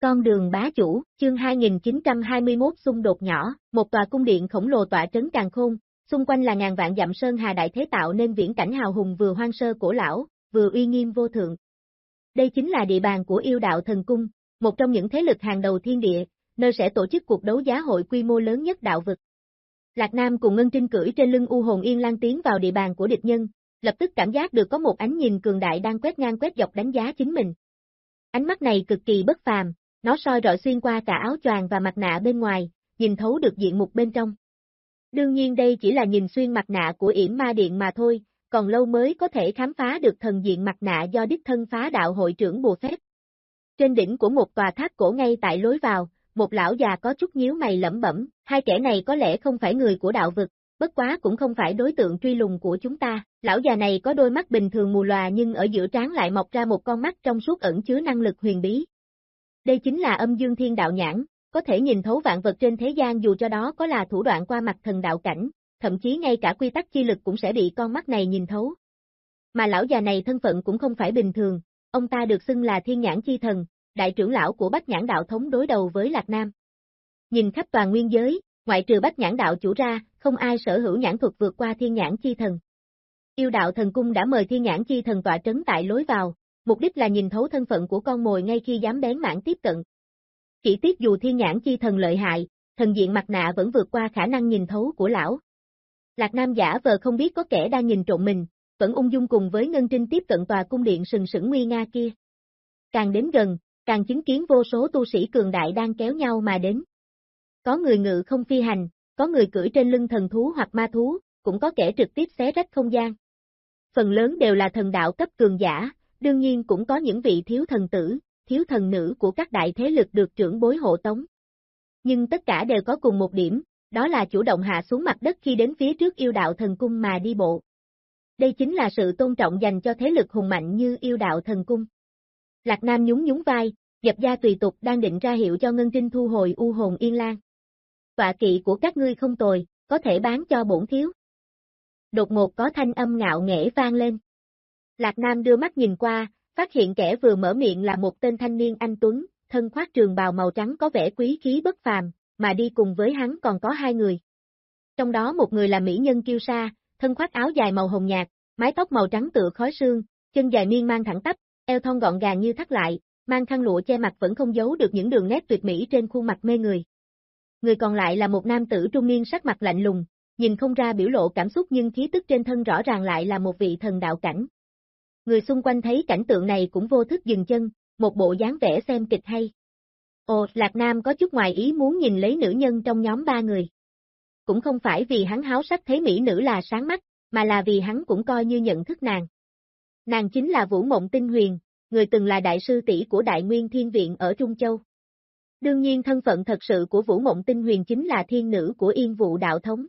Con đường bá chủ, chương 2921 xung đột nhỏ, một tòa cung điện khổng lồ tỏa trấn càng khôn, xung quanh là ngàn vạn dặm sơn hà đại thế tạo nên viễn cảnh hào hùng vừa hoang sơ cổ lão, vừa uy nghiêm vô thượng. Đây chính là địa bàn của yêu đạo thần cung, một trong những thế lực hàng đầu thiên địa, nơi sẽ tổ chức cuộc đấu giá hội quy mô lớn nhất đạo vực. Lạc Nam cùng Ngân Trinh cưỡi trên lưng U Hồn Yên Lan tiến vào địa bàn của địch nhân, lập tức cảm giác được có một ánh nhìn cường đại đang quét ngang quét dọc đánh giá chính mình. Ánh mắt này cực kỳ bất phàm, nó soi rọi xuyên qua cả áo choàng và mặt nạ bên ngoài, nhìn thấu được diện mục bên trong. Đương nhiên đây chỉ là nhìn xuyên mặt nạ của yểm ma điện mà thôi, còn lâu mới có thể khám phá được thần diện mặt nạ do đích thân phá đạo hội trưởng bùa phép. Trên đỉnh của một tòa tháp cổ ngay tại lối vào, một lão già có chút nhíu mày lẩm bẩm, hai kẻ này có lẽ không phải người của đạo vực, bất quá cũng không phải đối tượng truy lùng của chúng ta. Lão già này có đôi mắt bình thường mù lòa nhưng ở giữa trán lại mọc ra một con mắt trong suốt ẩn chứa năng lực huyền bí. Đây chính là âm dương thiên đạo nhãn, có thể nhìn thấu vạn vật trên thế gian dù cho đó có là thủ đoạn qua mặt thần đạo cảnh, thậm chí ngay cả quy tắc chi lực cũng sẽ bị con mắt này nhìn thấu. Mà lão già này thân phận cũng không phải bình thường, ông ta được xưng là thiên nhãn chi thần, đại trưởng lão của Bách Nhãn đạo thống đối đầu với Lạc Nam. Nhìn khắp toàn nguyên giới, ngoại trừ Bách Nhãn đạo chủ ra, không ai sở hữu nhãn thuật vượt qua thiên nhãn chi thần. Yêu đạo thần cung đã mời thiên nhãn chi thần tọa trấn tại lối vào, mục đích là nhìn thấu thân phận của con mồi ngay khi dám bén mảng tiếp cận. Chỉ tiếc dù thiên nhãn chi thần lợi hại, thần diện mặt nạ vẫn vượt qua khả năng nhìn thấu của lão. Lạc Nam giả vờ không biết có kẻ đang nhìn trộm mình, vẫn ung dung cùng với Ngân Trinh tiếp cận tòa cung điện sừng sững nguy nga kia. Càng đến gần, càng chứng kiến vô số tu sĩ cường đại đang kéo nhau mà đến. Có người ngự không phi hành, có người cưỡi trên lưng thần thú hoặc ma thú, cũng có kẻ trực tiếp xé rách không gian. Phần lớn đều là thần đạo cấp cường giả, đương nhiên cũng có những vị thiếu thần tử, thiếu thần nữ của các đại thế lực được trưởng bối hộ tống. Nhưng tất cả đều có cùng một điểm, đó là chủ động hạ xuống mặt đất khi đến phía trước yêu đạo thần cung mà đi bộ. Đây chính là sự tôn trọng dành cho thế lực hùng mạnh như yêu đạo thần cung. Lạc Nam nhún nhún vai, dập gia tùy tục đang định ra hiệu cho Ngân Trinh thu hồi u hồn yên lan. Tọa kỵ của các ngươi không tồi, có thể bán cho bổn thiếu. Đột ngột có thanh âm ngạo nghễ vang lên. Lạc Nam đưa mắt nhìn qua, phát hiện kẻ vừa mở miệng là một tên thanh niên anh Tuấn, thân khoác trường bào màu trắng có vẻ quý khí bất phàm, mà đi cùng với hắn còn có hai người. Trong đó một người là mỹ nhân kiêu sa, thân khoác áo dài màu hồng nhạt, mái tóc màu trắng tựa khói sương, chân dài miên mang thẳng tắp, eo thon gọn gàng như thắt lại, mang khăn lụa che mặt vẫn không giấu được những đường nét tuyệt mỹ trên khuôn mặt mê người. Người còn lại là một nam tử trung niên sắc mặt lạnh lùng, nhìn không ra biểu lộ cảm xúc nhưng khí tức trên thân rõ ràng lại là một vị thần đạo cảnh. Người xung quanh thấy cảnh tượng này cũng vô thức dừng chân, một bộ dáng vẻ xem kịch hay. Ồ, Lạc Nam có chút ngoài ý muốn nhìn lấy nữ nhân trong nhóm ba người. Cũng không phải vì hắn háo sắc thấy mỹ nữ là sáng mắt, mà là vì hắn cũng coi như nhận thức nàng. Nàng chính là Vũ Mộng Tinh Huyền, người từng là đại sư tỷ của Đại Nguyên Thiên Viện ở Trung Châu. Đương nhiên thân phận thật sự của Vũ Mộng Tinh Huyền chính là thiên nữ của Yên Vũ Đạo Thống.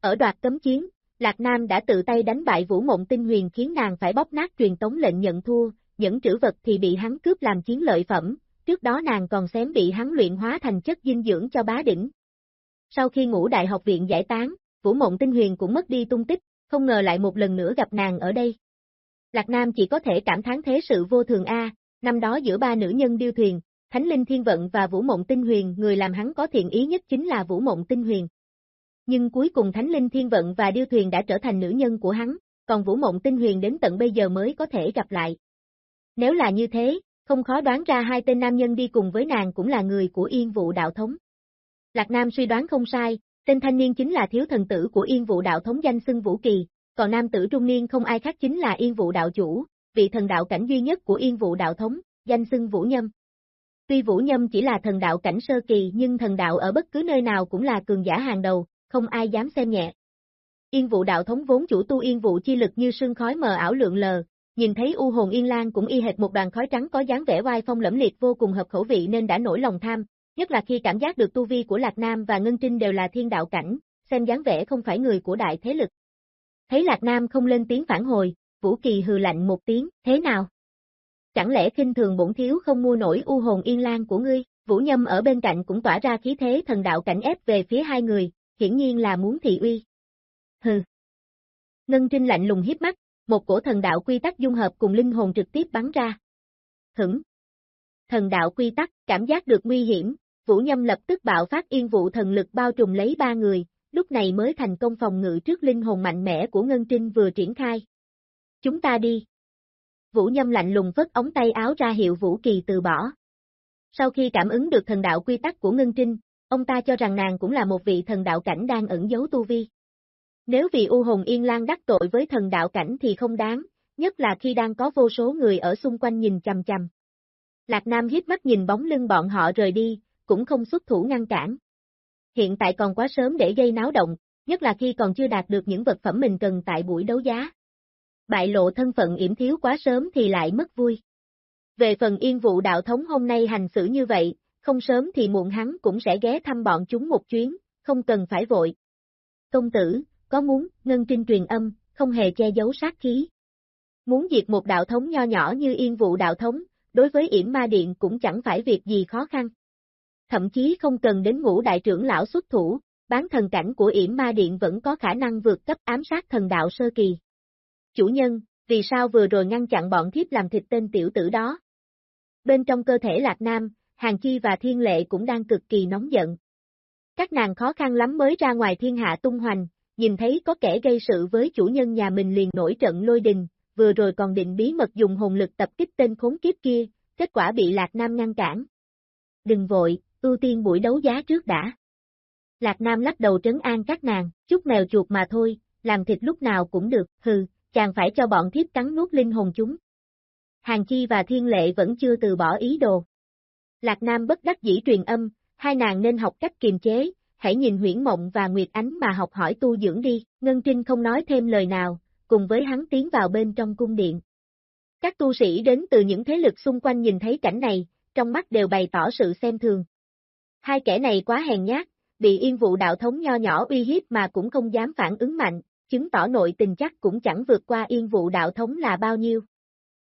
Ở đoạt cấm chiến, Lạc Nam đã tự tay đánh bại Vũ Mộng Tinh Huyền khiến nàng phải bóp nát truyền tống lệnh nhận thua, những trữ vật thì bị hắn cướp làm chiến lợi phẩm, trước đó nàng còn xém bị hắn luyện hóa thành chất dinh dưỡng cho bá đỉnh. Sau khi ngũ đại học viện giải tán, Vũ Mộng Tinh Huyền cũng mất đi tung tích, không ngờ lại một lần nữa gặp nàng ở đây. Lạc Nam chỉ có thể cảm thán thế sự vô thường a, năm đó giữa ba nữ nhân điêu thuyền, Thánh Linh Thiên Vận và Vũ Mộng Tinh Huyền, người làm hắn có thiện ý nhất chính là Vũ Mộng Tinh Huyền. Nhưng cuối cùng Thánh Linh Thiên Vận và điêu thuyền đã trở thành nữ nhân của hắn, còn Vũ Mộng Tinh Huyền đến tận bây giờ mới có thể gặp lại. Nếu là như thế, không khó đoán ra hai tên nam nhân đi cùng với nàng cũng là người của Yên Vụ Đạo Thống. Lạc Nam suy đoán không sai, tên thanh niên chính là thiếu thần tử của Yên Vụ Đạo Thống danh xưng Vũ Kỳ, còn nam tử trung niên không ai khác chính là Yên Vụ đạo chủ, vị thần đạo cảnh duy nhất của Yên Vụ đạo thống, danh xưng Vũ Nhâm. Tuy Vũ Nhâm chỉ là thần đạo cảnh sơ kỳ nhưng thần đạo ở bất cứ nơi nào cũng là cường giả hàng đầu, không ai dám xem nhẹ. Yên Vụ đạo thống vốn chủ tu Yên Vụ chi lực như sương khói mờ ảo lượng lờ, nhìn thấy U hồn Yên Lan cũng y hệt một đoàn khói trắng có dáng vẻ oai phong lẫm liệt vô cùng hợp khẩu vị nên đã nổi lòng tham, nhất là khi cảm giác được tu vi của Lạc Nam và Ngân Trinh đều là thiên đạo cảnh, xem dáng vẻ không phải người của đại thế lực. Thấy Lạc Nam không lên tiếng phản hồi, Vũ Kỳ hừ lạnh một tiếng, thế nào? Chẳng lẽ kinh thường bổn thiếu không mua nổi u hồn yên lan của ngươi? Vũ Nhâm ở bên cạnh cũng tỏa ra khí thế thần đạo cảnh ép về phía hai người, hiển nhiên là muốn thị uy. Hừ. Ngân Trinh lạnh lùng hiếp mắt, một cổ thần đạo quy tắc dung hợp cùng linh hồn trực tiếp bắn ra. Hửng. thần đạo quy tắc, cảm giác được nguy hiểm, Vũ Nhâm lập tức bạo phát yên vụ thần lực bao trùm lấy ba người, lúc này mới thành công phòng ngự trước linh hồn mạnh mẽ của Ngân Trinh vừa triển khai. Chúng ta đi. Vũ Nhâm lạnh lùng vất ống tay áo ra hiệu Vũ Kỳ từ bỏ. Sau khi cảm ứng được thần đạo quy tắc của Ngân Trinh, ông ta cho rằng nàng cũng là một vị thần đạo cảnh đang ẩn giấu tu vi. Nếu vì U Hồn Yên Lan đắc tội với thần đạo cảnh thì không đáng, nhất là khi đang có vô số người ở xung quanh nhìn chằm chằm. Lạc Nam hít mắt nhìn bóng lưng bọn họ rời đi, cũng không xuất thủ ngăn cản. Hiện tại còn quá sớm để gây náo động, nhất là khi còn chưa đạt được những vật phẩm mình cần tại buổi đấu giá. Bại lộ thân phận yểm thiếu quá sớm thì lại mất vui. Về phần yên vụ đạo thống hôm nay hành xử như vậy, không sớm thì muộn hắn cũng sẽ ghé thăm bọn chúng một chuyến, không cần phải vội. Công tử, có muốn, ngân trinh truyền âm, không hề che giấu sát khí. Muốn diệt một đạo thống nho nhỏ như yên vụ đạo thống, đối với yểm ma điện cũng chẳng phải việc gì khó khăn. Thậm chí không cần đến ngũ đại trưởng lão xuất thủ, bán thần cảnh của yểm ma điện vẫn có khả năng vượt cấp ám sát thần đạo sơ kỳ. Chủ nhân, vì sao vừa rồi ngăn chặn bọn thiếp làm thịt tên tiểu tử đó? Bên trong cơ thể Lạc Nam, Hàng Chi và Thiên Lệ cũng đang cực kỳ nóng giận. Các nàng khó khăn lắm mới ra ngoài thiên hạ tung hoành, nhìn thấy có kẻ gây sự với chủ nhân nhà mình liền nổi trận lôi đình, vừa rồi còn định bí mật dùng hồn lực tập kích tên khốn kiếp kia, kết quả bị Lạc Nam ngăn cản. Đừng vội, ưu tiên buổi đấu giá trước đã. Lạc Nam lắc đầu trấn an các nàng, chút mèo chuột mà thôi, làm thịt lúc nào cũng được, hừ, chàng phải cho bọn thiếp cắn nuốt linh hồn chúng. Hàng Chi và Thiên Lệ vẫn chưa từ bỏ ý đồ. Lạc Nam bất đắc dĩ truyền âm, hai nàng nên học cách kiềm chế, hãy nhìn huyễn mộng và Nguyệt Ánh mà học hỏi tu dưỡng đi, Ngân Trinh không nói thêm lời nào, cùng với hắn tiến vào bên trong cung điện. Các tu sĩ đến từ những thế lực xung quanh nhìn thấy cảnh này, trong mắt đều bày tỏ sự xem thường. Hai kẻ này quá hèn nhát, bị yên vụ đạo thống nho nhỏ uy hiếp mà cũng không dám phản ứng mạnh, chứng tỏ nội tình chắc cũng chẳng vượt qua yên vụ đạo thống là bao nhiêu.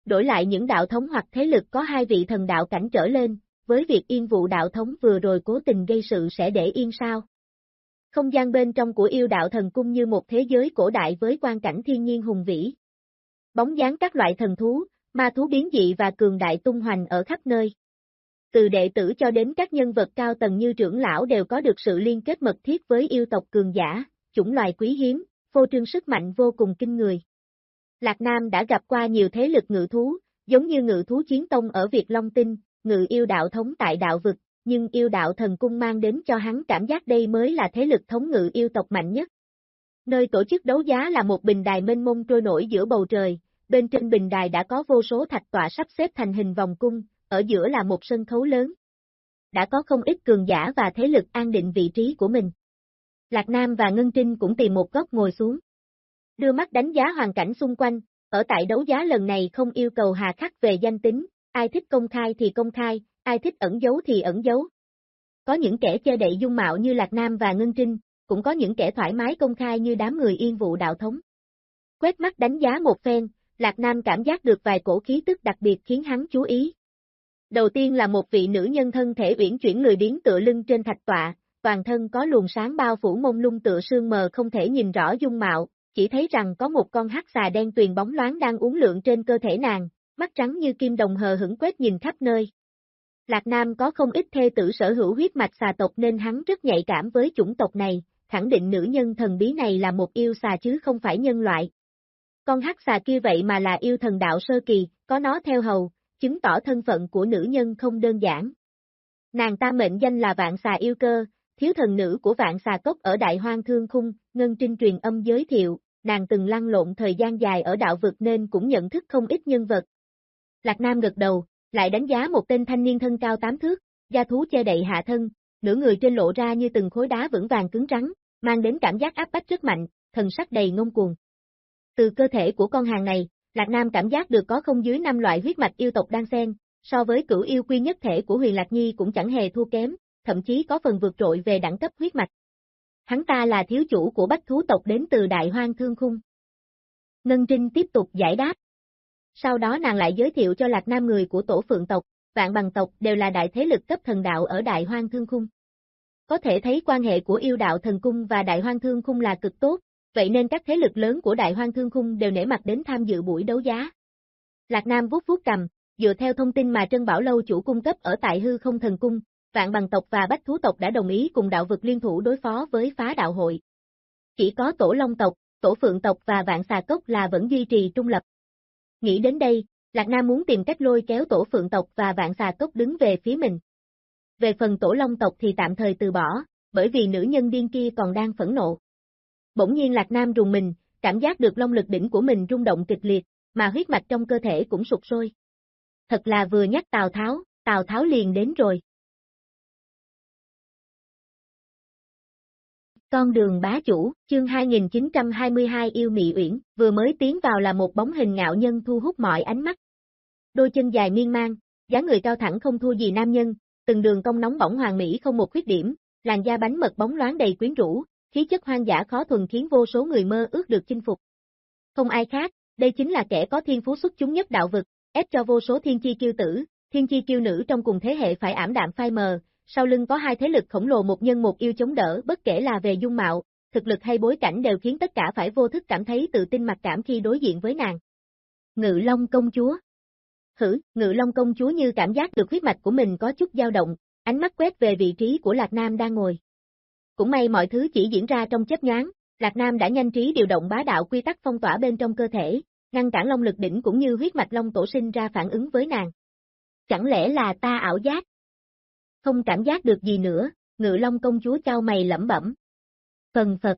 Đổi lại những đạo thống hoặc thế lực có hai vị thần đạo cảnh trở lên, với việc yên vụ đạo thống vừa rồi cố tình gây sự sẽ để yên sao. Không gian bên trong của yêu đạo thần cung như một thế giới cổ đại với quan cảnh thiên nhiên hùng vĩ. Bóng dáng các loại thần thú, ma thú biến dị và cường đại tung hoành ở khắp nơi. Từ đệ tử cho đến các nhân vật cao tầng như trưởng lão đều có được sự liên kết mật thiết với yêu tộc cường giả, chủng loài quý hiếm, phô trương sức mạnh vô cùng kinh người. Lạc Nam đã gặp qua nhiều thế lực ngự thú, giống như ngự thú chiến tông ở Việt Long Tinh, ngự yêu đạo thống tại đạo vực, nhưng yêu đạo thần cung mang đến cho hắn cảm giác đây mới là thế lực thống ngự yêu tộc mạnh nhất. Nơi tổ chức đấu giá là một bình đài mênh mông trôi nổi giữa bầu trời, bên trên bình đài đã có vô số thạch tọa sắp xếp thành hình vòng cung, ở giữa là một sân khấu lớn. Đã có không ít cường giả và thế lực an định vị trí của mình. Lạc Nam và Ngân Trinh cũng tìm một góc ngồi xuống. Đưa mắt đánh giá hoàn cảnh xung quanh, ở tại đấu giá lần này không yêu cầu hà khắc về danh tính, ai thích công khai thì công khai, ai thích ẩn giấu thì ẩn giấu. Có những kẻ che đậy dung mạo như Lạc Nam và Ngân Trinh, cũng có những kẻ thoải mái công khai như đám người yên vụ đạo thống. Quét mắt đánh giá một phen, Lạc Nam cảm giác được vài cổ khí tức đặc biệt khiến hắn chú ý. Đầu tiên là một vị nữ nhân thân thể uyển chuyển lười biến tựa lưng trên thạch tọa, toàn thân có luồng sáng bao phủ mông lung tựa sương mờ không thể nhìn rõ dung mạo, chỉ thấy rằng có một con hắc xà đen tuyền bóng loáng đang uốn lượn trên cơ thể nàng, mắt trắng như kim đồng hờ hững quét nhìn khắp nơi. Lạc Nam có không ít thê tử sở hữu huyết mạch xà tộc nên hắn rất nhạy cảm với chủng tộc này, khẳng định nữ nhân thần bí này là một yêu xà chứ không phải nhân loại. Con hắc xà kia vậy mà là yêu thần đạo sơ kỳ, có nó theo hầu, chứng tỏ thân phận của nữ nhân không đơn giản. Nàng ta mệnh danh là vạn xà yêu cơ, thiếu thần nữ của vạn xà cốc ở Đại Hoang Thương Khung, Ngân Trinh truyền âm giới thiệu, nàng từng lăn lộn thời gian dài ở đạo vực nên cũng nhận thức không ít nhân vật. Lạc Nam gật đầu, lại đánh giá một tên thanh niên thân cao tám thước, da thú che đậy hạ thân, nửa người trên lộ ra như từng khối đá vững vàng cứng rắn, mang đến cảm giác áp bách rất mạnh, thần sắc đầy ngông cuồng. Từ cơ thể của con hàng này, Lạc Nam cảm giác được có không dưới năm loại huyết mạch yêu tộc đang xen, so với cửu yêu quy nhất thể của huyền Lạc Nhi cũng chẳng hề thua kém, thậm chí có phần vượt trội về đẳng cấp huyết mạch. Hắn ta là thiếu chủ của bách thú tộc đến từ Đại Hoang Thương Khung. Ngân Trinh tiếp tục giải đáp. Sau đó nàng lại giới thiệu cho Lạc Nam người của tổ phượng tộc, vạn bằng tộc đều là đại thế lực cấp thần đạo ở Đại Hoang Thương Khung. Có thể thấy quan hệ của yêu đạo thần cung và Đại Hoang Thương Khung là cực tốt, vậy nên các thế lực lớn của Đại Hoang Thương Khung đều nể mặt đến tham dự buổi đấu giá. Lạc Nam vuốt vuốt cầm, dựa theo thông tin mà Trân Bảo Lâu chủ cung cấp ở tại hư không thần cung, vạn bằng tộc và bách thú tộc đã đồng ý cùng đạo vực liên thủ đối phó với phá đạo hội. Chỉ có tổ long tộc, tổ phượng tộc và vạn xà cốc là vẫn duy trì trung lập. Nghĩ đến đây, Lạc Nam muốn tìm cách lôi kéo tổ phượng tộc và vạn xà cốc đứng về phía mình. Về phần tổ long tộc thì tạm thời từ bỏ, bởi vì nữ nhân điên kia còn đang phẫn nộ. Bỗng nhiên Lạc Nam rùng mình, cảm giác được long lực đỉnh của mình rung động kịch liệt, mà huyết mạch trong cơ thể cũng sụt sôi. Thật là vừa nhắc Tào Tháo, Tào Tháo liền đến rồi. Con đường bá chủ, chương 2922 yêu mị uyển, vừa mới tiến vào là một bóng hình ngạo nhân thu hút mọi ánh mắt. Đôi chân dài miên man, dáng người cao thẳng không thua gì nam nhân, từng đường cong nóng bỏng hoàng mỹ không một khuyết điểm, làn da bánh mật bóng loáng đầy quyến rũ, khí chất hoang dã khó thuần khiến vô số người mơ ước được chinh phục. Không ai khác, đây chính là kẻ có thiên phú xuất chúng nhất đạo vực, ép cho vô số thiên chi kiêu tử, thiên chi kiêu nữ trong cùng thế hệ phải ảm đạm phai mờ, sau lưng có hai thế lực khổng lồ một nhân một yêu chống đỡ bất kể là về dung mạo, thực lực hay bối cảnh đều khiến tất cả phải vô thức cảm thấy tự tin mặc cảm khi đối diện với nàng. Ngự Long công chúa Hử, Ngự Long công chúa như cảm giác được huyết mạch của mình có chút dao động, ánh mắt quét về vị trí của Lạc Nam đang ngồi. Cũng may mọi thứ chỉ diễn ra trong chớp nhoáng, Lạc Nam đã nhanh trí điều động bá đạo quy tắc phong tỏa bên trong cơ thể, ngăn cản long lực đỉnh cũng như huyết mạch long tổ sinh ra phản ứng với nàng. Chẳng lẽ là ta ảo giác? Không cảm giác được gì nữa, ngự long công chúa trao mày lẩm bẩm. Phần Phật.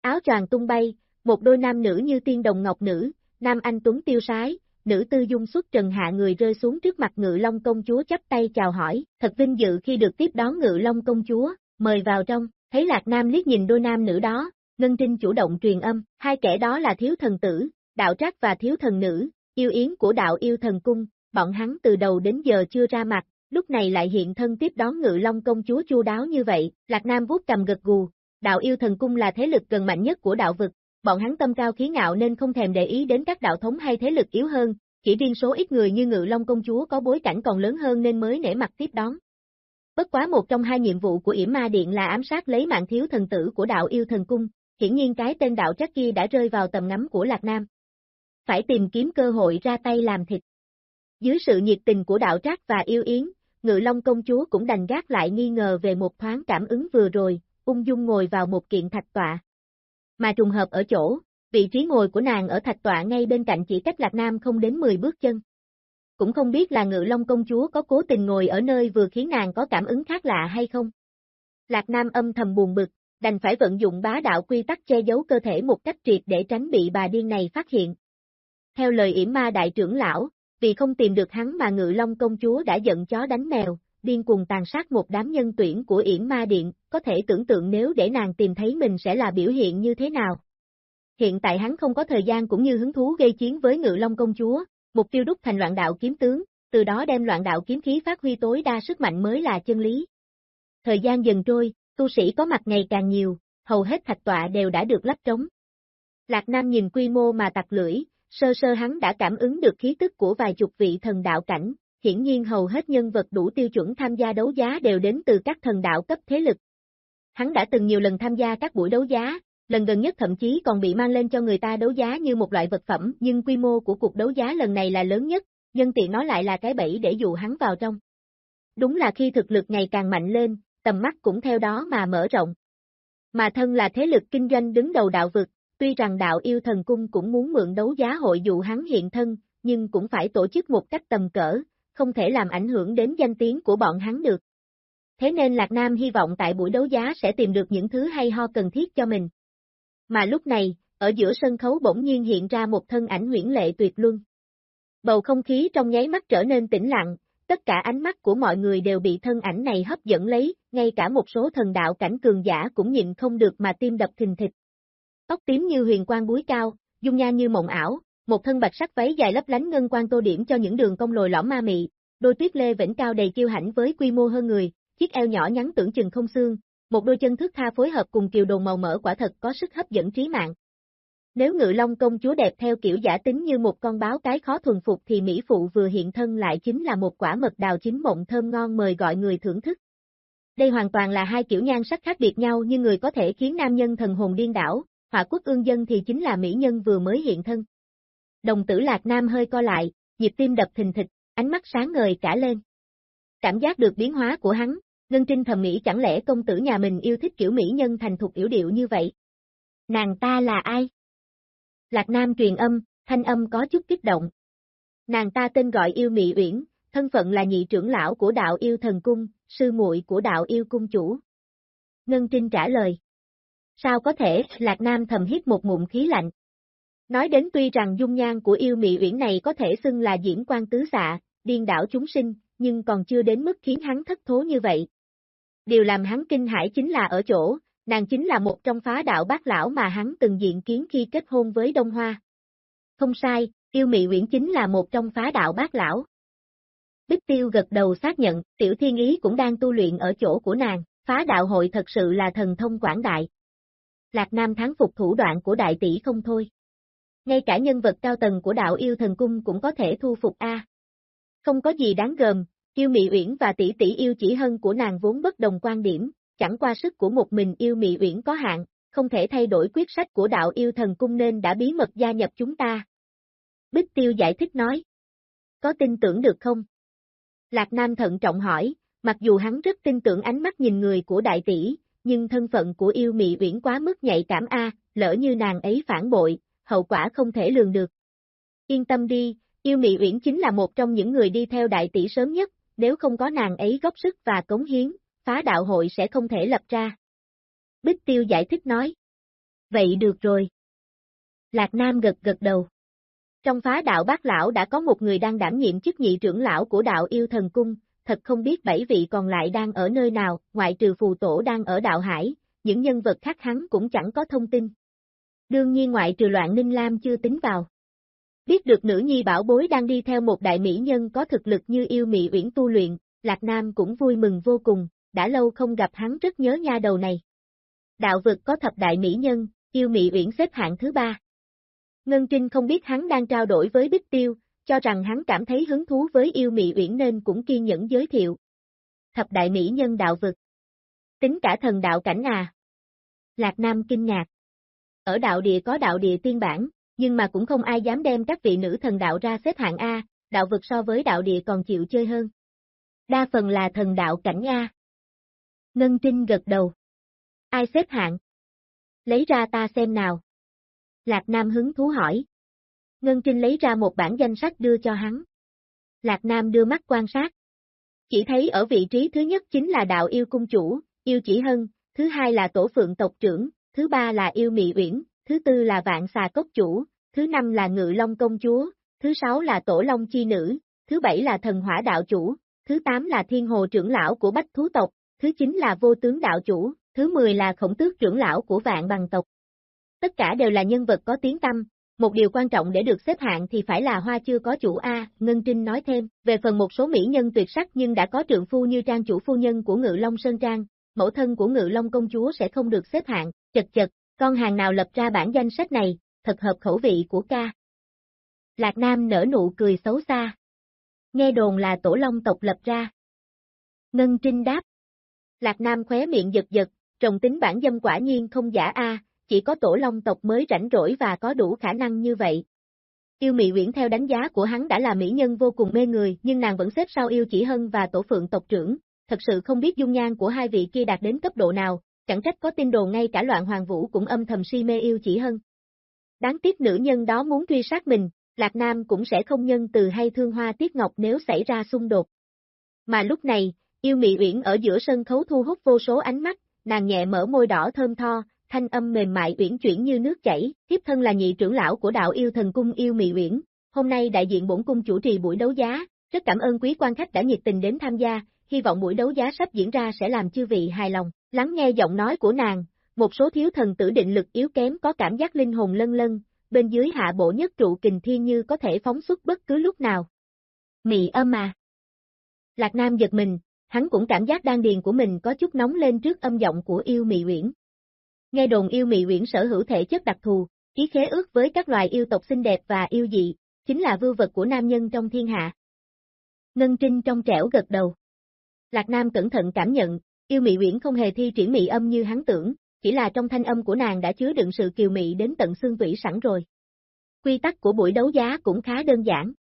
Áo choàng tung bay, một đôi nam nữ như tiên đồng ngọc nữ, nam anh tuấn tiêu sái, nữ tư dung xuất trần hạ người rơi xuống trước mặt ngự long công chúa chắp tay chào hỏi, thật vinh dự khi được tiếp đón ngự long công chúa, mời vào trong, thấy lạc nam liếc nhìn đôi nam nữ đó, ngân trinh chủ động truyền âm, hai kẻ đó là thiếu thần tử, đạo trác và thiếu thần nữ, yêu yến của đạo yêu thần cung, bọn hắn từ đầu đến giờ chưa ra mặt, lúc này lại hiện thân tiếp đón ngự long công chúa chu đáo như vậy, lạc nam vuốt cầm gật gù, đạo yêu thần cung là thế lực gần mạnh nhất của đạo vực, bọn hắn tâm cao khí ngạo nên không thèm để ý đến các đạo thống hay thế lực yếu hơn, chỉ riêng số ít người như Ngự Long công chúa có bối cảnh còn lớn hơn nên mới nể mặt tiếp đón. Bất quá một trong hai nhiệm vụ của Yểm Ma Điện là ám sát lấy mạng thiếu thần tử của đạo yêu thần cung, hiển nhiên cái tên đạo trắc kia đã rơi vào tầm ngắm của Lạc Nam. Phải tìm kiếm cơ hội ra tay làm thịt. Dưới sự nhiệt tình của đạo trác và yêu yến, Ngự Long công chúa cũng đành gác lại nghi ngờ về một thoáng cảm ứng vừa rồi, ung dung ngồi vào một kiện thạch tọa. Mà trùng hợp ở chỗ, vị trí ngồi của nàng ở thạch tọa ngay bên cạnh chỉ cách Lạc Nam không đến 10 bước chân. Cũng không biết là ngự long công chúa có cố tình ngồi ở nơi vừa khiến nàng có cảm ứng khác lạ hay không. Lạc Nam âm thầm buồn bực, đành phải vận dụng bá đạo quy tắc che giấu cơ thể một cách triệt để tránh bị bà điên này phát hiện. Theo lời yểm ma đại trưởng lão, vì không tìm được hắn mà ngự long công chúa đã giận chó đánh mèo, điên cuồng tàn sát một đám nhân tuyển của Yển ma điện, có thể tưởng tượng nếu để nàng tìm thấy mình sẽ là biểu hiện như thế nào. Hiện tại hắn không có thời gian cũng như hứng thú gây chiến với ngự long công chúa, mục tiêu đúc thành loạn đạo kiếm tướng, từ đó đem loạn đạo kiếm khí phát huy tối đa sức mạnh mới là chân lý. Thời gian dần trôi, tu sĩ có mặt ngày càng nhiều, hầu hết thạch tọa đều đã được lắp trống. Lạc Nam nhìn quy mô mà tặc lưỡi, sơ sơ hắn đã cảm ứng được khí tức của vài chục vị thần đạo cảnh, hiển nhiên hầu hết nhân vật đủ tiêu chuẩn tham gia đấu giá đều đến từ các thần đạo cấp thế lực. Hắn đã từng nhiều lần tham gia các buổi đấu giá, lần gần nhất thậm chí còn bị mang lên cho người ta đấu giá như một loại vật phẩm, nhưng quy mô của cuộc đấu giá lần này là lớn nhất, nhân tiện nói lại là cái bẫy để dụ hắn vào trong. Đúng là khi thực lực ngày càng mạnh lên, tầm mắt cũng theo đó mà mở rộng. Mà thân là thế lực kinh doanh đứng đầu đạo vực, tuy rằng đạo yêu thần cung cũng muốn mượn đấu giá hội dụ hắn hiện thân, nhưng cũng phải tổ chức một cách tầm cỡ, không thể làm ảnh hưởng đến danh tiếng của bọn hắn được. Thế nên Lạc Nam hy vọng tại buổi đấu giá sẽ tìm được những thứ hay ho cần thiết cho mình. Mà lúc này, ở giữa sân khấu bỗng nhiên hiện ra một thân ảnh nguyễn lệ tuyệt luân. Bầu không khí trong nháy mắt trở nên tĩnh lặng, tất cả ánh mắt của mọi người đều bị thân ảnh này hấp dẫn lấy, ngay cả một số thần đạo cảnh cường giả cũng nhịn không được mà tim đập thình thịch. Tóc tím như huyền quang búi cao, dung nha như mộng ảo, một thân bạch sắc váy dài lấp lánh ngân quang tô điểm cho những đường cong lồi lõm ma mị, đôi tuyết lê vĩnh cao đầy kiêu hãnh với quy mô hơn người, chiếc eo nhỏ nhắn tưởng chừng không xương, một đôi chân thước tha phối hợp cùng kiều đồn màu mỡ quả thật có sức hấp dẫn trí mạng. Nếu ngự long công chúa đẹp theo kiểu giả tính như một con báo cái khó thuần phục thì Mỹ Phụ vừa hiện thân lại chính là một quả mật đào chín mộng thơm ngon mời gọi người thưởng thức. Đây hoàn toàn là hai kiểu nhan sắc khác biệt nhau nhưng người có thể khiến nam nhân thần hồn điên đảo, hỏa quốc ương dân thì chính là mỹ nhân vừa mới hiện thân. Đồng tử lạc nam hơi co lại, nhịp tim đập thình thịch, ánh mắt sáng ngời cả lên. Cảm giác được biến hóa của hắn, Ngân Trinh thầm nghĩ chẳng lẽ công tử nhà mình yêu thích kiểu mỹ nhân thành thục yếu điệu như vậy. Nàng ta là ai? Lạc Nam truyền âm, thanh âm có chút kích động. Nàng ta tên gọi yêu mị uyển, thân phận là nhị trưởng lão của đạo yêu thần cung, sư muội của đạo yêu cung chủ. Ngân Trinh trả lời. Sao có thể, Lạc Nam thầm hít một ngụm khí lạnh. Nói đến tuy rằng dung nhan của yêu mị uyển này có thể xưng là diễn quan tứ xạ, điên đảo chúng sinh, nhưng còn chưa đến mức khiến hắn thất thố như vậy. Điều làm hắn kinh hãi chính là ở chỗ, nàng chính là một trong phá đạo bác lão mà hắn từng diện kiến khi kết hôn với Đông Hoa. Không sai, yêu mị uyển chính là một trong phá đạo bác lão. Bích tiêu gật đầu xác nhận, tiểu thiên ý cũng đang tu luyện ở chỗ của nàng, phá đạo hội thật sự là thần thông quảng đại. Lạc Nam thắng phục thủ đoạn của đại tỷ không thôi. Ngay cả nhân vật cao tầng của đạo yêu thần cung cũng có thể thu phục A. Không có gì đáng gờm, yêu mị uyển và tỷ tỷ yêu chỉ hân của nàng vốn bất đồng quan điểm, chẳng qua sức của một mình yêu mị uyển có hạn, không thể thay đổi quyết sách của đạo yêu thần cung nên đã bí mật gia nhập chúng ta. Bích tiêu giải thích nói. Có tin tưởng được không? Lạc Nam thận trọng hỏi, mặc dù hắn rất tin tưởng ánh mắt nhìn người của đại tỷ, nhưng thân phận của yêu mị uyển quá mức nhạy cảm a, lỡ như nàng ấy phản bội, hậu quả không thể lường được. Yên tâm đi, yêu mị uyển chính là một trong những người đi theo đại tỷ sớm nhất, nếu không có nàng ấy góp sức và cống hiến, phá đạo hội sẽ không thể lập ra. Bích Tiêu giải thích nói. Vậy được rồi. Lạc Nam gật gật đầu. Trong phá đạo bác lão đã có một người đang đảm nhiệm chức nhị trưởng lão của đạo yêu thần cung, thật không biết bảy vị còn lại đang ở nơi nào, ngoại trừ phù tổ đang ở đạo hải, những nhân vật khác hắn cũng chẳng có thông tin. Đương nhiên ngoại trừ loạn Ninh Lam chưa tính vào. Biết được nữ nhi bảo bối đang đi theo một đại mỹ nhân có thực lực như yêu mị uyển tu luyện, Lạc Nam cũng vui mừng vô cùng, đã lâu không gặp hắn rất nhớ nha đầu này. Đạo vực có thập đại mỹ nhân, yêu mị uyển xếp hạng thứ ba. Ngân Trinh không biết hắn đang trao đổi với Bích Tiêu, cho rằng hắn cảm thấy hứng thú với yêu mị uyển nên cũng kiên nhẫn giới thiệu. Thập đại mỹ nhân đạo vực. Tính cả thần đạo cảnh à. Lạc Nam kinh ngạc. Ở đạo địa có đạo địa tiên bản, nhưng mà cũng không ai dám đem các vị nữ thần đạo ra xếp hạng A, đạo vực so với đạo địa còn chịu chơi hơn. Đa phần là thần đạo cảnh A. Ngân Trinh gật đầu. Ai xếp hạng? Lấy ra ta xem nào. Lạc Nam hứng thú hỏi. Ngân Trinh lấy ra một bản danh sách đưa cho hắn. Lạc Nam đưa mắt quan sát. Chỉ thấy ở vị trí thứ nhất chính là đạo yêu cung chủ, yêu chỉ hân, thứ hai là tổ phượng tộc trưởng, thứ ba là yêu mị uyển, thứ tư là vạn xà cốc chủ, thứ năm là ngự long công chúa, thứ sáu là tổ long chi nữ, thứ bảy là thần hỏa đạo chủ, thứ tám là thiên hồ trưởng lão của bách thú tộc, thứ chín là vô tướng đạo chủ, thứ mười là khổng tước trưởng lão của vạn bằng tộc. Tất cả đều là nhân vật có tiếng tâm, một điều quan trọng để được xếp hạng thì phải là hoa chưa có chủ A, Ngân Trinh nói thêm, về phần một số mỹ nhân tuyệt sắc nhưng đã có trượng phu như trang chủ phu nhân của Ngự Long Sơn Trang, mẫu thân của Ngự Long Công Chúa sẽ không được xếp hạng, chật chật, con hàng nào lập ra bản danh sách này, thật hợp khẩu vị của ca. Lạc Nam nở nụ cười xấu xa. Nghe đồn là tổ long tộc lập ra. Ngân Trinh đáp. Lạc Nam khóe miệng giật giật, trồng tính bản dâm quả nhiên không giả a, chỉ có tổ long tộc mới rảnh rỗi và có đủ khả năng như vậy. Yêu Mị Uyển theo đánh giá của hắn đã là mỹ nhân vô cùng mê người, nhưng nàng vẫn xếp sau Yêu Chỉ Hân và Tổ Phượng tộc trưởng, thật sự không biết dung nhan của hai vị kia đạt đến cấp độ nào, chẳng trách có tin đồn ngay cả loạn hoàng vũ cũng âm thầm si mê Yêu Chỉ Hân. Đáng tiếc nữ nhân đó muốn truy sát mình, Lạc Nam cũng sẽ không nhân từ hay thương hoa tiếc ngọc nếu xảy ra xung đột. Mà lúc này, Yêu Mị Uyển ở giữa sân khấu thu hút vô số ánh mắt, nàng nhẹ mở môi đỏ thơm tho, thanh âm mềm mại uyển chuyển như nước chảy, tiếp thân là nhị trưởng lão của đạo yêu thần cung yêu mị uyển. Hôm nay đại diện bổn cung chủ trì buổi đấu giá, rất cảm ơn quý quan khách đã nhiệt tình đến tham gia, hy vọng buổi đấu giá sắp diễn ra sẽ làm chư vị hài lòng. Lắng nghe giọng nói của nàng, một số thiếu thần tử định lực yếu kém có cảm giác linh hồn lân lân, bên dưới hạ bộ nhất trụ kình thiên như có thể phóng xuất bất cứ lúc nào. Mị âm à. Lạc Nam giật mình, hắn cũng cảm giác đan điền của mình có chút nóng lên trước âm giọng của yêu mị uyển. Nghe đồn yêu mị uyển sở hữu thể chất đặc thù, ký khế ước với các loài yêu tộc xinh đẹp và yêu dị, chính là vưu vật của nam nhân trong thiên hạ. Ngân Trinh trong trẻo gật đầu. Lạc Nam cẩn thận cảm nhận, yêu mị uyển không hề thi triển mị âm như hắn tưởng, chỉ là trong thanh âm của nàng đã chứa đựng sự kiều mị đến tận xương tủy sẵn rồi. Quy tắc của buổi đấu giá cũng khá đơn giản.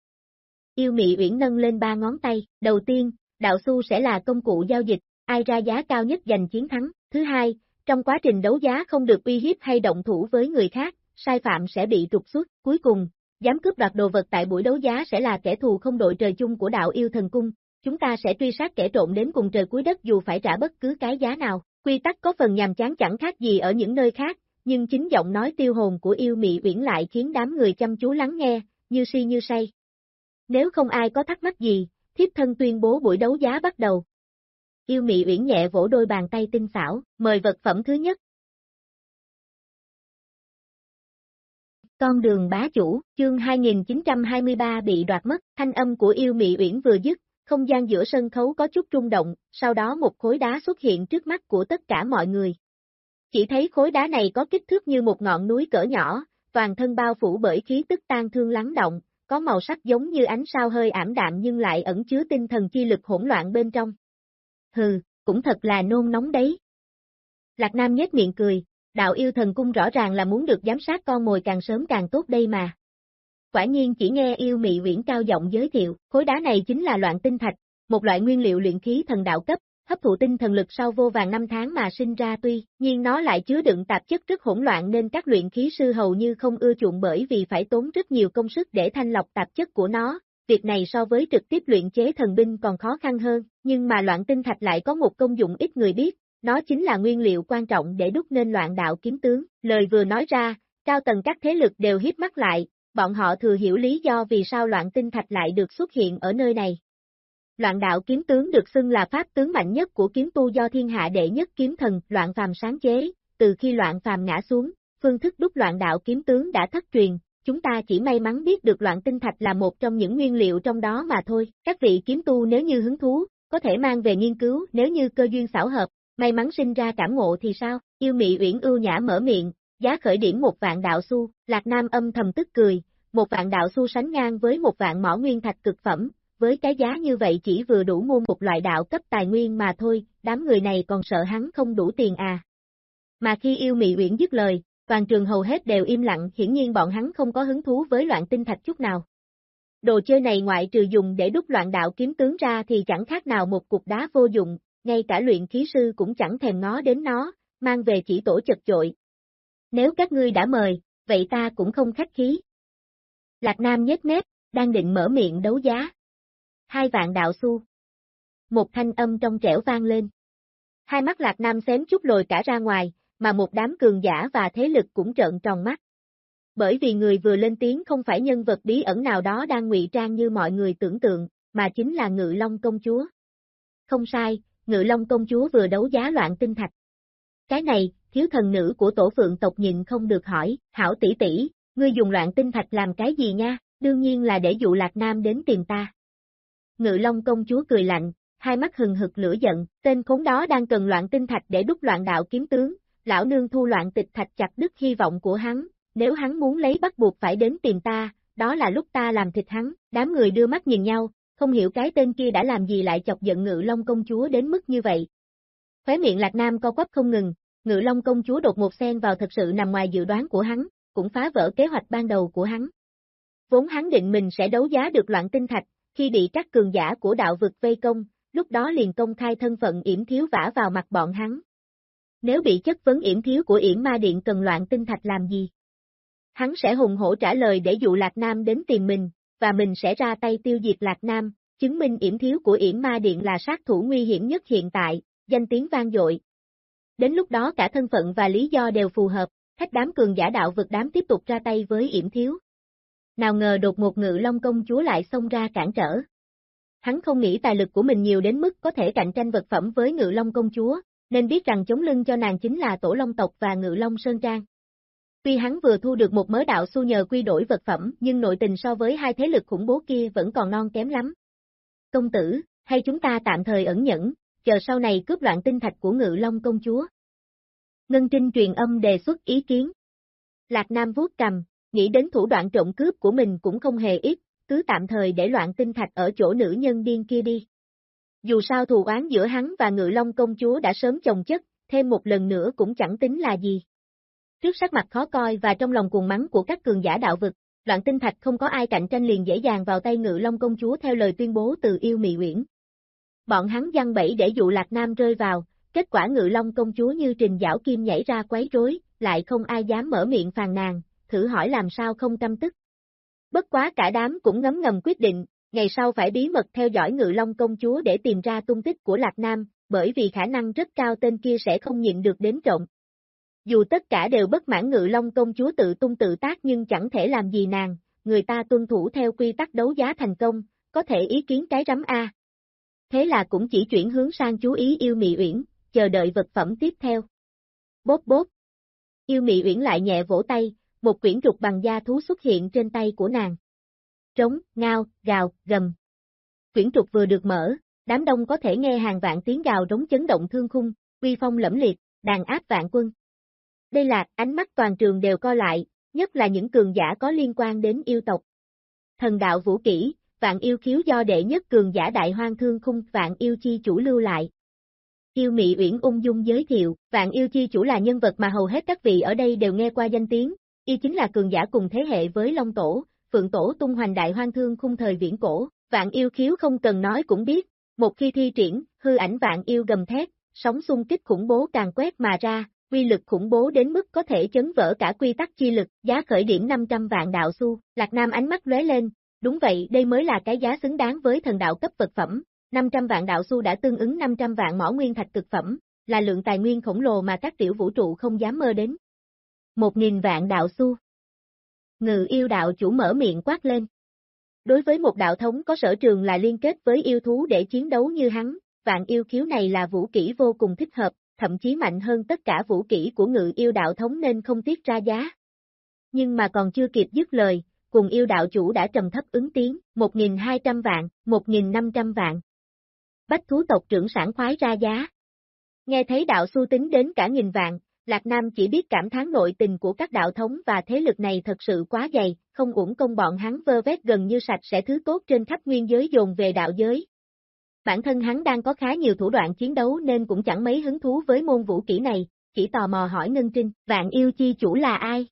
Yêu Mị Uyển nâng lên ba ngón tay, đầu tiên, đạo xu sẽ là công cụ giao dịch, ai ra giá cao nhất giành chiến thắng. Thứ hai, trong quá trình đấu giá không được uy hiếp hay động thủ với người khác, sai phạm sẽ bị trục xuất. Cuối cùng, dám cướp đoạt đồ vật tại buổi đấu giá sẽ là kẻ thù không đội trời chung của đạo yêu thần cung. Chúng ta sẽ truy sát kẻ trộm đến cùng trời cuối đất dù phải trả bất cứ cái giá nào. Quy tắc có phần nhàm chán chẳng khác gì ở những nơi khác, nhưng chính giọng nói tiêu hồn của yêu mị uyển lại khiến đám người chăm chú lắng nghe, như si như say. Nếu không ai có thắc mắc gì, thiếp thân tuyên bố buổi đấu giá bắt đầu. Yêu mị uyển nhẹ vỗ đôi bàn tay tinh xảo, mời vật phẩm thứ nhất. Con đường bá chủ, chương 2923 bị đoạt mất, thanh âm của yêu mị uyển vừa dứt, không gian giữa sân khấu có chút rung động, sau đó một khối đá xuất hiện trước mắt của tất cả mọi người. Chỉ thấy khối đá này có kích thước như một ngọn núi cỡ nhỏ, toàn thân bao phủ bởi khí tức tan thương lắng động, có màu sắc giống như ánh sao hơi ảm đạm nhưng lại ẩn chứa tinh thần chi lực hỗn loạn bên trong. Hừ, cũng thật là nôn nóng đấy. Lạc Nam nhếch miệng cười, đạo yêu thần cung rõ ràng là muốn được giám sát con mồi càng sớm càng tốt đây mà. Quả nhiên chỉ nghe yêu mị uyển cao giọng giới thiệu, khối đá này chính là loạn tinh thạch, một loại nguyên liệu luyện khí thần đạo cấp, hấp thụ tinh thần lực sau vô vàng năm tháng mà sinh ra tuy nhiên nó lại chứa đựng tạp chất rất hỗn loạn nên các luyện khí sư hầu như không ưa chuộng bởi vì phải tốn rất nhiều công sức để thanh lọc tạp chất của nó. Việc này so với trực tiếp luyện chế thần binh còn khó khăn hơn, nhưng mà loạn tinh thạch lại có một công dụng ít người biết, nó chính là nguyên liệu quan trọng để đúc nên loạn đạo kiếm tướng. Lời vừa nói ra, cao tầng các thế lực đều hiếp mắt lại, bọn họ thừa hiểu lý do vì sao loạn tinh thạch lại được xuất hiện ở nơi này. Loạn đạo kiếm tướng được xưng là pháp tướng mạnh nhất của kiếm tu do thiên hạ đệ nhất kiếm thần, loạn phàm sáng chế, từ khi loạn phàm ngã xuống, phương thức đúc loạn đạo kiếm tướng đã thất truyền, chúng ta chỉ may mắn biết được loạn tinh thạch là một trong những nguyên liệu trong đó mà thôi. Các vị kiếm tu nếu như hứng thú, có thể mang về nghiên cứu, nếu như cơ duyên xảo hợp, may mắn sinh ra cảm ngộ thì sao? Yêu Mị Uyển ưu nhã mở miệng, giá khởi điểm một vạn đạo xu, Lạc Nam âm thầm tức cười, một vạn đạo xu sánh ngang với một vạn mỏ nguyên thạch cực phẩm, với cái giá như vậy chỉ vừa đủ mua một loại đạo cấp tài nguyên mà thôi, đám người này còn sợ hắn không đủ tiền à. Mà khi yêu mị uyển dứt lời, toàn trường hầu hết đều im lặng, hiển nhiên bọn hắn không có hứng thú với loạn tinh thạch chút nào. Đồ chơi này ngoại trừ dùng để đúc loạn đạo kiếm tướng ra thì chẳng khác nào một cục đá vô dụng, ngay cả luyện khí sư cũng chẳng thèm ngó đến nó, mang về chỉ tổ chật chội. Nếu các ngươi đã mời, vậy ta cũng không khách khí. Lạc Nam nhếch mép, đang định mở miệng đấu giá. Hai vạn đạo xu. Một thanh âm trong trẻo vang lên. Hai mắt Lạc Nam xém chút lồi cả ra ngoài, mà một đám cường giả và thế lực cũng trợn tròn mắt. Bởi vì người vừa lên tiếng không phải nhân vật bí ẩn nào đó đang ngụy trang như mọi người tưởng tượng, mà chính là Ngự Long công chúa. Không sai, Ngự Long công chúa vừa đấu giá loạn tinh thạch. Cái này, thiếu thần nữ của tổ phượng tộc nhìn không được hỏi, hảo tỷ tỷ, ngươi dùng loạn tinh thạch làm cái gì nha, đương nhiên là để dụ Lạc Nam đến tìm ta. Ngự Long công chúa cười lạnh, hai mắt hừng hực lửa giận, tên khốn đó đang cần loạn tinh thạch để đúc loạn đạo kiếm tướng, lão nương thu loạn tịch thạch chặt đứt hy vọng của hắn, nếu hắn muốn lấy bắt buộc phải đến tìm ta, đó là lúc ta làm thịt hắn, đám người đưa mắt nhìn nhau, không hiểu cái tên kia đã làm gì lại chọc giận Ngự Long công chúa đến mức như vậy. Khóe miệng Lạc Nam co quắp không ngừng, Ngự Long công chúa đột một xen vào thật sự nằm ngoài dự đoán của hắn, cũng phá vỡ kế hoạch ban đầu của hắn. Vốn hắn định mình sẽ đấu giá được loạn tinh thạch, khi bị các cường giả của đạo vực vây công, lúc đó liền công khai thân phận yểm thiếu vả vào mặt bọn hắn. Nếu bị chất vấn yểm thiếu của yểm ma điện cần loạn tinh thạch làm gì? Hắn sẽ hùng hổ trả lời để dụ Lạc Nam đến tìm mình, và mình sẽ ra tay tiêu diệt Lạc Nam, chứng minh yểm thiếu của yểm ma điện là sát thủ nguy hiểm nhất hiện tại, danh tiếng vang dội. Đến lúc đó cả thân phận và lý do đều phù hợp, thách đám cường giả đạo vực đám tiếp tục ra tay với yểm thiếu nào ngờ đột một ngự long công chúa lại xông ra cản trở. Hắn không nghĩ tài lực của mình nhiều đến mức có thể cạnh tranh vật phẩm với ngự long công chúa, nên biết rằng chống lưng cho nàng chính là tổ long tộc và ngự long sơn trang. Tuy hắn vừa thu được một mớ đạo xu nhờ quy đổi vật phẩm nhưng nội tình so với hai thế lực khủng bố kia vẫn còn non kém lắm. Công tử, hay chúng ta tạm thời ẩn nhẫn, chờ sau này cướp loạn tinh thạch của ngự long công chúa. Ngân Trinh truyền âm đề xuất ý kiến. Lạc Nam vuốt cầm, nghĩ đến thủ đoạn trộm cướp của mình cũng không hề ít, cứ tạm thời để loạn tinh thạch ở chỗ nữ nhân điên kia đi. Dù sao thù oán giữa hắn và ngự long công chúa đã sớm chồng chất, thêm một lần nữa cũng chẳng tính là gì. Trước sắc mặt khó coi và trong lòng cuồng mắng của các cường giả đạo vực, Loạn tinh thạch không có ai cạnh tranh liền dễ dàng vào tay ngự long công chúa theo lời tuyên bố từ yêu mị uyển. Bọn hắn giăng bẫy để dụ Lạc Nam rơi vào, kết quả ngự long công chúa như trình giảo kim nhảy ra quấy rối, lại không ai dám mở miệng phàn nàn, thử hỏi làm sao không căm tức. Bất quá cả đám cũng ngấm ngầm quyết định, ngày sau phải bí mật theo dõi ngự long công chúa để tìm ra tung tích của Lạc Nam, bởi vì khả năng rất cao tên kia sẽ không nhịn được đến trộm. Dù tất cả đều bất mãn ngự long công chúa tự tung tự tác nhưng chẳng thể làm gì nàng, người ta tuân thủ theo quy tắc đấu giá thành công, có thể ý kiến cái rắm A. Thế là cũng chỉ chuyển hướng sang chú ý yêu mị uyển, chờ đợi vật phẩm tiếp theo. Bốp bốp. Yêu mị uyển lại nhẹ vỗ tay, một quyển trục bằng da thú xuất hiện trên tay của nàng. Trống, ngao, gào, gầm. Quyển trục vừa được mở, đám đông có thể nghe hàng vạn tiếng gào rống chấn động thương khung, uy phong lẫm liệt, đàn áp vạn quân. Đây là, ánh mắt toàn trường đều co lại, nhất là những cường giả có liên quan đến yêu tộc. Thần đạo vũ kỹ, vạn yêu khiếu do đệ nhất cường giả đại hoang thương khung vạn yêu chi chủ lưu lại. Yêu Mị Uyển ung dung giới thiệu, Vạn Yêu Chi chủ là nhân vật mà hầu hết các vị ở đây đều nghe qua danh tiếng, y chính là cường giả cùng thế hệ với Long Tổ, Phượng Tổ tung hoành đại hoang thương khung thời viễn cổ, Vạn Yêu khiếu không cần nói cũng biết, một khi thi triển, hư ảnh Vạn Yêu gầm thét, sóng xung kích khủng bố càng quét mà ra, quy lực khủng bố đến mức có thể chấn vỡ cả quy tắc chi lực, giá khởi điểm 500 vạn đạo xu, Lạc Nam ánh mắt lóe lên, đúng vậy đây mới là cái giá xứng đáng với thần đạo cấp vật phẩm, 500 vạn đạo xu đã tương ứng 500 vạn mỏ nguyên thạch cực phẩm, là lượng tài nguyên khổng lồ mà các tiểu vũ trụ không dám mơ đến. 1.000 vạn đạo xu. Ngự yêu đạo chủ mở miệng quát lên. Đối với một đạo thống có sở trường là liên kết với yêu thú để chiến đấu như hắn, vạn yêu khiếu này là vũ kỹ vô cùng thích hợp, thậm chí mạnh hơn tất cả vũ kỹ của ngự yêu đạo thống nên không tiếc ra giá. Nhưng mà còn chưa kịp dứt lời, cùng yêu đạo chủ đã trầm thấp ứng tiếng, 1.200 vạn, 1.500 vạn bách thú tộc trưởng sản khoái ra giá. Nghe thấy đạo su tính đến cả nghìn vạn, Lạc Nam chỉ biết cảm thán nội tình của các đạo thống và thế lực này thật sự quá dày, không uổng công bọn hắn vơ vét gần như sạch sẽ thứ tốt trên khắp nguyên giới dồn về đạo giới. Bản thân hắn đang có khá nhiều thủ đoạn chiến đấu nên cũng chẳng mấy hứng thú với môn vũ kỹ này, chỉ tò mò hỏi Ngân Trinh, vạn yêu chi chủ là ai?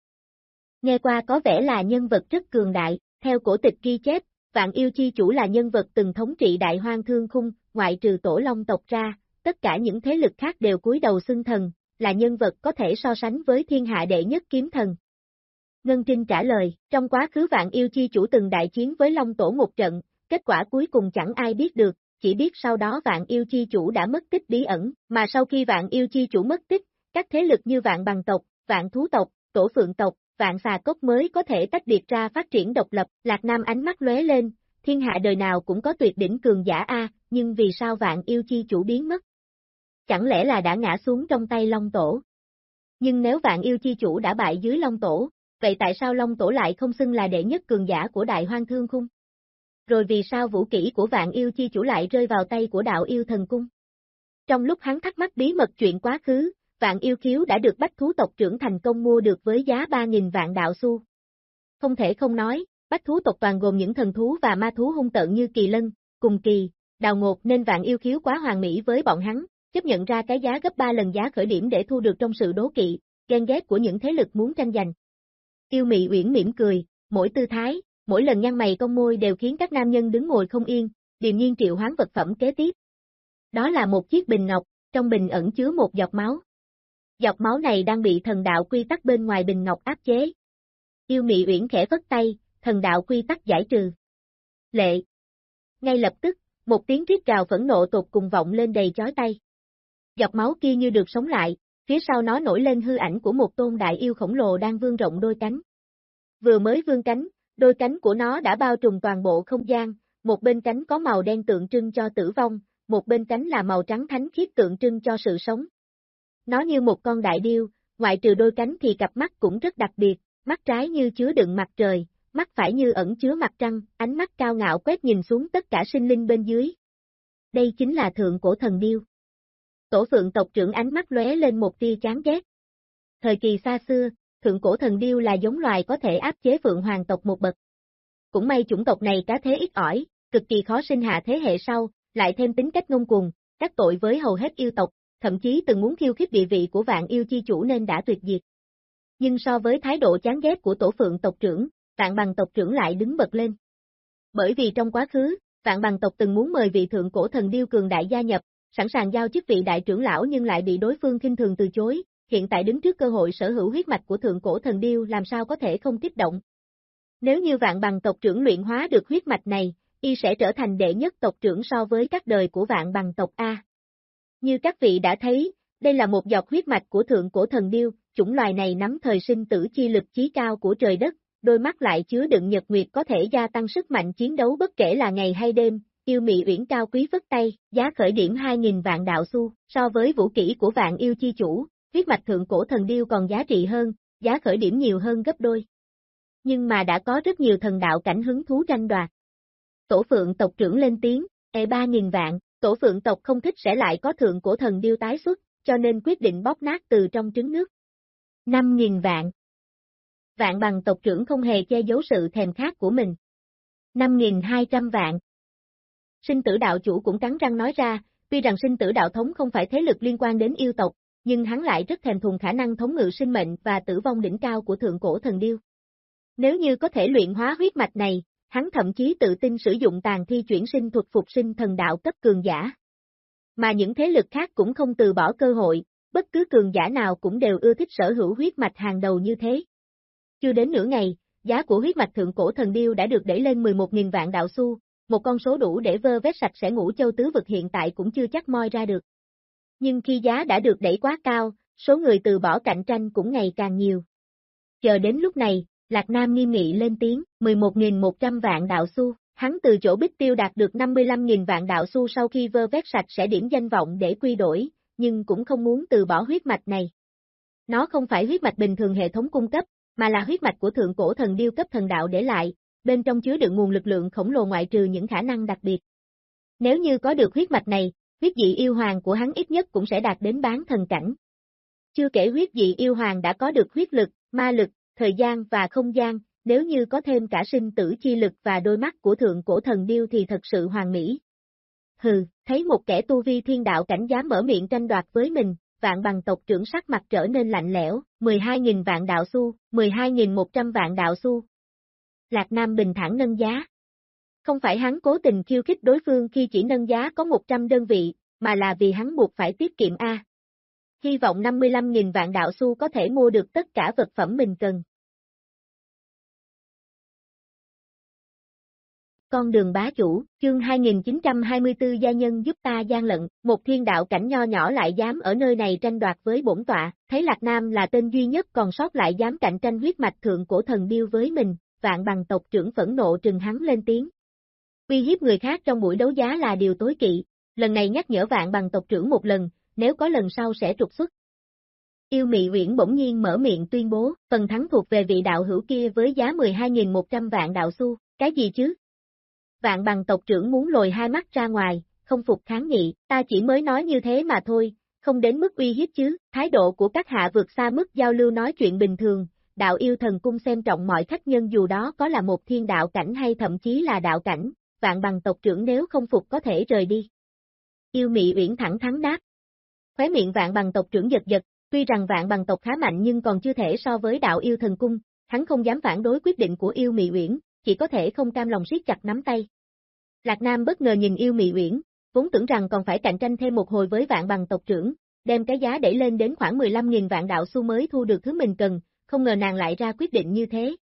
Nghe qua có vẻ là nhân vật rất cường đại, theo cổ tịch ghi chép, vạn yêu chi chủ là nhân vật từng thống trị đại hoang thương khung, ngoại trừ tổ long tộc ra, tất cả những thế lực khác đều cúi đầu xưng thần, là nhân vật có thể so sánh với thiên hạ đệ nhất kiếm thần. Ngân Trinh trả lời, trong quá khứ vạn yêu chi chủ từng đại chiến với Long Tổ một trận, kết quả cuối cùng chẳng ai biết được, chỉ biết sau đó vạn yêu chi chủ đã mất tích bí ẩn, mà sau khi vạn yêu chi chủ mất tích, các thế lực như vạn bằng tộc, vạn thú tộc, tổ phượng tộc, vạn xà cốc mới có thể tách biệt ra phát triển độc lập, Lạc Nam ánh mắt lóe lên, thiên hạ đời nào cũng có tuyệt đỉnh cường giả A, nhưng vì sao vạn yêu chi chủ biến mất? Chẳng lẽ là đã ngã xuống trong tay Long Tổ? Nhưng nếu vạn yêu chi chủ đã bại dưới Long Tổ, vậy tại sao Long Tổ lại không xưng là đệ nhất cường giả của Đại Hoang Thương Khung? Rồi vì sao vũ kỹ của vạn yêu chi chủ lại rơi vào tay của đạo yêu thần cung? Trong lúc hắn thắc mắc bí mật chuyện quá khứ, vạn yêu khiếu đã được bách thú tộc trưởng thành công mua được với giá 3.000 vạn đạo xu. Không thể không nói, bách thú tộc toàn gồm những thần thú và ma thú hung tợn như kỳ lân, cùng kỳ, đào ngột nên vạn yêu khiếu quá hoàn mỹ với bọn hắn, chấp nhận ra cái giá gấp 3 lần giá khởi điểm để thu được trong sự đố kỵ, ghen ghét của những thế lực muốn tranh giành. Tiêu mị uyển mỉm cười, mỗi tư thái, mỗi lần nhăn mày cong môi đều khiến các nam nhân đứng ngồi không yên, điềm nhiên triệu hoán vật phẩm kế tiếp. Đó là một chiếc bình ngọc, trong bình ẩn chứa một giọt máu. Giọt máu này đang bị thần đạo quy tắc bên ngoài bình ngọc áp chế. Yêu mị uyển khẽ vất tay, thần đạo quy tắc giải trừ. Lệ. Ngay lập tức, một tiếng rít gào phẫn nộ tột cùng vọng lên đầy chói tay. Giọt máu kia như được sống lại, phía sau nó nổi lên hư ảnh của một tôn đại yêu khổng lồ đang vươn rộng đôi cánh. Vừa mới vươn cánh, đôi cánh của nó đã bao trùm toàn bộ không gian, một bên cánh có màu đen tượng trưng cho tử vong, một bên cánh là màu trắng thánh khiết tượng trưng cho sự sống. Nó như một con đại điêu, ngoại trừ đôi cánh thì cặp mắt cũng rất đặc biệt, mắt trái như chứa đựng mặt trời, mắt phải như ẩn chứa mặt trăng, ánh mắt cao ngạo quét nhìn xuống tất cả sinh linh bên dưới. Đây chính là thượng cổ thần điêu. Tổ phượng tộc trưởng ánh mắt lóe lên một tia chán ghét. Thời kỳ xa xưa, thượng cổ thần điêu là giống loài có thể áp chế phượng hoàng tộc một bậc. Cũng may chủng tộc này cá thế ít ỏi, cực kỳ khó sinh hạ thế hệ sau, lại thêm tính cách ngông cuồng, các tội với hầu hết yêu tộc, thậm chí từng muốn khiêu khích địa vị của vạn yêu chi chủ nên đã tuyệt diệt. Nhưng so với thái độ chán ghét của tổ phượng tộc trưởng, vạn bằng tộc trưởng lại đứng bật lên. Bởi vì trong quá khứ, vạn bằng tộc từng muốn mời vị thượng cổ thần điêu cường đại gia nhập, sẵn sàng giao chức vị đại trưởng lão nhưng lại bị đối phương kinh thường từ chối, hiện tại đứng trước cơ hội sở hữu huyết mạch của thượng cổ thần điêu làm sao có thể không kích động. Nếu như vạn bằng tộc trưởng luyện hóa được huyết mạch này, y sẽ trở thành đệ nhất tộc trưởng so với các đời của vạn bằng tộc A. Như các vị đã thấy, đây là một giọt huyết mạch của thượng cổ thần điêu, chủng loài này nắm thời sinh tử chi lực chí cao của trời đất, đôi mắt lại chứa đựng nhật nguyệt có thể gia tăng sức mạnh chiến đấu bất kể là ngày hay đêm, yêu mị uyển cao quý vất tay, giá khởi điểm 2.000 vạn đạo xu, so với vũ kỹ của vạn yêu chi chủ, huyết mạch thượng cổ thần điêu còn giá trị hơn, giá khởi điểm nhiều hơn gấp đôi. Nhưng mà đã có rất nhiều thần đạo cảnh hứng thú tranh đoạt. Tổ phượng tộc trưởng lên tiếng, e 3.000 vạn, tổ phượng tộc không thích sẽ lại có thượng cổ thần điêu tái xuất, cho nên quyết định bóp nát từ trong trứng nước. 5.000 vạn. Vạn bằng tộc trưởng không hề che giấu sự thèm khát của mình. 5.200 vạn. Sinh tử đạo chủ cũng cắn răng nói ra, tuy rằng sinh tử đạo thống không phải thế lực liên quan đến yêu tộc, nhưng hắn lại rất thèm thùng khả năng thống ngự sinh mệnh và tử vong đỉnh cao của thượng cổ thần điêu. Nếu như có thể luyện hóa huyết mạch này, hắn thậm chí tự tin sử dụng tàn thi chuyển sinh thuật phục sinh thần đạo cấp cường giả. Mà những thế lực khác cũng không từ bỏ cơ hội, bất cứ cường giả nào cũng đều ưa thích sở hữu huyết mạch hàng đầu như thế. Chưa đến nửa ngày, giá của huyết mạch thượng cổ thần điêu đã được đẩy lên 11.000 vạn đạo xu, một con số đủ để vơ vét sạch sẽ ngũ châu tứ vực hiện tại cũng chưa chắc moi ra được. Nhưng khi giá đã được đẩy quá cao, số người từ bỏ cạnh tranh cũng ngày càng nhiều. Chờ đến lúc này, Lạc Nam nghiêm nghị lên tiếng, 11.100 vạn đạo xu, hắn từ chỗ bích tiêu đạt được 55.000 vạn đạo xu sau khi vơ vét sạch sẽ điểm danh vọng để quy đổi, nhưng cũng không muốn từ bỏ huyết mạch này. Nó không phải huyết mạch bình thường hệ thống cung cấp, mà là huyết mạch của thượng cổ thần điêu cấp thần đạo để lại, bên trong chứa đựng nguồn lực lượng khổng lồ ngoại trừ những khả năng đặc biệt. Nếu như có được huyết mạch này, huyết dị yêu hoàng của hắn ít nhất cũng sẽ đạt đến bán thần cảnh. Chưa kể huyết dị yêu hoàng đã có được huyết lực, ma lực, thời gian và không gian, nếu như có thêm cả sinh tử chi lực và đôi mắt của thượng cổ thần điêu thì thật sự hoàn mỹ. Hừ, thấy một kẻ tu vi thiên đạo cảnh dám mở miệng tranh đoạt với mình, vạn bằng tộc trưởng sắc mặt trở nên lạnh lẽo, 12.000 vạn đạo xu, 12.100 vạn đạo xu. Lạc Nam bình thản nâng giá. Không phải hắn cố tình khiêu khích đối phương khi chỉ nâng giá có 100 đơn vị, mà là vì hắn buộc phải tiết kiệm A. Hy vọng 55.000 vạn đạo xu có thể mua được tất cả vật phẩm mình cần. Con đường bá chủ, chương 2924 gia nhân giúp ta gian lận, một thiên đạo cảnh nho nhỏ lại dám ở nơi này tranh đoạt với bổn tọa, thấy Lạc Nam là tên duy nhất còn sót lại dám cạnh tranh huyết mạch thượng cổ thần điêu với mình, vạn bằng tộc trưởng phẫn nộ trừng hắn lên tiếng. Uy hiếp người khác trong buổi đấu giá là điều tối kỵ, lần này nhắc nhở vạn bằng tộc trưởng một lần, nếu có lần sau sẽ trục xuất. Yêu Mị Uyển bỗng nhiên mở miệng tuyên bố, phần thắng thuộc về vị đạo hữu kia với giá 12.100 vạn đạo xu, cái gì chứ? Vạn bằng tộc trưởng muốn lồi hai mắt ra ngoài, không phục kháng nghị, ta chỉ mới nói như thế mà thôi, không đến mức uy hiếp chứ, thái độ của các hạ vượt xa mức giao lưu nói chuyện bình thường, đạo yêu thần cung xem trọng mọi khách nhân dù đó có là một thiên đạo cảnh hay thậm chí là đạo cảnh, vạn bằng tộc trưởng nếu không phục có thể rời đi. Yêu mị uyển thẳng thắn đáp. Khóe miệng vạn bằng tộc trưởng giật giật, tuy rằng vạn bằng tộc khá mạnh nhưng còn chưa thể so với đạo yêu thần cung, hắn không dám phản đối quyết định của yêu mị uyển, chỉ có thể không cam lòng siết chặt nắm tay. Lạc Nam bất ngờ nhìn yêu mị uyển, vốn tưởng rằng còn phải cạnh tranh thêm một hồi với vạn bằng tộc trưởng, đem cái giá đẩy lên đến khoảng 15.000 vạn đạo xu mới thu được thứ mình cần, không ngờ nàng lại ra quyết định như thế.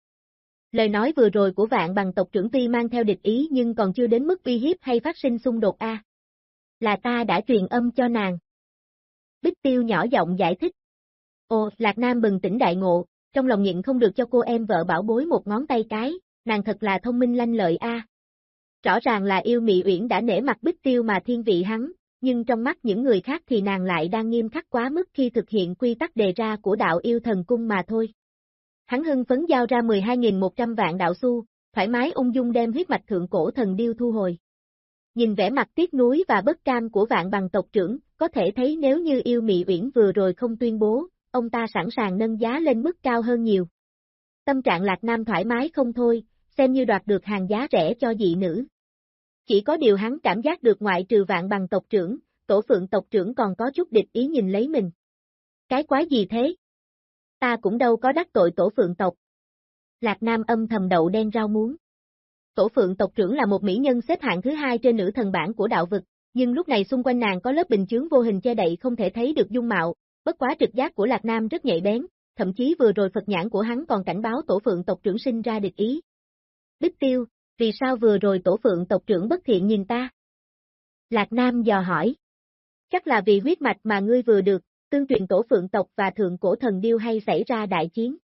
Lời nói vừa rồi của vạn bằng tộc trưởng tuy mang theo địch ý nhưng còn chưa đến mức uy hiếp hay phát sinh xung đột a. Là ta đã truyền âm cho nàng. Bích tiêu nhỏ giọng giải thích. Ồ, Lạc Nam bừng tỉnh đại ngộ, trong lòng nhịn không được cho cô em vợ bảo bối một ngón tay cái, nàng thật là thông minh lanh lợi a. Rõ ràng là yêu mị uyển đã nể mặt bích tiêu mà thiên vị hắn, nhưng trong mắt những người khác thì nàng lại đang nghiêm khắc quá mức khi thực hiện quy tắc đề ra của đạo yêu thần cung mà thôi. Hắn hưng phấn giao ra 12.100 vạn đạo xu, thoải mái ung dung đem huyết mạch thượng cổ thần điêu thu hồi. Nhìn vẻ mặt tiếc nuối và bất cam của vạn bằng tộc trưởng, có thể thấy nếu như yêu mị uyển vừa rồi không tuyên bố, ông ta sẵn sàng nâng giá lên mức cao hơn nhiều. Tâm trạng Lạc Nam thoải mái không thôi, xem như đoạt được hàng giá rẻ cho dị nữ. Chỉ có điều hắn cảm giác được ngoại trừ vạn bằng tộc trưởng, tổ phượng tộc trưởng còn có chút địch ý nhìn lấy mình. Cái quái gì thế? Ta cũng đâu có đắc tội tổ phượng tộc. Lạc Nam âm thầm đậu đen rau muống. Tổ phượng tộc trưởng là một mỹ nhân xếp hạng thứ hai trên nữ thần bản của đạo vực, nhưng lúc này xung quanh nàng có lớp bình chướng vô hình che đậy không thể thấy được dung mạo, bất quá trực giác của Lạc Nam rất nhạy bén, thậm chí vừa rồi Phật nhãn của hắn còn cảnh báo tổ phượng tộc trưởng sinh ra địch ý. Bích tiêu, vì sao vừa rồi tổ phượng tộc trưởng bất thiện nhìn ta? Lạc Nam dò hỏi. Chắc là vì huyết mạch mà ngươi vừa được, tương truyền tổ phượng tộc và thượng cổ thần điêu hay xảy ra đại chiến.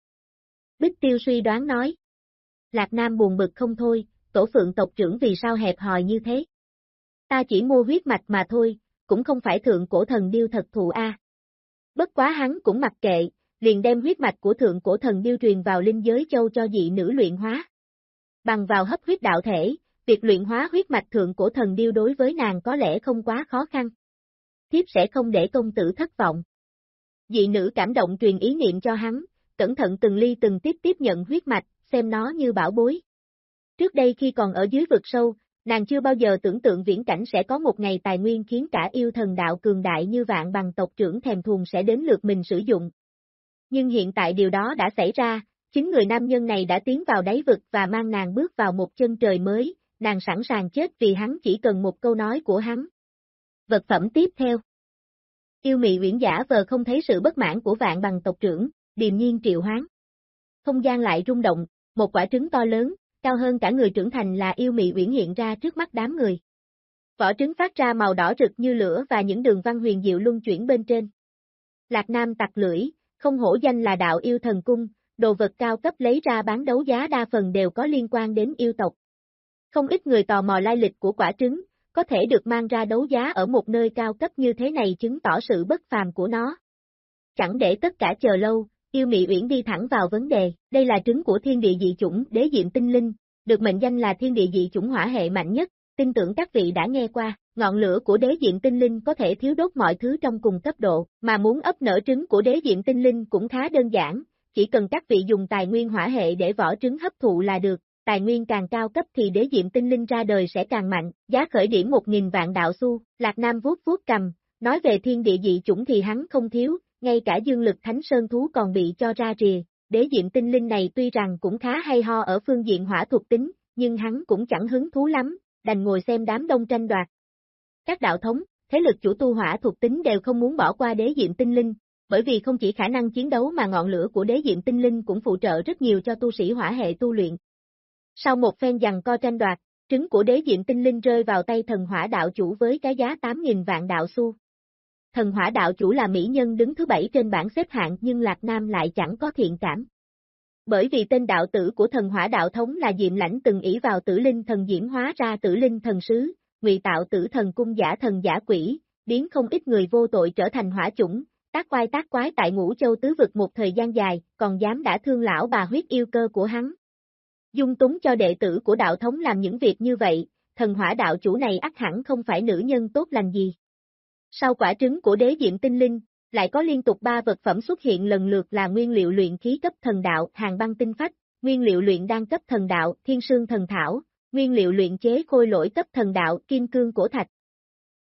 Bích tiêu suy đoán nói. Lạc Nam buồn bực không thôi, tổ phượng tộc trưởng vì sao hẹp hòi như thế? Ta chỉ mua huyết mạch mà thôi, cũng không phải thượng cổ thần điêu thật thù a. Bất quá hắn cũng mặc kệ, liền đem huyết mạch của thượng cổ thần điêu truyền vào linh giới châu cho dị nữ luyện hóa. Bằng vào hấp huyết đạo thể, việc luyện hóa huyết mạch thượng cổ thần điêu đối với nàng có lẽ không quá khó khăn. Thiếp sẽ không để công tử thất vọng. Dị nữ cảm động truyền ý niệm cho hắn, cẩn thận từng ly từng tiếp tiếp nhận huyết mạch, xem nó như bảo bối. Trước đây khi còn ở dưới vực sâu, nàng chưa bao giờ tưởng tượng viễn cảnh sẽ có một ngày tài nguyên khiến cả yêu thần đạo cường đại như vạn bằng tộc trưởng thèm thuồng sẽ đến lượt mình sử dụng. Nhưng hiện tại điều đó đã xảy ra, chính người nam nhân này đã tiến vào đáy vực và mang nàng bước vào một chân trời mới, nàng sẵn sàng chết vì hắn chỉ cần một câu nói của hắn. Vật phẩm tiếp theo Yêu mị uyển giả vờ không thấy sự bất mãn của vạn bằng tộc trưởng, điềm nhiên triệu hoán. Không gian lại rung động, một quả trứng to lớn, cao hơn cả người trưởng thành là yêu mị uyển hiện ra trước mắt đám người. Vỏ trứng phát ra màu đỏ rực như lửa và những đường văn huyền diệu luân chuyển bên trên. Lạc Nam tặc lưỡi, không hổ danh là đạo yêu thần cung, đồ vật cao cấp lấy ra bán đấu giá đa phần đều có liên quan đến yêu tộc. Không ít người tò mò lai lịch của quả trứng, có thể được mang ra đấu giá ở một nơi cao cấp như thế này chứng tỏ sự bất phàm của nó. Chẳng để tất cả chờ lâu, yêu mị uyển đi thẳng vào vấn đề, đây là trứng của thiên địa dị chủng đế diệm tinh linh, được mệnh danh là thiên địa dị chủng hỏa hệ mạnh nhất, tin tưởng các vị đã nghe qua, ngọn lửa của đế diện tinh linh có thể thiếu đốt mọi thứ trong cùng cấp độ, mà muốn ấp nở trứng của đế diện tinh linh cũng khá đơn giản, chỉ cần các vị dùng tài nguyên hỏa hệ để vỏ trứng hấp thụ là được, tài nguyên càng cao cấp thì đế diệm tinh linh ra đời sẽ càng mạnh, giá khởi điểm 1.000 vạn đạo xu, Lạc Nam vuốt vuốt cầm, nói về thiên địa dị chủng thì hắn không thiếu, ngay cả dương lực thánh sơn thú còn bị cho ra rìa, đế diệm tinh linh này tuy rằng cũng khá hay ho ở phương diện hỏa thuộc tính, nhưng hắn cũng chẳng hứng thú lắm, đành ngồi xem đám đông tranh đoạt. Các đạo thống, thế lực chủ tu hỏa thuộc tính đều không muốn bỏ qua đế diệm tinh linh, bởi vì không chỉ khả năng chiến đấu mà ngọn lửa của đế diện tinh linh cũng phụ trợ rất nhiều cho tu sĩ hỏa hệ tu luyện. Sau một phen giằng co tranh đoạt, trứng của đế diện tinh linh rơi vào tay thần hỏa đạo chủ với cái giá 8.000 vạn đạo xu. Thần hỏa đạo chủ là mỹ nhân đứng thứ bảy trên bảng xếp hạng nhưng Lạc Nam lại chẳng có thiện cảm. Bởi vì tên đạo tử của thần hỏa đạo thống là Diệm Lãnh từng ỷ vào tử linh thần diễm hóa ra tử linh thần sứ, ngụy tạo tử thần cung giả thần giả quỷ, biến không ít người vô tội trở thành hỏa chủng, tác quai tác quái tại ngũ châu tứ vực một thời gian dài, còn dám đã thương lão bà huyết yêu cơ của hắn. Dung túng cho đệ tử của đạo thống làm những việc như vậy, thần hỏa đạo chủ này ắt hẳn không phải nữ nhân tốt lành gì. Sau quả trứng của đế diện tinh linh, lại có liên tục ba vật phẩm xuất hiện lần lượt là nguyên liệu luyện khí cấp thần đạo, hàng băng tinh phách, nguyên liệu luyện đan cấp thần đạo, thiên sương thần thảo, nguyên liệu luyện chế khôi lỗi cấp thần đạo, kim cương cổ thạch.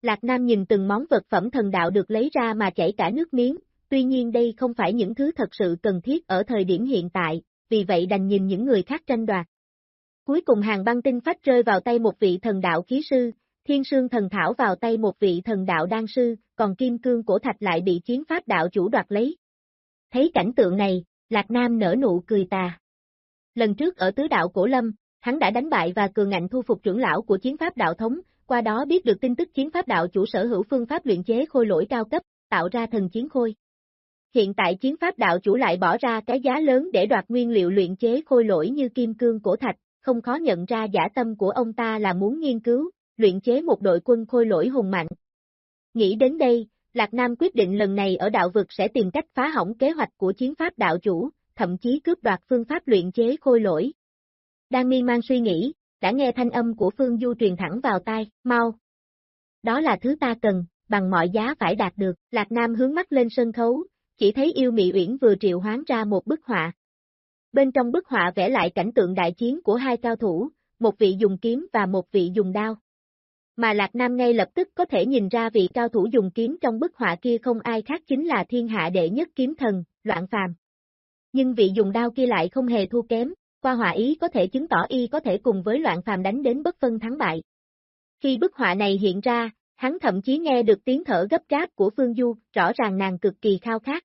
Lạc Nam nhìn từng món vật phẩm thần đạo được lấy ra mà chảy cả nước miếng, tuy nhiên đây không phải những thứ thật sự cần thiết ở thời điểm hiện tại, vì vậy đành nhìn những người khác tranh đoạt. Cuối cùng hàng băng tinh phách rơi vào tay một vị thần đạo khí sư, thiên sương thần thảo vào tay một vị thần đạo đan sư, còn kim cương cổ thạch lại bị chiến pháp đạo chủ đoạt lấy. Thấy cảnh tượng này, Lạc Nam nở nụ cười tà. Lần trước ở tứ đạo cổ lâm, hắn đã đánh bại và cường ngạnh thu phục trưởng lão của chiến pháp đạo thống, qua đó biết được tin tức chiến pháp đạo chủ sở hữu phương pháp luyện chế khôi lỗi cao cấp, tạo ra thần chiến khôi. Hiện tại chiến pháp đạo chủ lại bỏ ra cái giá lớn để đoạt nguyên liệu luyện chế khôi lỗi như kim cương cổ thạch, không khó nhận ra giả tâm của ông ta là muốn nghiên cứu, luyện chế một đội quân khôi lỗi hùng mạnh. Nghĩ đến đây, Lạc Nam quyết định lần này ở đạo vực sẽ tìm cách phá hỏng kế hoạch của chiến pháp đạo chủ, thậm chí cướp đoạt phương pháp luyện chế khôi lỗi. Đang miên man suy nghĩ, đã nghe thanh âm của Phương Du truyền thẳng vào tai, mau. Đó là thứ ta cần, bằng mọi giá phải đạt được, Lạc Nam hướng mắt lên sân khấu, chỉ thấy yêu mị uyển vừa triệu hoán ra một bức họa. Bên trong bức họa vẽ lại cảnh tượng đại chiến của hai cao thủ, một vị dùng kiếm và một vị dùng đao. Mà Lạc Nam ngay lập tức có thể nhìn ra vị cao thủ dùng kiếm trong bức họa kia không ai khác chính là thiên hạ đệ nhất kiếm thần, loạn phàm. Nhưng vị dùng đao kia lại không hề thua kém, qua hòa ý có thể chứng tỏ y có thể cùng với loạn phàm đánh đến bất phân thắng bại. Khi bức họa này hiện ra, hắn thậm chí nghe được tiếng thở gấp gáp của Phương Du, rõ ràng nàng cực kỳ khao khát.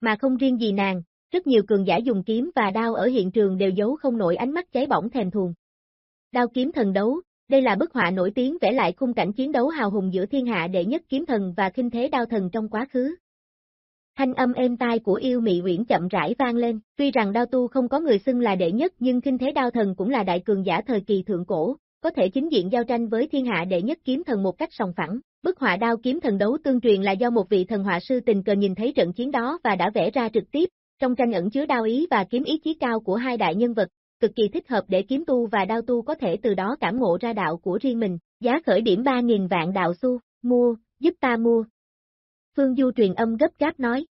Mà không riêng gì nàng, rất nhiều cường giả dùng kiếm và đao ở hiện trường đều giấu không nổi ánh mắt cháy bỏng thèm thuồng. Đao kiếm thần đấu, đây là bức họa nổi tiếng vẽ lại khung cảnh chiến đấu hào hùng giữa thiên hạ đệ nhất kiếm thần và kinh thế đao thần trong quá khứ. Thanh âm êm tai của yêu mị uyển chậm rãi vang lên, tuy rằng đao tu không có người xưng là đệ nhất nhưng kinh thế đao thần cũng là đại cường giả thời kỳ thượng cổ, có thể chính diện giao tranh với thiên hạ đệ nhất kiếm thần một cách sòng phẳng. Bức họa đao kiếm thần đấu tương truyền là do một vị thần họa sư tình cờ nhìn thấy trận chiến đó và đã vẽ ra trực tiếp, trong tranh ẩn chứa đao ý và kiếm ý chí cao của hai đại nhân vật, cực kỳ thích hợp để kiếm tu và đao tu có thể từ đó cảm ngộ ra đạo của riêng mình. Giá khởi điểm 3.000 vạn đạo xu, mua, giúp ta mua. Phương Du truyền âm gấp gáp nói.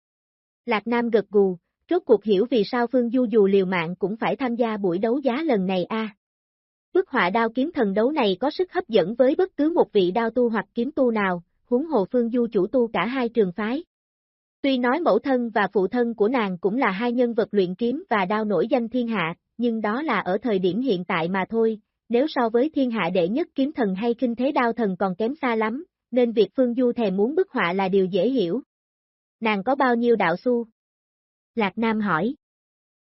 Lạc Nam gật gù, rốt cuộc hiểu vì sao Phương Du dù liều mạng cũng phải tham gia buổi đấu giá lần này a. Bức họa đao kiếm thần đấu này có sức hấp dẫn với bất cứ một vị đao tu hoặc kiếm tu nào, huống hồ Phương Du chủ tu cả hai trường phái. Tuy nói mẫu thân và phụ thân của nàng cũng là hai nhân vật luyện kiếm và đao nổi danh thiên hạ, nhưng đó là ở thời điểm hiện tại mà thôi, nếu so với thiên hạ đệ nhất kiếm thần hay kinh thế đao thần còn kém xa lắm, nên việc Phương Du thèm muốn bức họa là điều dễ hiểu. Nàng có bao nhiêu đạo xu? Lạc Nam hỏi.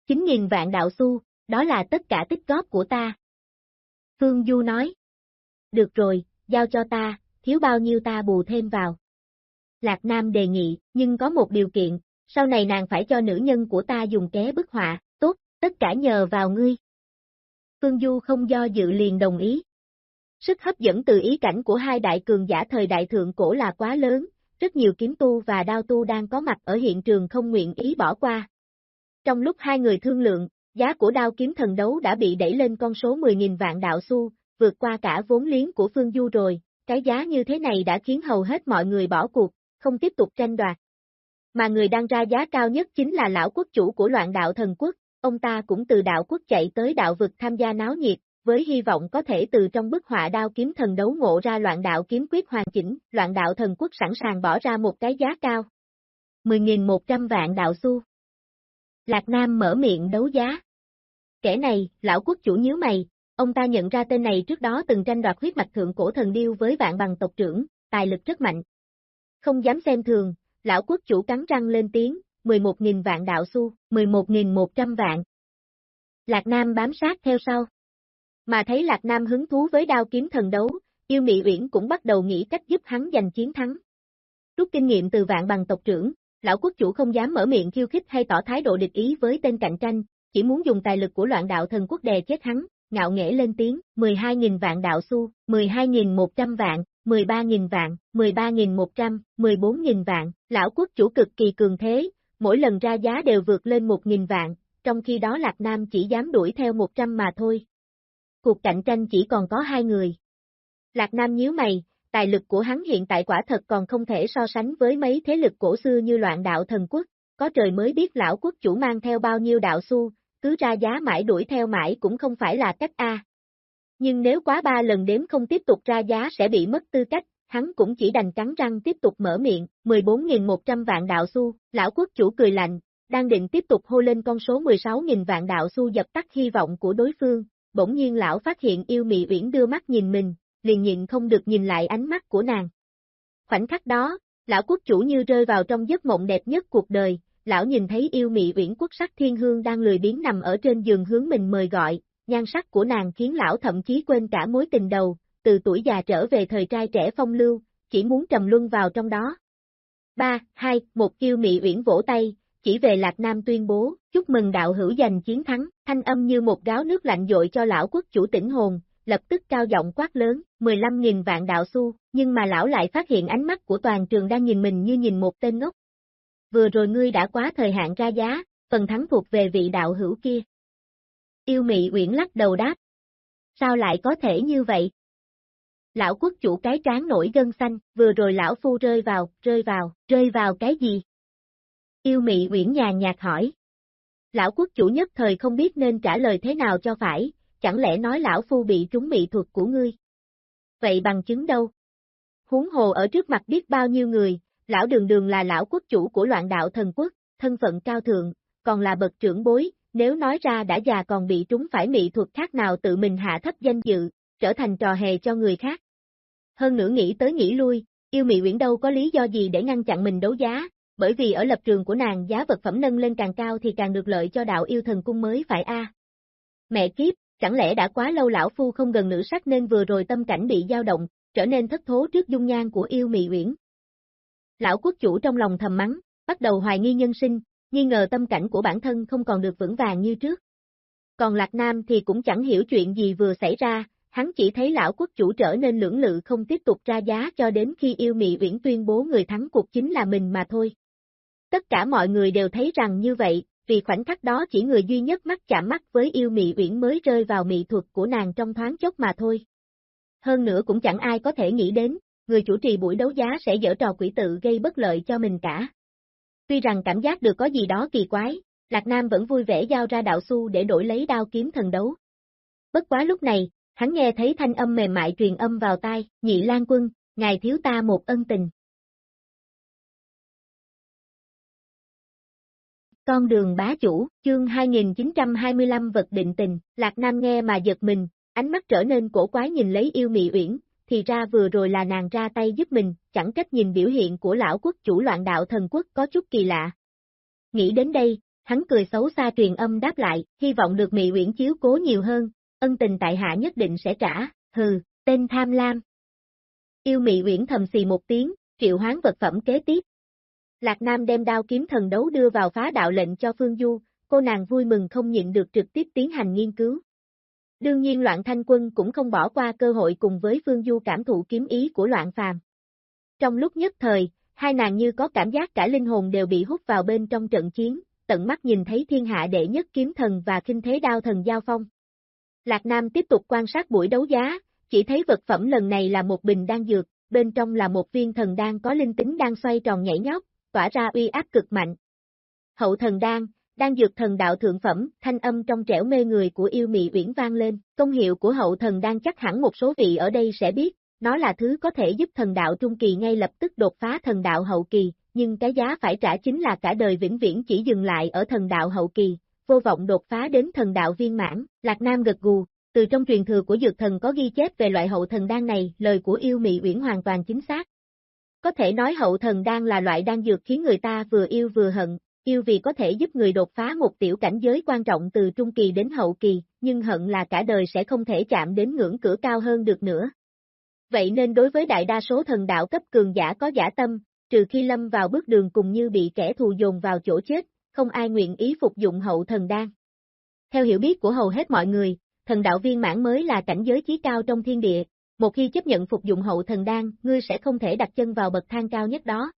9.000 vạn đạo xu, đó là tất cả tích góp của ta. Phương Du nói. Được rồi, giao cho ta, thiếu bao nhiêu ta bù thêm vào. Lạc Nam đề nghị, nhưng có một điều kiện, sau này nàng phải cho nữ nhân của ta dùng ké bức họa, tốt, tất cả nhờ vào ngươi. Phương Du không do dự liền đồng ý. Sức hấp dẫn từ ý cảnh của hai đại cường giả thời đại thượng cổ là quá lớn, rất nhiều kiếm tu và đao tu đang có mặt ở hiện trường không nguyện ý bỏ qua. Trong lúc hai người thương lượng, giá của đao kiếm thần đấu đã bị đẩy lên con số 10.000 vạn đạo xu, vượt qua cả vốn liếng của Phương Du rồi, cái giá như thế này đã khiến hầu hết mọi người bỏ cuộc, không tiếp tục tranh đoạt. Mà người đang ra giá cao nhất chính là lão quốc chủ của loạn đạo thần quốc, ông ta cũng từ đạo quốc chạy tới đạo vực tham gia náo nhiệt, với hy vọng có thể từ trong bức họa đao kiếm thần đấu ngộ ra loạn đạo kiếm quyết hoàn chỉnh, loạn đạo thần quốc sẵn sàng bỏ ra một cái giá cao. 10.100 vạn đạo xu. Lạc Nam mở miệng đấu giá. Kẻ này, lão quốc chủ nhíu mày, ông ta nhận ra tên này trước đó từng tranh đoạt huyết mạch thượng cổ thần điêu với vạn bằng tộc trưởng, tài lực rất mạnh. Không dám xem thường, lão quốc chủ cắn răng lên tiếng, 11.000 vạn đạo xu, 11.100 vạn. Lạc Nam bám sát theo sau. Mà thấy Lạc Nam hứng thú với đao kiếm thần đấu, yêu mị uyển cũng bắt đầu nghĩ cách giúp hắn giành chiến thắng. Rút kinh nghiệm từ vạn bằng tộc trưởng, lão quốc chủ không dám mở miệng khiêu khích hay tỏ thái độ địch ý với tên cạnh tranh, chỉ muốn dùng tài lực của loạn đạo thần quốc đè chết hắn, ngạo nghễ lên tiếng, 12.000 vạn đạo xu, 12.100 vạn, 13.000 vạn, 13.100, 14.000 vạn, lão quốc chủ cực kỳ cường thế, mỗi lần ra giá đều vượt lên 1.000 vạn, trong khi đó Lạc Nam chỉ dám đuổi theo 100 mà thôi. Cuộc cạnh tranh chỉ còn có hai người. Lạc Nam nhíu mày, tài lực của hắn hiện tại quả thật còn không thể so sánh với mấy thế lực cổ xưa như loạn đạo thần quốc, có trời mới biết lão quốc chủ mang theo bao nhiêu đạo xu, cứ ra giá mãi đuổi theo mãi cũng không phải là cách A. Nhưng nếu quá ba lần đếm không tiếp tục ra giá sẽ bị mất tư cách, hắn cũng chỉ đành cắn răng tiếp tục mở miệng, 14.100 vạn đạo xu, lão quốc chủ cười lạnh, đang định tiếp tục hô lên con số 16.000 vạn đạo xu dập tắt hy vọng của đối phương, bỗng nhiên lão phát hiện yêu mị uyển đưa mắt nhìn mình, liền nhịn không được nhìn lại ánh mắt của nàng. Khoảnh khắc đó, lão quốc chủ như rơi vào trong giấc mộng đẹp nhất cuộc đời, lão nhìn thấy yêu mị uyển quốc sắc thiên hương đang lười biếng nằm ở trên giường hướng mình mời gọi, nhan sắc của nàng khiến lão thậm chí quên cả mối tình đầu, từ tuổi già trở về thời trai trẻ phong lưu, chỉ muốn trầm luân vào trong đó. 3, 2, một yêu mị uyển vỗ tay, chỉ về Lạc Nam tuyên bố, chúc mừng đạo hữu giành chiến thắng, thanh âm như một gáo nước lạnh dội cho lão quốc chủ tỉnh hồn, lập tức cao giọng quát lớn, 15.000 vạn đạo xu, nhưng mà lão lại phát hiện ánh mắt của toàn trường đang nhìn mình như nhìn một tên ngốc. Vừa rồi ngươi đã quá thời hạn ra giá, phần thắng thuộc về vị đạo hữu kia. Yêu mị uyển lắc đầu đáp. Sao lại có thể như vậy? Lão quốc chủ cái trán nổi gân xanh, vừa rồi lão phu rơi vào, rơi vào, rơi vào cái gì? Yêu mị uyển nhàn nhạt hỏi. Lão quốc chủ nhất thời không biết nên trả lời thế nào cho phải, chẳng lẽ nói lão phu bị trúng mị thuật của ngươi? Vậy bằng chứng đâu? Huống hồ ở trước mặt biết bao nhiêu người, lão đường đường là lão quốc chủ của loạn đạo thần quốc, thân phận cao thượng, còn là bậc trưởng bối, nếu nói ra đã già còn bị trúng phải mị thuật khác nào tự mình hạ thấp danh dự, trở thành trò hề cho người khác. Hơn nữa nghĩ tới nghĩ lui, yêu mị Uyển đâu có lý do gì để ngăn chặn mình đấu giá, bởi vì ở lập trường của nàng giá vật phẩm nâng lên càng cao thì càng được lợi cho đạo yêu thần cung mới phải a. Mẹ kiếp, chẳng lẽ đã quá lâu lão phu không gần nữ sắc nên vừa rồi tâm cảnh bị dao động, trở nên thất thố trước dung nhan của yêu mị Uyển. Lão quốc chủ trong lòng thầm mắng, bắt đầu hoài nghi nhân sinh, nghi ngờ tâm cảnh của bản thân không còn được vững vàng như trước. Còn Lạc Nam thì cũng chẳng hiểu chuyện gì vừa xảy ra, hắn chỉ thấy lão quốc chủ trở nên lưỡng lự không tiếp tục ra giá cho đến khi yêu mị uyển tuyên bố người thắng cuộc chính là mình mà thôi. Tất cả mọi người đều thấy rằng như vậy, vì khoảnh khắc đó chỉ người duy nhất mắt chạm mắt với yêu mị uyển mới rơi vào mị thuật của nàng trong thoáng chốc mà thôi. Hơn nữa cũng chẳng ai có thể nghĩ đến, người chủ trì buổi đấu giá sẽ dở trò quỷ tự gây bất lợi cho mình cả. Tuy rằng cảm giác được có gì đó kỳ quái, Lạc Nam vẫn vui vẻ giao ra đạo su để đổi lấy đao kiếm thần đấu. Bất quá lúc này, hắn nghe thấy thanh âm mềm mại truyền âm vào tai, nhị lan quân, ngài thiếu ta một ân tình. Con đường bá chủ, chương 2925 vật định tình, Lạc Nam nghe mà giật mình, ánh mắt trở nên cổ quái nhìn lấy yêu mị uyển, thì ra vừa rồi là nàng ra tay giúp mình, chẳng trách nhìn biểu hiện của lão quốc chủ loạn đạo thần quốc có chút kỳ lạ. Nghĩ đến đây, hắn cười xấu xa truyền âm đáp lại, hy vọng được mị uyển chiếu cố nhiều hơn, ân tình tại hạ nhất định sẽ trả, hừ, tên tham lam. Yêu mị uyển thầm xì một tiếng, triệu hoán vật phẩm kế tiếp. Lạc Nam đem đao kiếm thần đấu đưa vào phá đạo lệnh cho Phương Du, cô nàng vui mừng không nhịn được trực tiếp tiến hành nghiên cứu. Đương nhiên loạn thanh quân cũng không bỏ qua cơ hội cùng với Phương Du cảm thụ kiếm ý của loạn phàm. Trong lúc nhất thời, hai nàng như có cảm giác cả linh hồn đều bị hút vào bên trong trận chiến, tận mắt nhìn thấy thiên hạ đệ nhất kiếm thần và kinh thế đao thần giao phong. Lạc Nam tiếp tục quan sát buổi đấu giá, chỉ thấy vật phẩm lần này là một bình đan dược, bên trong là một viên thần đan có linh tính đang xoay tròn nhảy nhót, tỏa ra uy áp cực mạnh. Hậu thần đan, đang dược thần đạo thượng phẩm, thanh âm trong trẻo mê người của yêu mị uyển vang lên, công hiệu của hậu thần đan chắc hẳn một số vị ở đây sẽ biết, nó là thứ có thể giúp thần đạo trung kỳ ngay lập tức đột phá thần đạo hậu kỳ, nhưng cái giá phải trả chính là cả đời vĩnh viễn chỉ dừng lại ở thần đạo hậu kỳ, vô vọng đột phá đến thần đạo viên mãn, Lạc Nam gật gù, từ trong truyền thừa của dược thần có ghi chép về loại hậu thần đan này, lời của yêu mị uyển hoàn toàn chính xác. Có thể nói hậu thần đan là loại đan dược khiến người ta vừa yêu vừa hận, yêu vì có thể giúp người đột phá một tiểu cảnh giới quan trọng từ trung kỳ đến hậu kỳ, nhưng hận là cả đời sẽ không thể chạm đến ngưỡng cửa cao hơn được nữa. Vậy nên đối với đại đa số thần đạo cấp cường giả có giả tâm, trừ khi lâm vào bước đường cùng như bị kẻ thù dồn vào chỗ chết, không ai nguyện ý phục dụng hậu thần đan. Theo hiểu biết của hầu hết mọi người, thần đạo viên mãn mới là cảnh giới chí cao trong thiên địa, một khi chấp nhận phục dụng hậu thần đan, ngươi sẽ không thể đặt chân vào bậc thang cao nhất đó.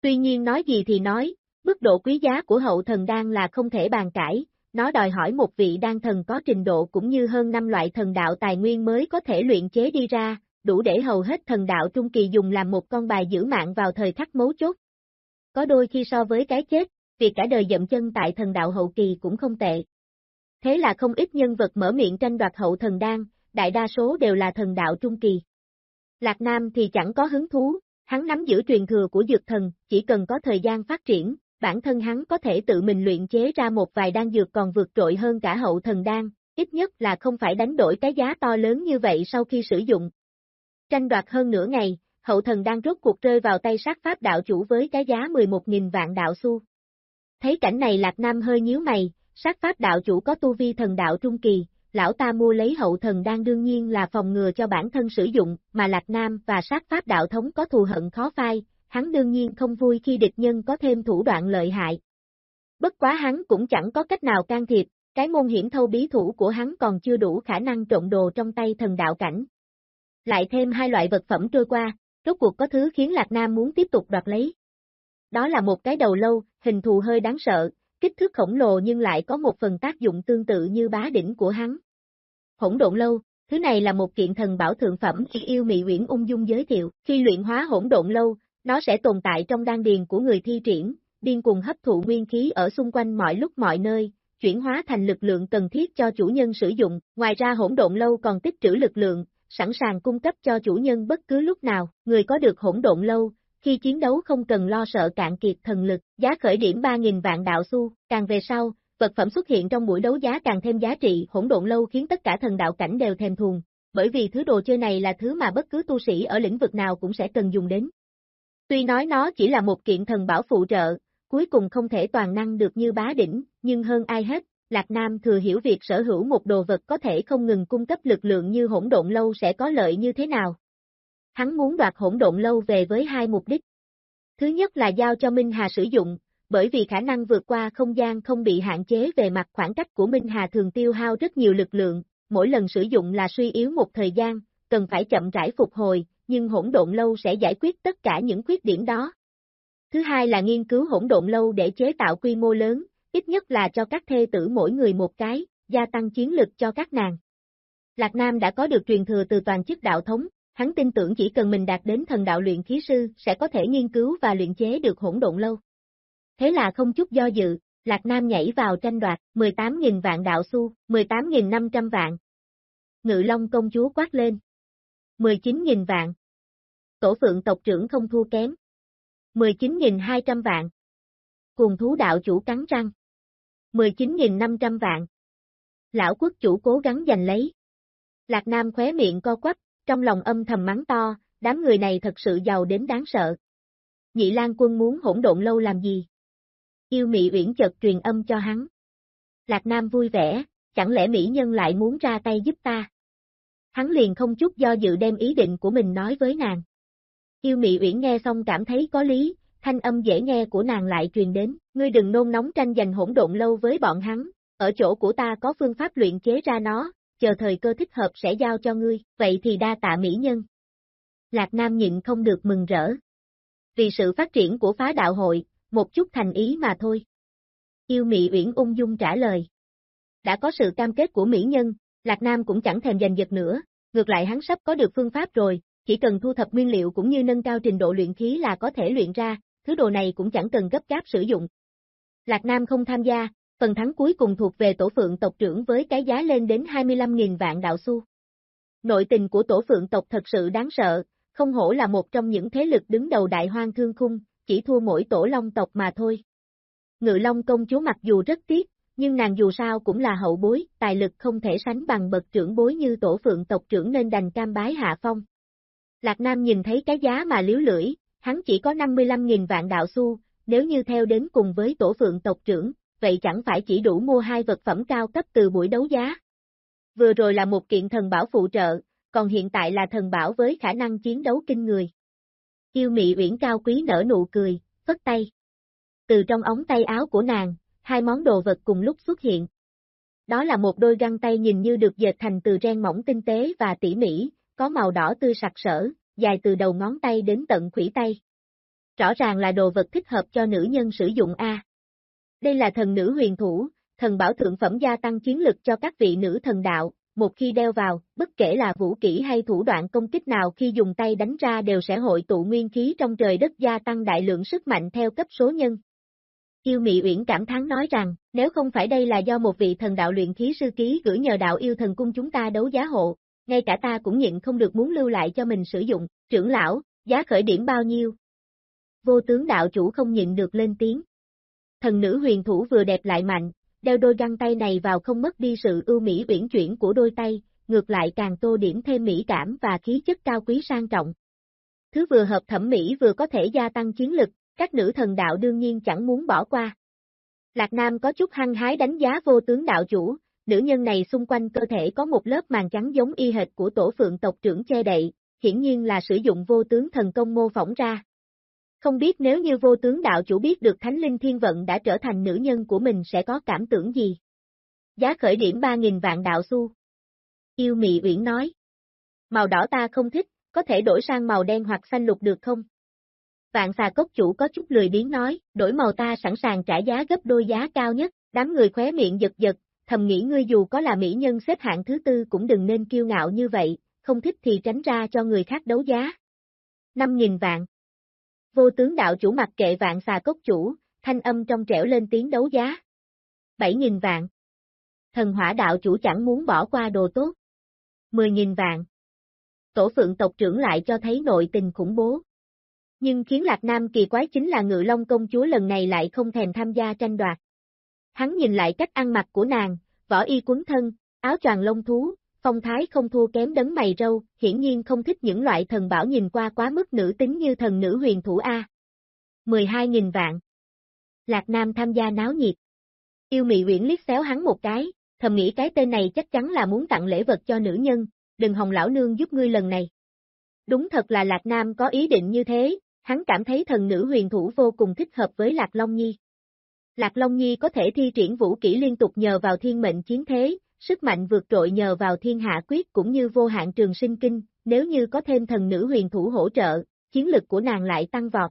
Tuy nhiên nói gì thì nói, Mức độ quý giá của hậu thần đan là không thể bàn cãi, nó đòi hỏi một vị đan thần có trình độ cũng như hơn năm loại thần đạo tài nguyên mới có thể luyện chế đi ra, đủ để hầu hết thần đạo trung kỳ dùng làm một con bài giữ mạng vào thời khắc mấu chốt. Có đôi khi so với cái chết, việc cả đời dậm chân tại thần đạo hậu kỳ cũng không tệ. Thế là không ít nhân vật mở miệng tranh đoạt hậu thần đan, đại đa số đều là thần đạo trung kỳ. Lạc Nam thì chẳng có hứng thú, hắn nắm giữ truyền thừa của dược thần, chỉ cần có thời gian phát triển, bản thân hắn có thể tự mình luyện chế ra một vài đan dược còn vượt trội hơn cả hậu thần đan, ít nhất là không phải đánh đổi cái giá to lớn như vậy sau khi sử dụng. Tranh đoạt hơn nửa ngày, hậu thần đan rốt cuộc rơi vào tay sát pháp đạo chủ với cái giá 11.000 vạn đạo xu. Thấy cảnh này Lạc Nam hơi nhíu mày, sát pháp đạo chủ có tu vi thần đạo trung kỳ, lão ta mua lấy hậu thần đang đương nhiên là phòng ngừa cho bản thân sử dụng, mà Lạc Nam và sát pháp đạo thống có thù hận khó phai, hắn đương nhiên không vui khi địch nhân có thêm thủ đoạn lợi hại. Bất quá hắn cũng chẳng có cách nào can thiệp, cái môn hiểm thâu bí thủ của hắn còn chưa đủ khả năng trộn đồ trong tay thần đạo cảnh. Lại thêm hai loại vật phẩm trôi qua, rốt cuộc có thứ khiến Lạc Nam muốn tiếp tục đoạt lấy. Đó là một cái đầu lâu, hình thù hơi đáng sợ, kích thước khổng lồ nhưng lại có một phần tác dụng tương tự như bá đỉnh của hắn. Hỗn độn lâu, thứ này là một kiện thần bảo thượng phẩm khi yêu mị uyển ung dung giới thiệu, khi luyện hóa hỗn độn lâu, nó sẽ tồn tại trong đan điền của người thi triển, điên cuồng hấp thụ nguyên khí ở xung quanh mọi lúc mọi nơi, chuyển hóa thành lực lượng cần thiết cho chủ nhân sử dụng, ngoài ra hỗn độn lâu còn tích trữ lực lượng, sẵn sàng cung cấp cho chủ nhân bất cứ lúc nào, người có được hỗn độn lâu, khi chiến đấu không cần lo sợ cạn kiệt thần lực, giá khởi điểm 3.000 vạn đạo xu, càng về sau, vật phẩm xuất hiện trong buổi đấu giá càng thêm giá trị, hỗn độn lâu khiến tất cả thần đạo cảnh đều thèm thuồng, bởi vì thứ đồ chơi này là thứ mà bất cứ tu sĩ ở lĩnh vực nào cũng sẽ cần dùng đến. Tuy nói nó chỉ là một kiện thần bảo phụ trợ, cuối cùng không thể toàn năng được như bá đỉnh, nhưng hơn ai hết, Lạc Nam thừa hiểu việc sở hữu một đồ vật có thể không ngừng cung cấp lực lượng như hỗn độn lâu sẽ có lợi như thế nào. Hắn muốn đoạt hỗn độn lâu về với hai mục đích. Thứ nhất là giao cho Minh Hà sử dụng, bởi vì khả năng vượt qua không gian không bị hạn chế về mặt khoảng cách của Minh Hà thường tiêu hao rất nhiều lực lượng, mỗi lần sử dụng là suy yếu một thời gian, cần phải chậm rãi phục hồi, nhưng hỗn độn lâu sẽ giải quyết tất cả những khuyết điểm đó. Thứ hai là nghiên cứu hỗn độn lâu để chế tạo quy mô lớn, ít nhất là cho các thê tử mỗi người một cái, gia tăng chiến lực cho các nàng. Lạc Nam đã có được truyền thừa từ toàn chức đạo thống, hắn tin tưởng chỉ cần mình đạt đến thần đạo luyện khí sư sẽ có thể nghiên cứu và luyện chế được hỗn độn lâu. Thế là không chút do dự, Lạc Nam nhảy vào tranh đoạt 18.000 vạn đạo xu, 18.500 vạn. Ngự Long công chúa quát lên. 19.000 vạn. Tổ phượng tộc trưởng không thua kém. 19.200 vạn. Cùng thú đạo chủ cắn răng. 19.500 vạn. Lão quốc chủ cố gắng giành lấy. Lạc Nam khóe miệng co quắp, trong lòng âm thầm mắng to, đám người này thật sự giàu đến đáng sợ. Nhị Lan quân muốn hỗn độn lâu làm gì? Yêu Mỹ Uyển chợt truyền âm cho hắn. Lạc Nam vui vẻ, chẳng lẽ Mỹ Nhân lại muốn ra tay giúp ta? Hắn liền không chút do dự đem ý định của mình nói với nàng. Yêu Mỹ Uyển nghe xong cảm thấy có lý, thanh âm dễ nghe của nàng lại truyền đến, ngươi đừng nôn nóng tranh giành hỗn độn lâu với bọn hắn, ở chỗ của ta có phương pháp luyện chế ra nó, chờ thời cơ thích hợp sẽ giao cho ngươi, vậy thì đa tạ mỹ nhân. Lạc Nam nhịn không được mừng rỡ. Vì sự phát triển của phá đạo hội, một chút thành ý mà thôi. Yêu Mỹ Uyển ung dung trả lời. Đã có sự cam kết của mỹ nhân, Lạc Nam cũng chẳng thèm giành giật nữa, ngược lại hắn sắp có được phương pháp rồi, chỉ cần thu thập nguyên liệu cũng như nâng cao trình độ luyện khí là có thể luyện ra, thứ đồ này cũng chẳng cần gấp gáp sử dụng. Lạc Nam không tham gia, phần thắng cuối cùng thuộc về tổ phượng tộc trưởng với cái giá lên đến 25.000 vạn đạo xu. Nội tình của tổ phượng tộc thật sự đáng sợ, không hổ là một trong những thế lực đứng đầu đại hoang thương khung, chỉ thua mỗi tổ long tộc mà thôi. Ngự long công chúa mặc dù rất tiếc, nhưng nàng dù sao cũng là hậu bối, tài lực không thể sánh bằng bậc trưởng bối như tổ phượng tộc trưởng nên đành cam bái hạ phong. Lạc Nam nhìn thấy cái giá mà liếu lưỡi, hắn chỉ có 55.000 vạn đạo xu, nếu như theo đến cùng với tổ phượng tộc trưởng, vậy chẳng phải chỉ đủ mua hai vật phẩm cao cấp từ buổi đấu giá. Vừa rồi là một kiện thần bảo phụ trợ, còn hiện tại là thần bảo với khả năng chiến đấu kinh người. Yêu mị uyển cao quý nở nụ cười, phất tay. Từ trong ống tay áo của nàng, hai món đồ vật cùng lúc xuất hiện. Đó là một đôi găng tay nhìn như được dệt thành từ ren mỏng tinh tế và tỉ mỉ, có màu đỏ tươi sặc sỡ, dài từ đầu ngón tay đến tận khủy tay. Rõ ràng là đồ vật thích hợp cho nữ nhân sử dụng A. Đây là thần nữ huyền thủ, thần bảo thượng phẩm gia tăng chiến lực cho các vị nữ thần đạo, một khi đeo vào, bất kể là vũ kỹ hay thủ đoạn công kích nào khi dùng tay đánh ra đều sẽ hội tụ nguyên khí trong trời đất gia tăng đại lượng sức mạnh theo cấp số nhân. Yêu Mị Uyển cảm thán nói rằng, nếu không phải đây là do một vị thần đạo luyện khí sư ký gửi nhờ đạo yêu thần cung chúng ta đấu giá hộ, ngay cả ta cũng nhịn không được muốn lưu lại cho mình sử dụng, trưởng lão, giá khởi điểm bao nhiêu? Vô tướng đạo chủ không nhịn được lên tiếng. Thần nữ huyền thủ vừa đẹp lại mạnh, đeo đôi găng tay này vào không mất đi sự ưu mỹ uyển chuyển của đôi tay, ngược lại càng tô điểm thêm mỹ cảm và khí chất cao quý sang trọng. Thứ vừa hợp thẩm mỹ vừa có thể gia tăng chiến lực, các nữ thần đạo đương nhiên chẳng muốn bỏ qua. Lạc Nam có chút hăng hái đánh giá vô tướng đạo chủ, nữ nhân này xung quanh cơ thể có một lớp màn trắng giống y hệt của tổ phượng tộc trưởng che đậy, hiển nhiên là sử dụng vô tướng thần công mô phỏng ra. Không biết nếu như vô tướng đạo chủ biết được Thánh Linh Thiên Vận đã trở thành nữ nhân của mình sẽ có cảm tưởng gì? Giá khởi điểm 3.000 vạn đạo xu. Yêu Mị Uyển nói. Màu đỏ ta không thích, có thể đổi sang màu đen hoặc xanh lục được không? Vạn xà cốc chủ có chút lười biến nói, đổi màu ta sẵn sàng trả giá gấp đôi giá cao nhất, đám người khóe miệng giật giật, thầm nghĩ ngươi dù có là mỹ nhân xếp hạng thứ tư cũng đừng nên kiêu ngạo như vậy, không thích thì tránh ra cho người khác đấu giá. 5.000 vạn. Vô tướng đạo chủ mặc kệ vạn xà cốc chủ, thanh âm trong trẻo lên tiếng đấu giá. 7.000 vạn. Thần hỏa đạo chủ chẳng muốn bỏ qua đồ tốt. 10.000 vạn. Tổ phượng tộc trưởng lại cho thấy nội tình khủng bố. Nhưng khiến Lạc Nam kỳ quái chính là ngự long công chúa lần này lại không thèm tham gia tranh đoạt. Hắn nhìn lại cách ăn mặc của nàng, võ y quấn thân, áo choàng lông thú, phong thái không thua kém đấng mày râu, hiển nhiên không thích những loại thần bảo nhìn qua quá mức nữ tính như thần nữ huyền thủ A. 12.000 vạn. Lạc Nam tham gia náo nhiệt. Yêu mị uyển liếc xéo hắn một cái, thầm nghĩ cái tên này chắc chắn là muốn tặng lễ vật cho nữ nhân, đừng hồng lão nương giúp ngươi lần này. Đúng thật là Lạc Nam có ý định như thế, hắn cảm thấy thần nữ huyền thủ vô cùng thích hợp với Lạc Long Nhi. Lạc Long Nhi có thể thi triển vũ kỹ liên tục nhờ vào thiên mệnh chiến thế, sức mạnh vượt trội nhờ vào thiên hạ quyết cũng như vô hạn trường sinh kinh, nếu như có thêm thần nữ huyền thủ hỗ trợ, chiến lực của nàng lại tăng vọt.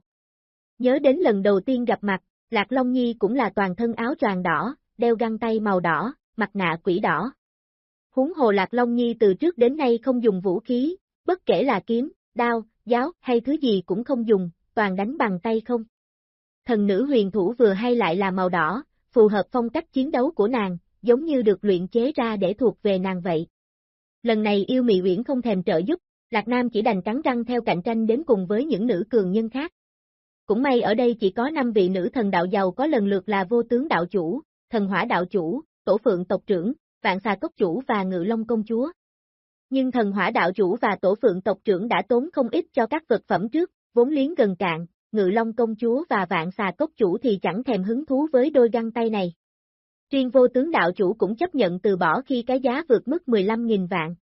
Nhớ đến lần đầu tiên gặp mặt, Lạc Long Nhi cũng là toàn thân áo choàng đỏ, đeo găng tay màu đỏ, mặt nạ quỷ đỏ. Húng hồ Lạc Long Nhi từ trước đến nay không dùng vũ khí, bất kể là kiếm, đao, giáo hay thứ gì cũng không dùng, toàn đánh bằng tay không. Thần nữ huyền thủ vừa hay lại là màu đỏ, phù hợp phong cách chiến đấu của nàng, giống như được luyện chế ra để thuộc về nàng vậy. Lần này yêu mị uyển không thèm trợ giúp, Lạc Nam chỉ đành cắn răng theo cạnh tranh đến cùng với những nữ cường nhân khác. Cũng may ở đây chỉ có 5 vị nữ thần đạo giàu có lần lượt là vô tướng đạo chủ, thần hỏa đạo chủ, tổ phượng tộc trưởng, vạn xà cốc chủ và ngự long công chúa. Nhưng thần hỏa đạo chủ và tổ phượng tộc trưởng đã tốn không ít cho các vật phẩm trước, vốn liếng gần cạn, ngự long công chúa và vạn xà cốc chủ thì chẳng thèm hứng thú với đôi găng tay này. Riêng vô tướng đạo chủ cũng chấp nhận từ bỏ khi cái giá vượt mức 15.000 vạn.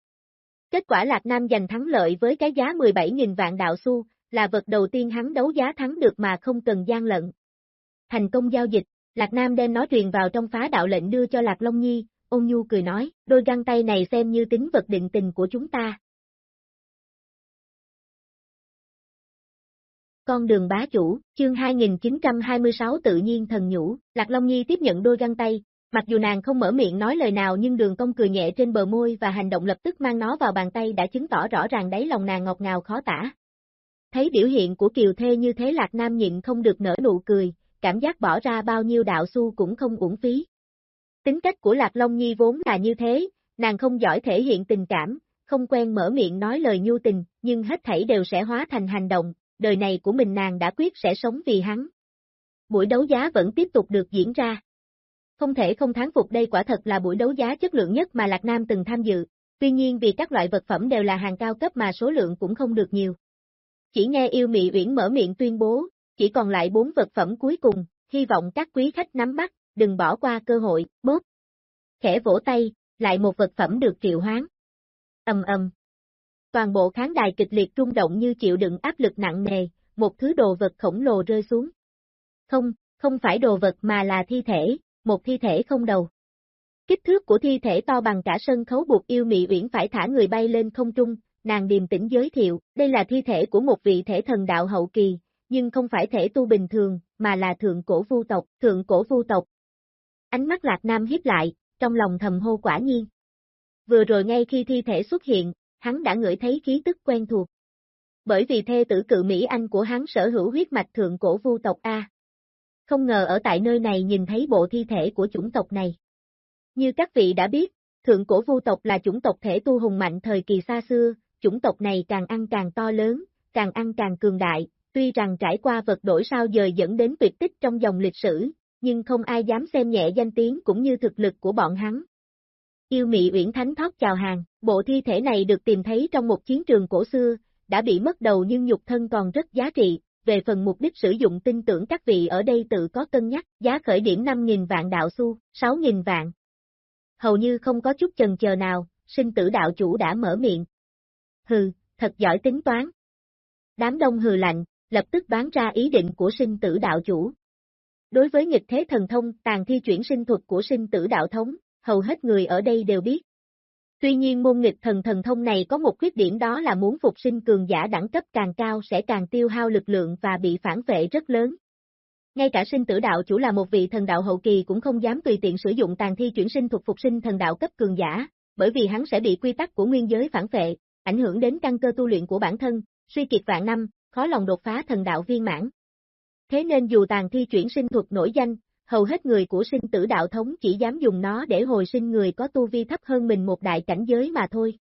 Kết quả Lạc Nam giành thắng lợi với cái giá 17.000 vạn đạo xu, là vật đầu tiên hắn đấu giá thắng được mà không cần gian lận. Thành công giao dịch, Lạc Nam đem nó truyền vào trong phá đạo lệnh đưa cho Lạc Long Nhi, ôn nhu cười nói, đôi găng tay này xem như tính vật định tình của chúng ta. Con đường bá chủ, chương 2926 tự nhiên thần nhũ, Lạc Long Nhi tiếp nhận đôi găng tay, mặc dù nàng không mở miệng nói lời nào nhưng đường công cười nhẹ trên bờ môi và hành động lập tức mang nó vào bàn tay đã chứng tỏ rõ ràng đáy lòng nàng ngọt ngào khó tả. Thấy biểu hiện của Kiều Thê như thế Lạc Nam nhịn không được nở nụ cười, cảm giác bỏ ra bao nhiêu đạo xu cũng không uổng phí. Tính cách của Lạc Long Nhi vốn là như thế, nàng không giỏi thể hiện tình cảm, không quen mở miệng nói lời nhu tình, nhưng hết thảy đều sẽ hóa thành hành động, đời này của mình nàng đã quyết sẽ sống vì hắn. Buổi đấu giá vẫn tiếp tục được diễn ra. Không thể không thán phục đây quả thật là buổi đấu giá chất lượng nhất mà Lạc Nam từng tham dự, tuy nhiên vì các loại vật phẩm đều là hàng cao cấp mà số lượng cũng không được nhiều. Chỉ nghe yêu mị uyển mở miệng tuyên bố, chỉ còn lại bốn vật phẩm cuối cùng, hy vọng các quý khách nắm bắt, đừng bỏ qua cơ hội, bóp. Khẽ vỗ tay, lại một vật phẩm được triệu hoán. Ầm ầm. Toàn bộ khán đài kịch liệt rung động như chịu đựng áp lực nặng nề, một thứ đồ vật khổng lồ rơi xuống. Không, không phải đồ vật mà là thi thể, một thi thể không đầu. Kích thước của thi thể to bằng cả sân khấu buộc yêu mị uyển phải thả người bay lên không trung, nàng điềm tĩnh giới thiệu, đây là thi thể của một vị thể thần đạo hậu kỳ, nhưng không phải thể tu bình thường, mà là thượng cổ vu tộc, thượng cổ vu tộc. Ánh mắt Lạc Nam hiếp lại, trong lòng thầm hô quả nhiên. Vừa rồi ngay khi thi thể xuất hiện, hắn đã ngửi thấy khí tức quen thuộc. Bởi vì thê tử cự Mỹ Anh của hắn sở hữu huyết mạch thượng cổ vu tộc A. Không ngờ ở tại nơi này nhìn thấy bộ thi thể của chủng tộc này. Như các vị đã biết, thượng cổ vu tộc là chủng tộc thể tu hùng mạnh thời kỳ xa xưa, chủng tộc này càng ăn càng to lớn, càng ăn càng cường đại, tuy rằng trải qua vật đổi sao dời dẫn đến tuyệt tích trong dòng lịch sử, nhưng không ai dám xem nhẹ danh tiếng cũng như thực lực của bọn hắn. Yêu Mị Uyển Thánh thoát chào hàng, bộ thi thể này được tìm thấy trong một chiến trường cổ xưa, đã bị mất đầu nhưng nhục thân còn rất giá trị, về phần mục đích sử dụng tin tưởng các vị ở đây tự có cân nhắc, giá khởi điểm 5.000 vạn đạo xu, 6.000 vạn. Hầu như không có chút chần chờ nào, sinh tử đạo chủ đã mở miệng. Hừ, thật giỏi tính toán. Đám đông hừ lạnh, lập tức bán ra ý định của sinh tử đạo chủ. Đối với nghịch thế thần thông, tàn thi chuyển sinh thuật của sinh tử đạo thống, hầu hết người ở đây đều biết. Tuy nhiên môn nghịch thần thần thông này có một khuyết điểm đó là muốn phục sinh cường giả đẳng cấp càng cao sẽ càng tiêu hao lực lượng và bị phản vệ rất lớn. Ngay cả sinh tử đạo chủ là một vị thần đạo hậu kỳ cũng không dám tùy tiện sử dụng tàn thi chuyển sinh thuộc phục sinh thần đạo cấp cường giả, bởi vì hắn sẽ bị quy tắc của nguyên giới phản vệ, ảnh hưởng đến căn cơ tu luyện của bản thân, suy kiệt vạn năm, khó lòng đột phá thần đạo viên mãn. Thế nên dù tàn thi chuyển sinh thuật nổi danh, hầu hết người của sinh tử đạo thống chỉ dám dùng nó để hồi sinh người có tu vi thấp hơn mình một đại cảnh giới mà thôi.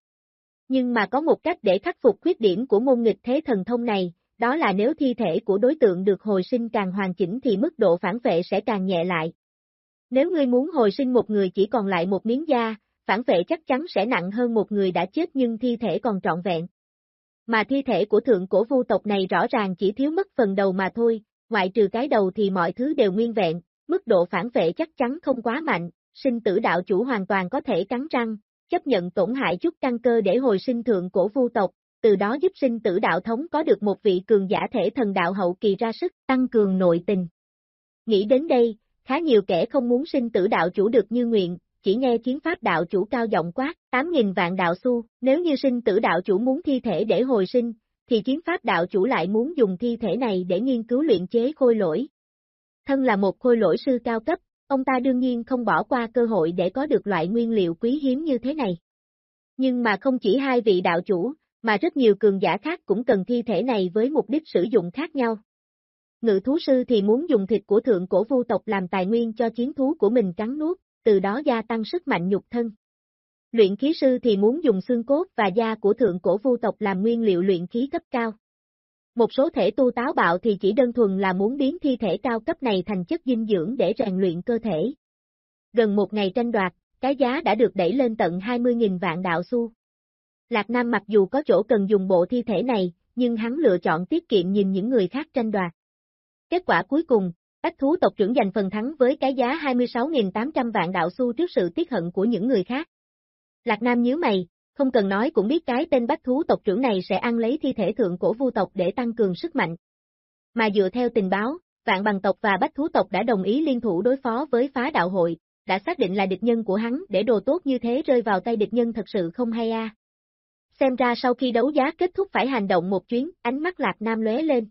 Nhưng mà có một cách để khắc phục khuyết điểm của môn nghịch thế thần thông này, đó là nếu thi thể của đối tượng được hồi sinh càng hoàn chỉnh thì mức độ phản vệ sẽ càng nhẹ lại. Nếu ngươi muốn hồi sinh một người chỉ còn lại một miếng da, phản vệ chắc chắn sẽ nặng hơn một người đã chết nhưng thi thể còn trọn vẹn. Mà thi thể của thượng cổ vu tộc này rõ ràng chỉ thiếu mất phần đầu mà thôi, ngoại trừ cái đầu thì mọi thứ đều nguyên vẹn, mức độ phản vệ chắc chắn không quá mạnh, sinh tử đạo chủ hoàn toàn có thể cắn răng, chấp nhận tổn hại chút căn cơ để hồi sinh thượng cổ vu tộc, từ đó giúp sinh tử đạo thống có được một vị cường giả thể thần đạo hậu kỳ ra sức, tăng cường nội tình. Nghĩ đến đây, khá nhiều kẻ không muốn sinh tử đạo chủ được như nguyện, chỉ nghe chiến pháp đạo chủ cao giọng quát, 8.000 vạn đạo xu, nếu như sinh tử đạo chủ muốn thi thể để hồi sinh, thì chiến pháp đạo chủ lại muốn dùng thi thể này để nghiên cứu luyện chế khôi lỗi. Thân là một khôi lỗi sư cao cấp, ông ta đương nhiên không bỏ qua cơ hội để có được loại nguyên liệu quý hiếm như thế này. Nhưng mà không chỉ hai vị đạo chủ, mà rất nhiều cường giả khác cũng cần thi thể này với mục đích sử dụng khác nhau. Ngự thú sư thì muốn dùng thịt của thượng cổ vu tộc làm tài nguyên cho chiến thú của mình cắn nuốt, từ đó gia tăng sức mạnh nhục thân. Luyện khí sư thì muốn dùng xương cốt và da của thượng cổ vu tộc làm nguyên liệu luyện khí cấp cao. Một số thể tu táo bạo thì chỉ đơn thuần là muốn biến thi thể cao cấp này thành chất dinh dưỡng để rèn luyện cơ thể. Gần một ngày tranh đoạt, cái giá đã được đẩy lên tận 20.000 vạn đạo xu. Lạc Nam mặc dù có chỗ cần dùng bộ thi thể này, nhưng hắn lựa chọn tiết kiệm nhìn những người khác tranh đoạt. Kết quả cuối cùng, Bách thú tộc trưởng giành phần thắng với cái giá 26.800 vạn đạo xu trước sự tiếc hận của những người khác. Lạc Nam nhíu mày, không cần nói cũng biết cái tên bách thú tộc trưởng này sẽ ăn lấy thi thể thượng cổ vu tộc để tăng cường sức mạnh. Mà dựa theo tình báo, vạn bằng tộc và bách thú tộc đã đồng ý liên thủ đối phó với phá đạo hội, đã xác định là địch nhân của hắn để đồ tốt như thế rơi vào tay địch nhân thật sự không hay a. Xem ra sau khi đấu giá kết thúc phải hành động một chuyến, ánh mắt Lạc Nam lóe lên.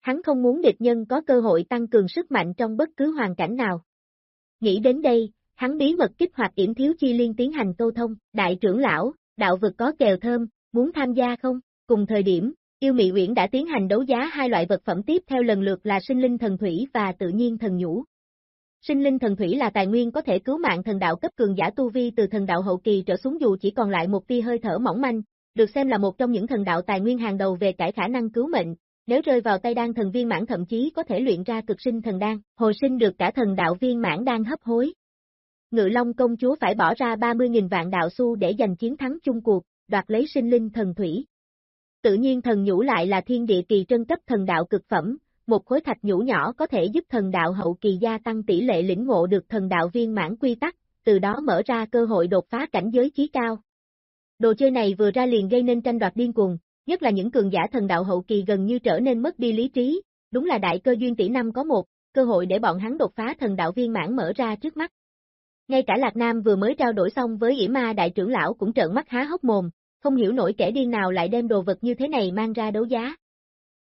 Hắn không muốn địch nhân có cơ hội tăng cường sức mạnh trong bất cứ hoàn cảnh nào. Nghĩ đến đây, hắn bí mật kích hoạt yểm thiếu chi liên tiến hành câu thông, đại trưởng lão, đạo vực có kèo thơm, muốn tham gia không? Cùng thời điểm, yêu mị uyển đã tiến hành đấu giá hai loại vật phẩm tiếp theo lần lượt là sinh linh thần thủy và tự nhiên thần nhũ. Sinh linh thần thủy là tài nguyên có thể cứu mạng thần đạo cấp cường giả tu vi từ thần đạo hậu kỳ trở xuống dù chỉ còn lại một tia hơi thở mỏng manh, được xem là một trong những thần đạo tài nguyên hàng đầu về cải khả năng cứu mệnh, nếu rơi vào tay đan thần viên mãn thậm chí có thể luyện ra cực sinh thần đan, hồi sinh được cả thần đạo viên mãn đang hấp hối. Ngự Long công chúa phải bỏ ra 30.000 vạn đạo xu để giành chiến thắng chung cuộc, đoạt lấy sinh linh thần thủy. Tự nhiên thần nhũ lại là thiên địa kỳ trân cấp thần đạo cực phẩm, một khối thạch nhũ nhỏ có thể giúp thần đạo hậu kỳ gia tăng tỷ lệ lĩnh ngộ được thần đạo viên mãn quy tắc, từ đó mở ra cơ hội đột phá cảnh giới chí cao. Đồ chơi này vừa ra liền gây nên tranh đoạt điên cuồng, nhất là những cường giả thần đạo hậu kỳ gần như trở nên mất đi lý trí, đúng là đại cơ duyên tỷ năm có một, cơ hội để bọn hắn đột phá thần đạo viên mãn mở ra trước mắt. Ngay cả Lạc Nam vừa mới trao đổi xong với ỉ ma đại trưởng lão cũng trợn mắt há hốc mồm, không hiểu nổi kẻ điên nào lại đem đồ vật như thế này mang ra đấu giá.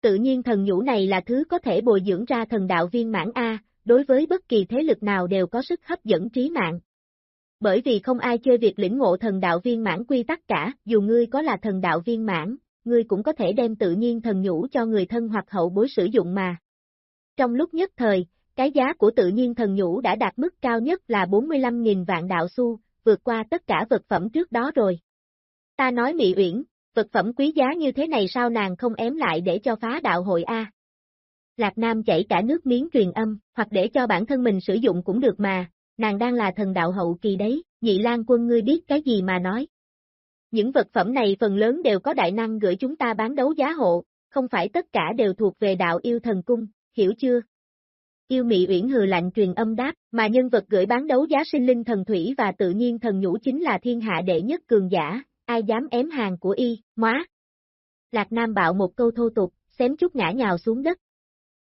Tự nhiên thần nhũ này là thứ có thể bồi dưỡng ra thần đạo viên mãn A, đối với bất kỳ thế lực nào đều có sức hấp dẫn trí mạng. Bởi vì không ai chơi việc lĩnh ngộ thần đạo viên mãn quy tắc cả, dù ngươi có là thần đạo viên mãn, ngươi cũng có thể đem tự nhiên thần nhũ cho người thân hoặc hậu bối sử dụng mà. Trong lúc nhất thời, cái giá của tự nhiên thần nhũ đã đạt mức cao nhất là 45.000 vạn đạo xu, vượt qua tất cả vật phẩm trước đó rồi. Ta nói mỹ Uyển, vật phẩm quý giá như thế này sao nàng không ém lại để cho phá đạo hội A. Lạc Nam chảy cả nước miếng truyền âm, hoặc để cho bản thân mình sử dụng cũng được mà, nàng đang là thần đạo hậu kỳ đấy, nhị lang quân ngươi biết cái gì mà nói. Những vật phẩm này phần lớn đều có đại năng gửi chúng ta bán đấu giá hộ, không phải tất cả đều thuộc về đạo yêu thần cung, hiểu chưa? Yêu Mị Uyển hừ lạnh truyền âm đáp, mà nhân vật gửi bán đấu giá sinh linh thần thủy và tự nhiên thần nhũ chính là thiên hạ đệ nhất cường giả, ai dám ém hàng của y, móa. Lạc Nam bạo một câu thô tục, xém chút ngã nhào xuống đất.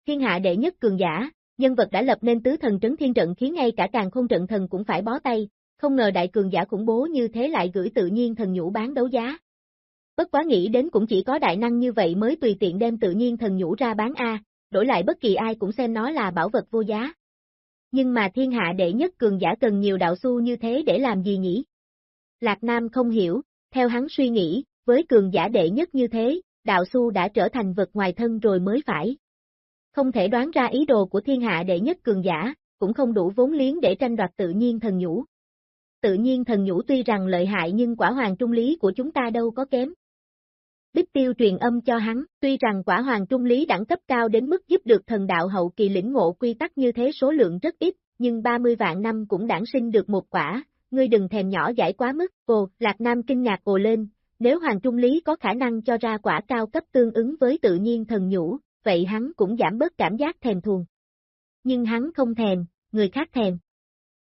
Thiên hạ đệ nhất cường giả, nhân vật đã lập nên tứ thần trấn thiên trận khiến ngay cả càng không trận thần cũng phải bó tay, không ngờ đại cường giả khủng bố như thế lại gửi tự nhiên thần nhũ bán đấu giá. Bất quá nghĩ đến cũng chỉ có đại năng như vậy mới tùy tiện đem tự nhiên thần nhũ ra bán A, đổi lại bất kỳ ai cũng xem nó là bảo vật vô giá. Nhưng mà thiên hạ đệ nhất cường giả cần nhiều đạo xu như thế để làm gì nhỉ? Lạc Nam không hiểu, theo hắn suy nghĩ, với cường giả đệ nhất như thế, đạo xu đã trở thành vật ngoài thân rồi mới phải. Không thể đoán ra ý đồ của thiên hạ đệ nhất cường giả, cũng không đủ vốn liếng để tranh đoạt tự nhiên thần nhũ tự nhiên thần nhũ tuy rằng lợi hại nhưng quả hoàng trung lý của chúng ta đâu có kém. Bích tiêu truyền âm cho hắn, tuy rằng quả hoàng trung lý đẳng cấp cao đến mức giúp được thần đạo hậu kỳ lĩnh ngộ quy tắc như thế số lượng rất ít, nhưng 30 vạn năm cũng đản sinh được một quả, ngươi đừng thèm nhỏ giải quá mức, ồ, Lạc Nam kinh ngạc ồ lên, nếu Hoàng Trung Lý có khả năng cho ra quả cao cấp tương ứng với tự nhiên thần nhũ, vậy hắn cũng giảm bớt cảm giác thèm thuồng. Nhưng hắn không thèm, người khác thèm.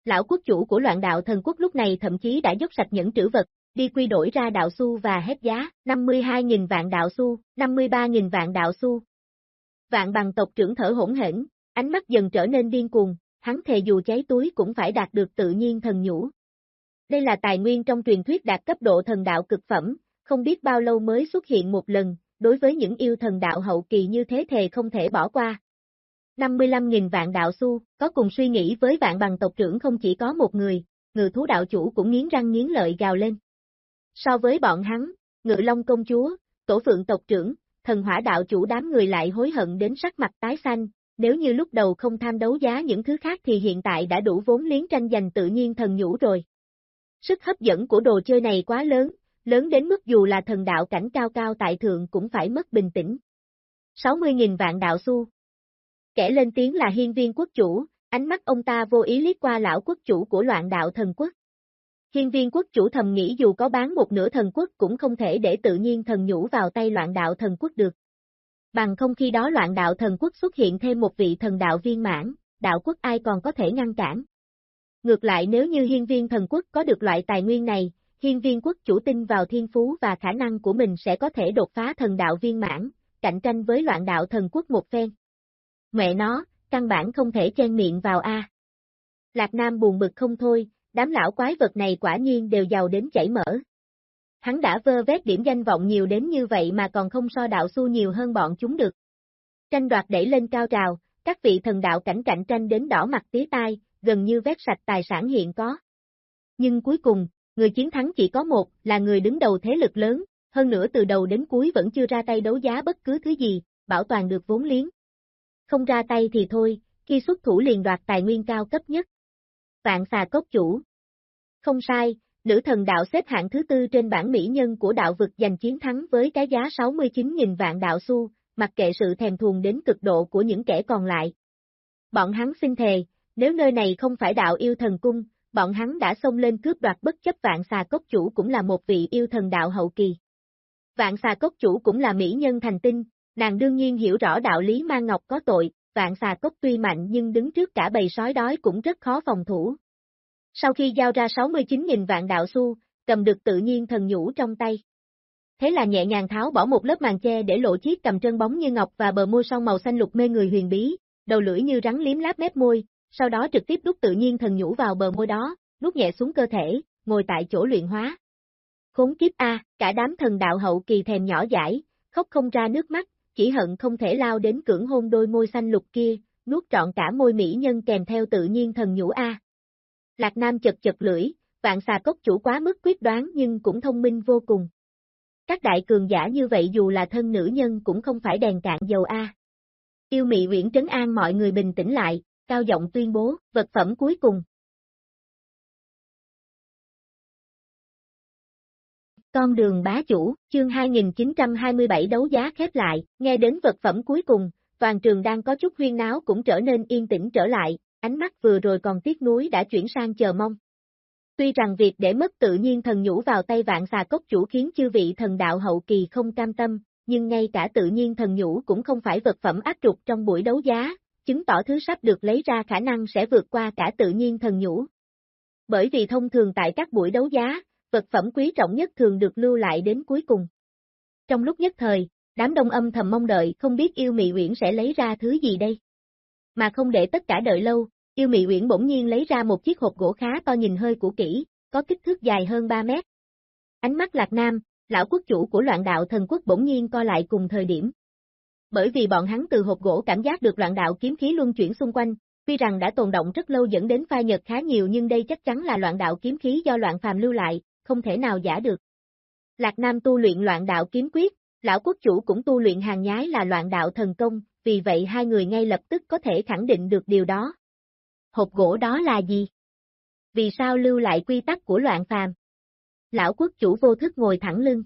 Lão quốc chủ của loạn đạo thần quốc lúc này thậm chí đã dốc sạch những trữ vật, đi quy đổi ra đạo xu và hết giá, 52.000 vạn đạo xu, 53.000 vạn đạo xu. Vạn bằng tộc trưởng thở hỗn hển, ánh mắt dần trở nên điên cuồng, hắn thề dù cháy túi cũng phải đạt được tự nhiên thần nhũ. Đây là tài nguyên trong truyền thuyết đạt cấp độ thần đạo cực phẩm, không biết bao lâu mới xuất hiện một lần, đối với những yêu thần đạo hậu kỳ như thế thề không thể bỏ qua. 55.000 vạn đạo xu, có cùng suy nghĩ với vạn bằng tộc trưởng không chỉ có một người, ngự thú đạo chủ cũng nghiến răng nghiến lợi gào lên. So với bọn hắn, ngự long công chúa, tổ phượng tộc trưởng, thần hỏa đạo chủ đám người lại hối hận đến sắc mặt tái xanh, nếu như lúc đầu không tham đấu giá những thứ khác thì hiện tại đã đủ vốn liếng tranh giành tự nhiên thần nhũ rồi. Sức hấp dẫn của đồ chơi này quá lớn, lớn đến mức dù là thần đạo cảnh cao cao tại thượng cũng phải mất bình tĩnh. 60.000 vạn đạo xu. Kẻ lên tiếng là hiên viên quốc chủ, ánh mắt ông ta vô ý liếc qua lão quốc chủ của loạn đạo thần quốc. Hiên viên quốc chủ thầm nghĩ dù có bán một nửa thần quốc cũng không thể để tự nhiên thần nhũ vào tay loạn đạo thần quốc được. Bằng không khi đó loạn đạo thần quốc xuất hiện thêm một vị thần đạo viên mãn, đạo quốc ai còn có thể ngăn cản. Ngược lại nếu như hiên viên thần quốc có được loại tài nguyên này, hiên viên quốc chủ tin vào thiên phú và khả năng của mình sẽ có thể đột phá thần đạo viên mãn, cạnh tranh với loạn đạo thần quốc một phen. Mẹ nó, căn bản không thể chen miệng vào A. Lạc Nam buồn bực không thôi, đám lão quái vật này quả nhiên đều giàu đến chảy mỡ. Hắn đã vơ vét điểm danh vọng nhiều đến như vậy mà còn không so đạo su nhiều hơn bọn chúng được. Tranh đoạt đẩy lên cao trào, các vị thần đạo cảnh cạnh tranh đến đỏ mặt tía tai, gần như vét sạch tài sản hiện có. Nhưng cuối cùng, người chiến thắng chỉ có một, là người đứng đầu thế lực lớn, hơn nữa từ đầu đến cuối vẫn chưa ra tay đấu giá bất cứ thứ gì, bảo toàn được vốn liếng. Không ra tay thì thôi, khi xuất thủ liền đoạt tài nguyên cao cấp nhất. Vạn xà cốc chủ. Không sai, nữ thần đạo xếp hạng thứ tư trên bảng mỹ nhân của đạo vực giành chiến thắng với cái giá 69.000 vạn đạo xu, mặc kệ sự thèm thuồng đến cực độ của những kẻ còn lại. Bọn hắn xin thề, nếu nơi này không phải đạo yêu thần cung, bọn hắn đã xông lên cướp đoạt bất chấp vạn xà cốc chủ cũng là một vị yêu thần đạo hậu kỳ. Vạn xà cốc chủ cũng là mỹ nhân thành tinh, nàng đương nhiên hiểu rõ đạo lý mang ngọc có tội, vạn xà cốc tuy mạnh nhưng đứng trước cả bầy sói đói cũng rất khó phòng thủ. Sau khi giao ra 69.000 vạn đạo xu, cầm được tự nhiên thần nhũ trong tay. Thế là nhẹ nhàng tháo bỏ một lớp màn che để lộ chiếc cầm trơn bóng như ngọc và bờ môi son màu xanh lục mê người huyền bí, đầu lưỡi như rắn liếm láp mép môi, sau đó trực tiếp đút tự nhiên thần nhũ vào bờ môi đó, đút nhẹ xuống cơ thể, ngồi tại chỗ luyện hóa. Khốn kiếp A, cả đám thần đạo hậu kỳ thèm nhỏ dãi, khóc không ra nước mắt, chỉ hận không thể lao đến cưỡng hôn đôi môi xanh lục kia, nuốt trọn cả môi mỹ nhân kèm theo tự nhiên thần nhũ A. Lạc Nam chật chật lưỡi, vạn xà cốc chủ quá mức quyết đoán nhưng cũng thông minh vô cùng. Các đại cường giả như vậy dù là thân nữ nhân cũng không phải đèn cạn dầu A. Yêu mị Uyển trấn an mọi người bình tĩnh lại, cao giọng tuyên bố, vật phẩm cuối cùng. Con đường bá chủ, chương 2927 đấu giá khép lại, nghe đến vật phẩm cuối cùng, toàn trường đang có chút huyên náo cũng trở nên yên tĩnh trở lại, ánh mắt vừa rồi còn tiếc núi đã chuyển sang chờ mong. Tuy rằng việc để mất tự nhiên thần nhũ vào tay vạn xà cốc chủ khiến chư vị thần đạo hậu kỳ không cam tâm, nhưng ngay cả tự nhiên thần nhũ cũng không phải vật phẩm áp trục trong buổi đấu giá, chứng tỏ thứ sắp được lấy ra khả năng sẽ vượt qua cả tự nhiên thần nhũ. Bởi vì thông thường tại các buổi đấu giá, vật phẩm quý trọng nhất thường được lưu lại đến cuối cùng. Trong lúc nhất thời, đám đông âm thầm mong đợi không biết yêu mị uyển sẽ lấy ra thứ gì đây. Mà không để tất cả đợi lâu, yêu mị uyển bỗng nhiên lấy ra một chiếc hộp gỗ khá to nhìn hơi cũ kỹ, có kích thước dài hơn 3 mét. Ánh mắt lạc nam, lão quốc chủ của loạn đạo thần quốc bỗng nhiên co lại cùng thời điểm. Bởi vì bọn hắn từ hộp gỗ cảm giác được loạn đạo kiếm khí luân chuyển xung quanh, tuy rằng đã tồn động rất lâu dẫn đến phai nhật khá nhiều nhưng đây chắc chắn là loạn đạo kiếm khí do loạn phàm lưu lại, không thể nào giả được. Lạc Nam tu luyện loạn đạo kiếm quyết, lão quốc chủ cũng tu luyện hàng nhái là loạn đạo thần công, vì vậy hai người ngay lập tức có thể khẳng định được điều đó. Hộp gỗ đó là gì? Vì sao lưu lại quy tắc của loạn phàm? Lão quốc chủ vô thức ngồi thẳng lưng.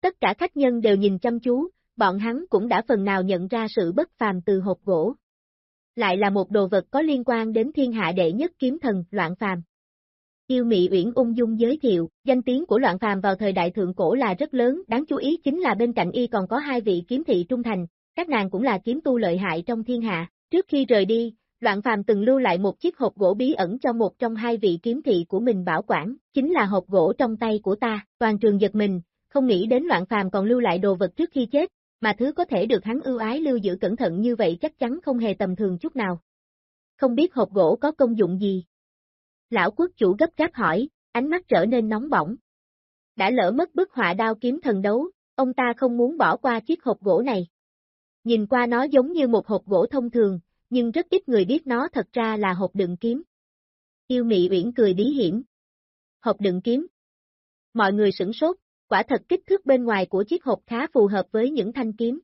Tất cả khách nhân đều nhìn chăm chú, bọn hắn cũng đã phần nào nhận ra sự bất phàm từ hộp gỗ. lại là một đồ vật có liên quan đến thiên hạ đệ nhất kiếm thần, loạn phàm. Yêu Mị Uyển ung dung giới thiệu, danh tiếng của loạn phàm vào thời đại thượng cổ là rất lớn, đáng chú ý chính là bên cạnh y còn có hai vị kiếm thị trung thành, các nàng cũng là kiếm tu lợi hại trong thiên hạ. Trước khi rời đi, loạn phàm từng lưu lại một chiếc hộp gỗ bí ẩn cho một trong hai vị kiếm thị của mình bảo quản, chính là hộp gỗ trong tay của ta, toàn trường giật mình, không nghĩ đến loạn phàm còn lưu lại đồ vật trước khi chết, mà thứ có thể được hắn ưu ái lưu giữ cẩn thận như vậy chắc chắn không hề tầm thường chút nào. Không biết hộp gỗ có công dụng gì? Lão quốc chủ gấp gáp hỏi, ánh mắt trở nên nóng bỏng. Đã lỡ mất bức họa đao kiếm thần đấu, ông ta không muốn bỏ qua chiếc hộp gỗ này. Nhìn qua nó giống như một hộp gỗ thông thường, nhưng rất ít người biết nó thật ra là hộp đựng kiếm. Yêu Mị Uyển cười bí hiểm. Hộp đựng kiếm. Mọi người sửng sốt, quả thật kích thước bên ngoài của chiếc hộp khá phù hợp với những thanh kiếm.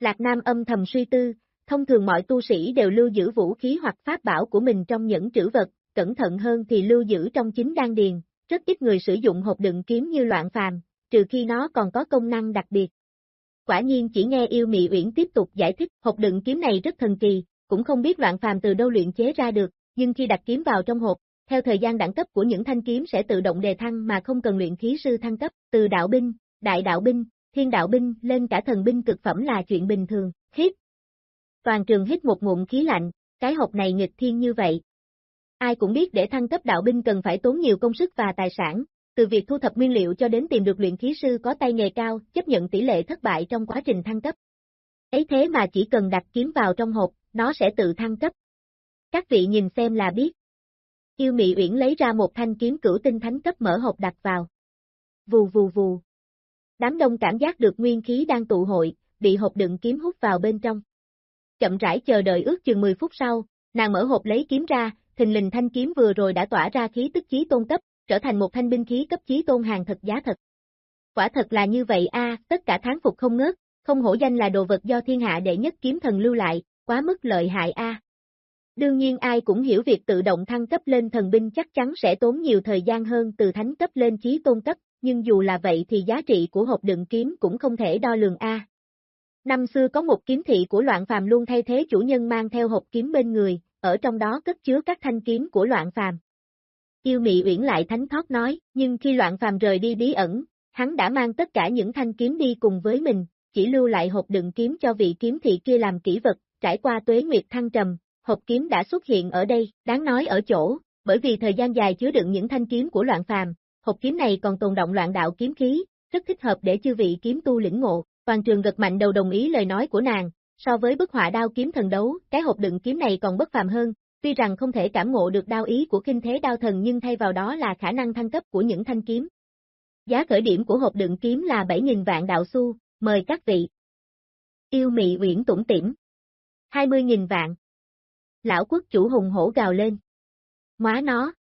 Lạc Nam âm thầm suy tư, thông thường mọi tu sĩ đều lưu giữ vũ khí hoặc pháp bảo của mình trong những trữ vật, cẩn thận hơn thì lưu giữ trong chính đan điền, rất ít người sử dụng hộp đựng kiếm như loạn phàm, trừ khi nó còn có công năng đặc biệt. Quả nhiên chỉ nghe yêu mị uyển tiếp tục giải thích, hộp đựng kiếm này rất thần kỳ, cũng không biết loạn phàm từ đâu luyện chế ra được, nhưng khi đặt kiếm vào trong hộp, theo thời gian đẳng cấp của những thanh kiếm sẽ tự động đề thăng mà không cần luyện khí sư thăng cấp, từ đạo binh, đại đạo binh, thiên đạo binh lên cả thần binh cực phẩm là chuyện bình thường, hít. Toàn trường hít một ngụm khí lạnh, cái hộp này nghịch thiên như vậy. Ai cũng biết để thăng cấp đạo binh cần phải tốn nhiều công sức và tài sản, từ việc thu thập nguyên liệu cho đến tìm được luyện khí sư có tay nghề cao, chấp nhận tỷ lệ thất bại trong quá trình thăng cấp. Ấy thế mà chỉ cần đặt kiếm vào trong hộp, nó sẽ tự thăng cấp. Các vị nhìn xem là biết. Yêu Mị Uyển lấy ra một thanh kiếm cửu tinh thánh cấp mở hộp đặt vào. Vù vù vù. Đám đông cảm giác được nguyên khí đang tụ hội, bị hộp đựng kiếm hút vào bên trong. Chậm rãi chờ đợi ước chừng 10 phút sau, nàng mở hộp lấy kiếm ra, thình lình thanh kiếm vừa rồi đã tỏa ra khí tức chí tôn cấp, trở thành một thanh binh khí cấp chí tôn hàng thật giá thật. Quả thật là như vậy a, tất cả tháng phục không ngớt, không hổ danh là đồ vật do thiên hạ đệ nhất kiếm thần lưu lại, quá mức lợi hại a. Đương nhiên ai cũng hiểu việc tự động thăng cấp lên thần binh chắc chắn sẽ tốn nhiều thời gian hơn từ thánh cấp lên chí tôn cấp, nhưng dù là vậy thì giá trị của hộp đựng kiếm cũng không thể đo lường A. Năm xưa có một kiếm thị của loạn phàm luôn thay thế chủ nhân mang theo hộp kiếm bên người, ở trong đó cất chứa các thanh kiếm của loạn phàm. Yêu Mị Uyển lại thánh thoát nói, nhưng khi loạn phàm rời đi bí ẩn, hắn đã mang tất cả những thanh kiếm đi cùng với mình, chỉ lưu lại hộp đựng kiếm cho vị kiếm thị kia làm kỹ vật, trải qua tuế nguyệt thăng trầm, hộp kiếm đã xuất hiện ở đây, đáng nói ở chỗ, bởi vì thời gian dài chứa đựng những thanh kiếm của loạn phàm, hộp kiếm này còn tồn động loạn đạo kiếm khí, rất thích hợp để chư vị kiếm tu lĩnh ngộ. Toàn trường gật mạnh đầu đồng ý lời nói của nàng, so với bức họa đao kiếm thần đấu, cái hộp đựng kiếm này còn bất phàm hơn, tuy rằng không thể cảm ngộ được đao ý của kinh thế đao thần nhưng thay vào đó là khả năng thăng cấp của những thanh kiếm. Giá khởi điểm của hộp đựng kiếm là 7.000 vạn đạo xu, mời các vị. Yêu mị uyển tủng tiểm. 20.000 vạn. Lão quốc chủ hùng hổ gào lên. Móa nó.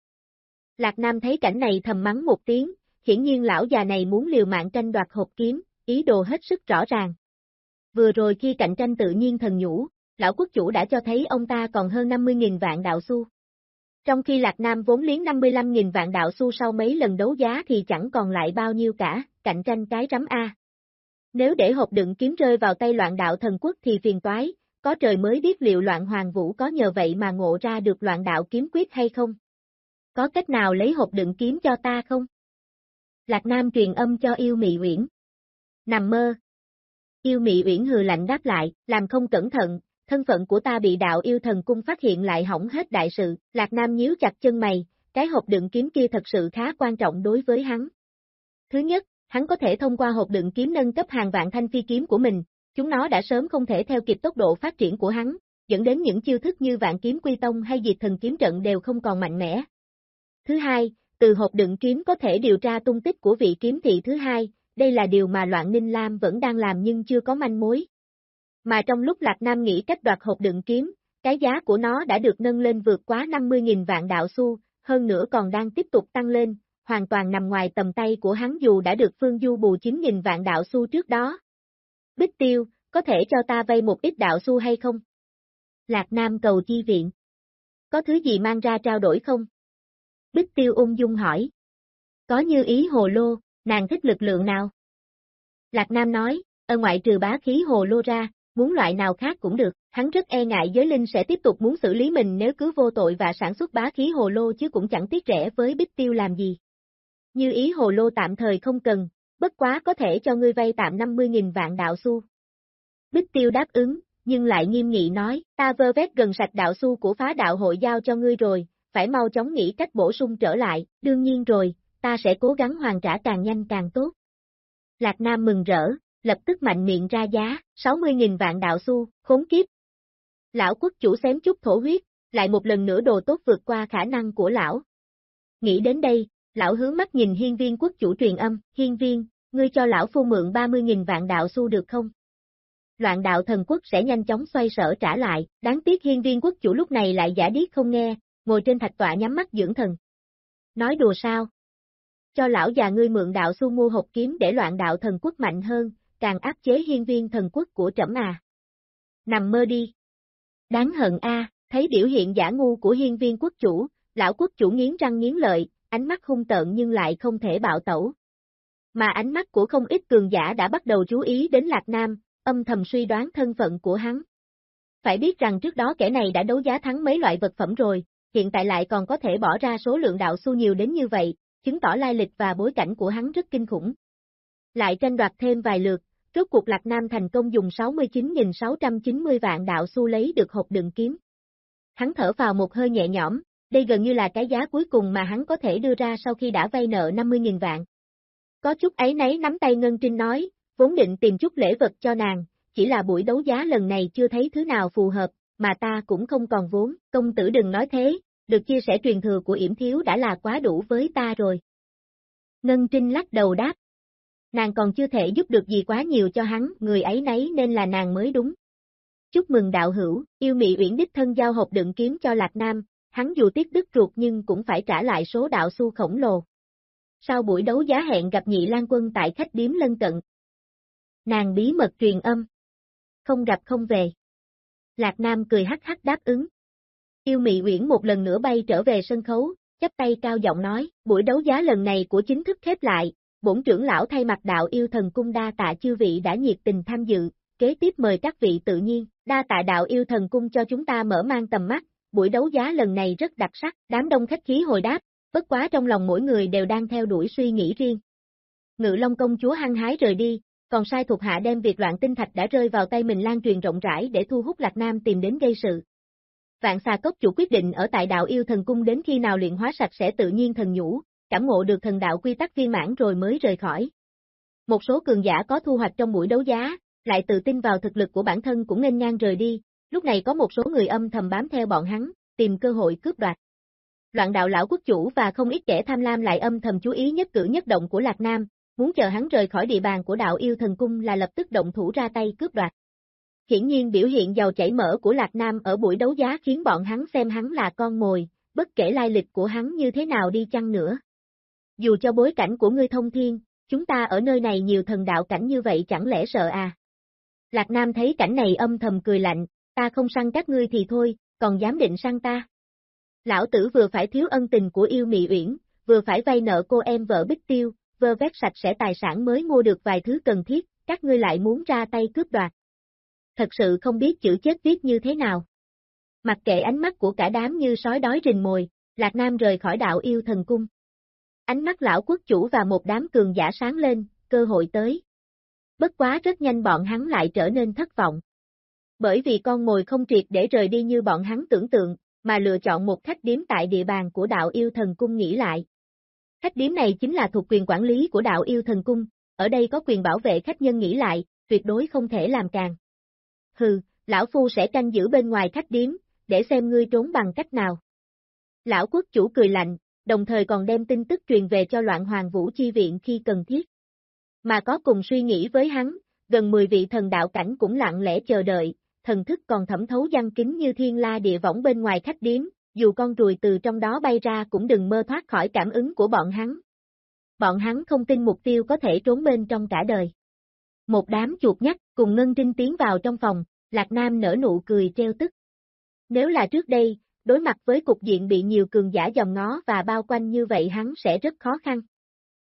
Lạc Nam thấy cảnh này thầm mắng một tiếng, hiển nhiên lão già này muốn liều mạng tranh đoạt hộp kiếm, ý đồ hết sức rõ ràng. Vừa rồi khi cạnh tranh tự nhiên thần nhũ, lão quốc chủ đã cho thấy ông ta còn hơn 50.000 vạn đạo xu. Trong khi Lạc Nam vốn liếng 55.000 vạn đạo xu sau mấy lần đấu giá thì chẳng còn lại bao nhiêu cả, cạnh tranh cái rắm A. Nếu để hộp đựng kiếm rơi vào tay loạn đạo thần quốc thì phiền toái, có trời mới biết liệu loạn hoàng vũ có nhờ vậy mà ngộ ra được loạn đạo kiếm quyết hay không? Có cách nào lấy hộp đựng kiếm cho ta không? Lạc Nam truyền âm cho yêu mị uyển. Nằm mơ. Yêu mị uyển hừ lạnh đáp lại, làm không cẩn thận, thân phận của ta bị đạo yêu thần cung phát hiện lại hỏng hết đại sự, Lạc Nam nhíu chặt chân mày, cái hộp đựng kiếm kia thật sự khá quan trọng đối với hắn. Thứ nhất, hắn có thể thông qua hộp đựng kiếm nâng cấp hàng vạn thanh phi kiếm của mình, chúng nó đã sớm không thể theo kịp tốc độ phát triển của hắn, dẫn đến những chiêu thức như vạn kiếm quy tông hay diệt thần kiếm trận đều không còn mạnh mẽ. Thứ hai, từ hộp đựng kiếm có thể điều tra tung tích của vị kiếm thị thứ hai, đây là điều mà Loạn Ninh Lam vẫn đang làm nhưng chưa có manh mối. Mà trong lúc Lạc Nam nghĩ cách đoạt hộp đựng kiếm, cái giá của nó đã được nâng lên vượt quá 50.000 vạn đạo xu, hơn nữa còn đang tiếp tục tăng lên, hoàn toàn nằm ngoài tầm tay của hắn dù đã được Phương Du bù 9.000 vạn đạo xu trước đó. Bích Tiêu, có thể cho ta vay một ít đạo xu hay không? Lạc Nam cầu chi viện. Có thứ gì mang ra trao đổi không? Bích Tiêu ung dung hỏi. Có như ý hồ lô, nàng thích lực lượng nào? Lạc Nam nói, ở ngoại trừ bá khí hồ lô ra, muốn loại nào khác cũng được, hắn rất e ngại giới linh sẽ tiếp tục muốn xử lý mình nếu cứ vô tội và sản xuất bá khí hồ lô chứ cũng chẳng tiếc rẻ với bích tiêu làm gì. Như ý hồ lô tạm thời không cần, bất quá có thể cho ngươi vay tạm 50.000 vạn đạo xu. Bích tiêu đáp ứng, nhưng lại nghiêm nghị nói, ta vơ vét gần sạch đạo xu của phá đạo hội giao cho ngươi rồi, phải mau chóng nghĩ cách bổ sung trở lại, đương nhiên rồi, ta sẽ cố gắng hoàn trả càng nhanh càng tốt. Lạc Nam mừng rỡ, lập tức mạnh miệng ra giá, 60.000 vạn đạo xu, khốn kiếp. Lão quốc chủ xém chút thổ huyết, lại một lần nữa đồ tốt vượt qua khả năng của lão. Nghĩ đến đây, lão hướng mắt nhìn hiên viên quốc chủ truyền âm, hiên viên, ngươi cho lão phu mượn 30.000 vạn đạo xu được không? Loạn đạo thần quốc sẽ nhanh chóng xoay sở trả lại, đáng tiếc hiên viên quốc chủ lúc này lại giả điếc không nghe, ngồi trên thạch tọa nhắm mắt dưỡng thần. Nói đùa sao? Cho lão già ngươi mượn đạo su mua hộp kiếm để loạn đạo thần quốc mạnh hơn, càng áp chế hiên viên thần quốc của trẫm à. Nằm mơ đi. Đáng hận a, thấy biểu hiện giả ngu của hiên viên quốc chủ, lão quốc chủ nghiến răng nghiến lợi, ánh mắt hung tợn nhưng lại không thể bạo tẩu. Mà ánh mắt của không ít cường giả đã bắt đầu chú ý đến Lạc Nam, âm thầm suy đoán thân phận của hắn. Phải biết rằng trước đó kẻ này đã đấu giá thắng mấy loại vật phẩm rồi, hiện tại lại còn có thể bỏ ra số lượng đạo xu nhiều đến như vậy, chứng tỏ lai lịch và bối cảnh của hắn rất kinh khủng. Lại tranh đoạt thêm vài lượt, rốt cuộc Lạc Nam thành công dùng 69.690 vạn đạo xu lấy được hộp đựng kiếm. Hắn thở vào một hơi nhẹ nhõm, đây gần như là cái giá cuối cùng mà hắn có thể đưa ra sau khi đã vay nợ 50.000 vạn. Có chút ấy nấy nắm tay Ngân Trinh nói, vốn định tìm chút lễ vật cho nàng, chỉ là buổi đấu giá lần này chưa thấy thứ nào phù hợp, mà ta cũng không còn vốn, công tử đừng nói thế, được chia sẻ truyền thừa của yểm thiếu đã là quá đủ với ta rồi. Ngân Trinh lắc đầu đáp. Nàng còn chưa thể giúp được gì quá nhiều cho hắn, người ấy nấy nên là nàng mới đúng. Chúc mừng đạo hữu, yêu mị uyển đích thân giao hộp đựng kiếm cho Lạc Nam, hắn dù tiếc đứt ruột nhưng cũng phải trả lại số đạo xu khổng lồ. Sau buổi đấu giá hẹn gặp nhị lan quân tại khách điếm lân cận. Nàng bí mật truyền âm. Không gặp không về. Lạc Nam cười hắc hắc đáp ứng. Yêu Mị Uyển một lần nữa bay trở về sân khấu, chắp tay cao giọng nói, buổi đấu giá lần này của chính thức khép lại, bổn trưởng lão thay mặt đạo yêu thần cung đa tạ chư vị đã nhiệt tình tham dự, kế tiếp mời các vị tự nhiên, đa tạ đạo yêu thần cung cho chúng ta mở mang tầm mắt, buổi đấu giá lần này rất đặc sắc, đám đông khách khí hồi đáp, bất quá trong lòng mỗi người đều đang theo đuổi suy nghĩ riêng. Ngự Long công chúa hăng hái rời đi, còn sai thuộc hạ đem việc loạn tinh thạch đã rơi vào tay mình lan truyền rộng rãi để thu hút Lạc Nam tìm đến gây sự. Vạn xà cốc chủ quyết định ở tại đạo yêu thần cung đến khi nào luyện hóa sạch sẽ tự nhiên thần nhũ, cảm ngộ được thần đạo quy tắc viên mãn rồi mới rời khỏi. Một số cường giả có thu hoạch trong buổi đấu giá, lại tự tin vào thực lực của bản thân cũng nên ngang rời đi, lúc này có một số người âm thầm bám theo bọn hắn, tìm cơ hội cướp đoạt. Loạn đạo lão quốc chủ và không ít kẻ tham lam lại âm thầm chú ý nhất cử nhất động của Lạc Nam, muốn chờ hắn rời khỏi địa bàn của đạo yêu thần cung là lập tức động thủ ra tay cướp đoạt. Hiển nhiên biểu hiện giàu chảy mỡ của Lạc Nam ở buổi đấu giá khiến bọn hắn xem hắn là con mồi, bất kể lai lịch của hắn như thế nào đi chăng nữa. Dù cho bối cảnh của ngươi thông thiên, chúng ta ở nơi này nhiều thần đạo cảnh như vậy chẳng lẽ sợ à? Lạc Nam thấy cảnh này âm thầm cười lạnh, ta không săn các ngươi thì thôi, còn dám định săn ta. Lão tử vừa phải thiếu ân tình của yêu mị uyển, vừa phải vay nợ cô em vợ Bích Tiêu, vơ vét sạch sẽ tài sản mới mua được vài thứ cần thiết, các ngươi lại muốn ra tay cướp đoạt. Thật sự không biết chữ chết viết như thế nào. Mặc kệ ánh mắt của cả đám như sói đói rình mồi, Lạc Nam rời khỏi đạo yêu thần cung. Ánh mắt lão quốc chủ và một đám cường giả sáng lên, cơ hội tới. Bất quá rất nhanh bọn hắn lại trở nên thất vọng. Bởi vì con mồi không triệt để rời đi như bọn hắn tưởng tượng, mà lựa chọn một khách điếm tại địa bàn của đạo yêu thần cung nghỉ lại. Khách điếm này chính là thuộc quyền quản lý của đạo yêu thần cung, ở đây có quyền bảo vệ khách nhân nghỉ lại, tuyệt đối không thể làm càng. Hừ, lão phu sẽ canh giữ bên ngoài khách điếm, để xem ngươi trốn bằng cách nào. Lão quốc chủ cười lạnh, đồng thời còn đem tin tức truyền về cho loạn hoàng vũ chi viện khi cần thiết. Mà có cùng suy nghĩ với hắn, gần 10 vị thần đạo cảnh cũng lặng lẽ chờ đợi, thần thức còn thẩm thấu văn kính như thiên la địa võng bên ngoài khách điếm, dù con ruồi từ trong đó bay ra cũng đừng mơ thoát khỏi cảm ứng của bọn hắn. Bọn hắn không tin mục tiêu có thể trốn bên trong cả đời. Một đám chuột nhắt cùng Ngân Trinh tiến vào trong phòng, Lạc Nam nở nụ cười treo tức. Nếu là trước đây, đối mặt với cục diện bị nhiều cường giả dòng ngó và bao quanh như vậy hắn sẽ rất khó khăn.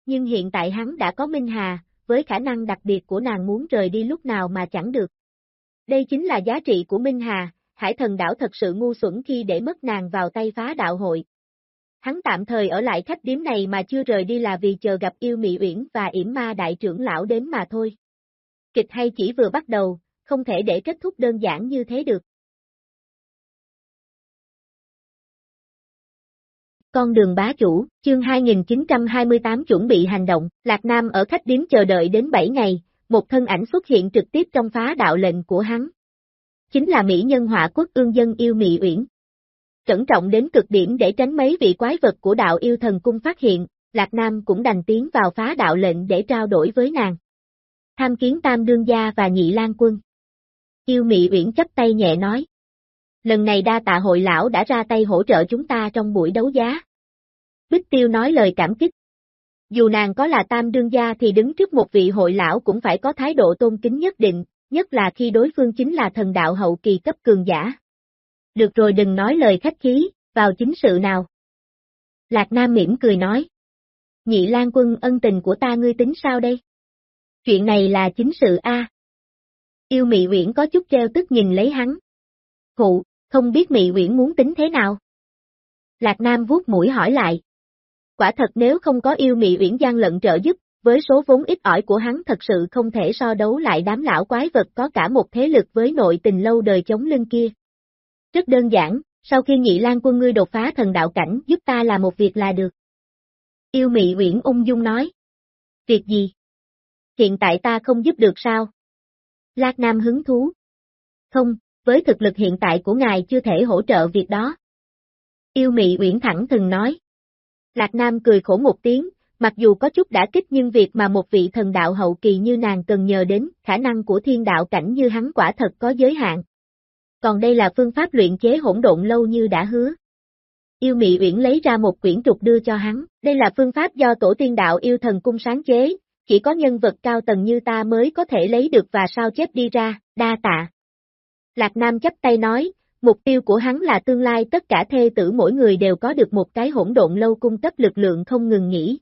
Nhưng hiện tại hắn đã có Minh Hà, với khả năng đặc biệt của nàng muốn rời đi lúc nào mà chẳng được. Đây chính là giá trị của Minh Hà, hải thần đảo thật sự ngu xuẩn khi để mất nàng vào tay phá đạo hội. Hắn tạm thời ở lại khách điếm này mà chưa rời đi là vì chờ gặp yêu mị uyển và yểm ma đại trưởng lão đến mà thôi. Kịch hay chỉ vừa bắt đầu, không thể để kết thúc đơn giản như thế được. Con đường bá chủ, chương 2928 chuẩn bị hành động, Lạc Nam ở khách điếm chờ đợi đến 7 ngày, một thân ảnh xuất hiện trực tiếp trong phá đạo lệnh của hắn. Chính là Mỹ nhân họa quốc ương dân yêu Mỹ Uyển. Cẩn trọng đến cực điểm để tránh mấy vị quái vật của đạo yêu thần cung phát hiện, Lạc Nam cũng đành tiến vào phá đạo lệnh để trao đổi với nàng. Tham kiến Tam Đương Gia và Nhị Lan Quân. Yêu Mỹ Uyển chấp tay nhẹ nói. Lần này đa tạ hội lão đã ra tay hỗ trợ chúng ta trong buổi đấu giá. Bích Tiêu nói lời cảm kích. Dù nàng có là tam đương gia thì đứng trước một vị hội lão cũng phải có thái độ tôn kính nhất định, nhất là khi đối phương chính là thần đạo hậu kỳ cấp cường giả. Được rồi đừng nói lời khách khí, vào chính sự nào. Lạc Nam mỉm cười nói. Nhị Lan quân ân tình của ta ngươi tính sao đây? Chuyện này là chính sự A. Yêu Mị Uyển có chút treo tức nhìn lấy hắn. Hụ, không biết Mị Uyển muốn tính thế nào? Lạc Nam vuốt mũi hỏi lại. Quả thật nếu không có yêu Mị Uyển gian lận trợ giúp, với số vốn ít ỏi của hắn thật sự không thể so đấu lại đám lão quái vật có cả một thế lực với nội tình lâu đời chống lưng kia. Rất đơn giản, sau khi nhị lan quân ngươi đột phá thần đạo cảnh giúp ta là một việc là được. Yêu Mị Uyển ung dung nói. Việc gì? Hiện tại ta không giúp được sao? Lạc Nam hứng thú. Không, với thực lực hiện tại của ngài chưa thể hỗ trợ việc đó. Yêu Mị Uyển thẳng thừng nói. Lạc Nam cười khổ một tiếng, mặc dù có chút đã kích nhưng việc mà một vị thần đạo hậu kỳ như nàng cần nhờ đến, khả năng của thiên đạo cảnh như hắn quả thật có giới hạn. Còn đây là phương pháp luyện chế hỗn độn lâu như đã hứa. Yêu Mị Uyển lấy ra một quyển trục đưa cho hắn, đây là phương pháp do tổ tiên đạo yêu thần cung sáng chế, chỉ có nhân vật cao tầng như ta mới có thể lấy được và sao chép đi ra, đa tạ. Lạc Nam chấp tay nói, mục tiêu của hắn là tương lai tất cả thê tử mỗi người đều có được một cái hỗn độn lâu cung cấp lực lượng không ngừng nghỉ.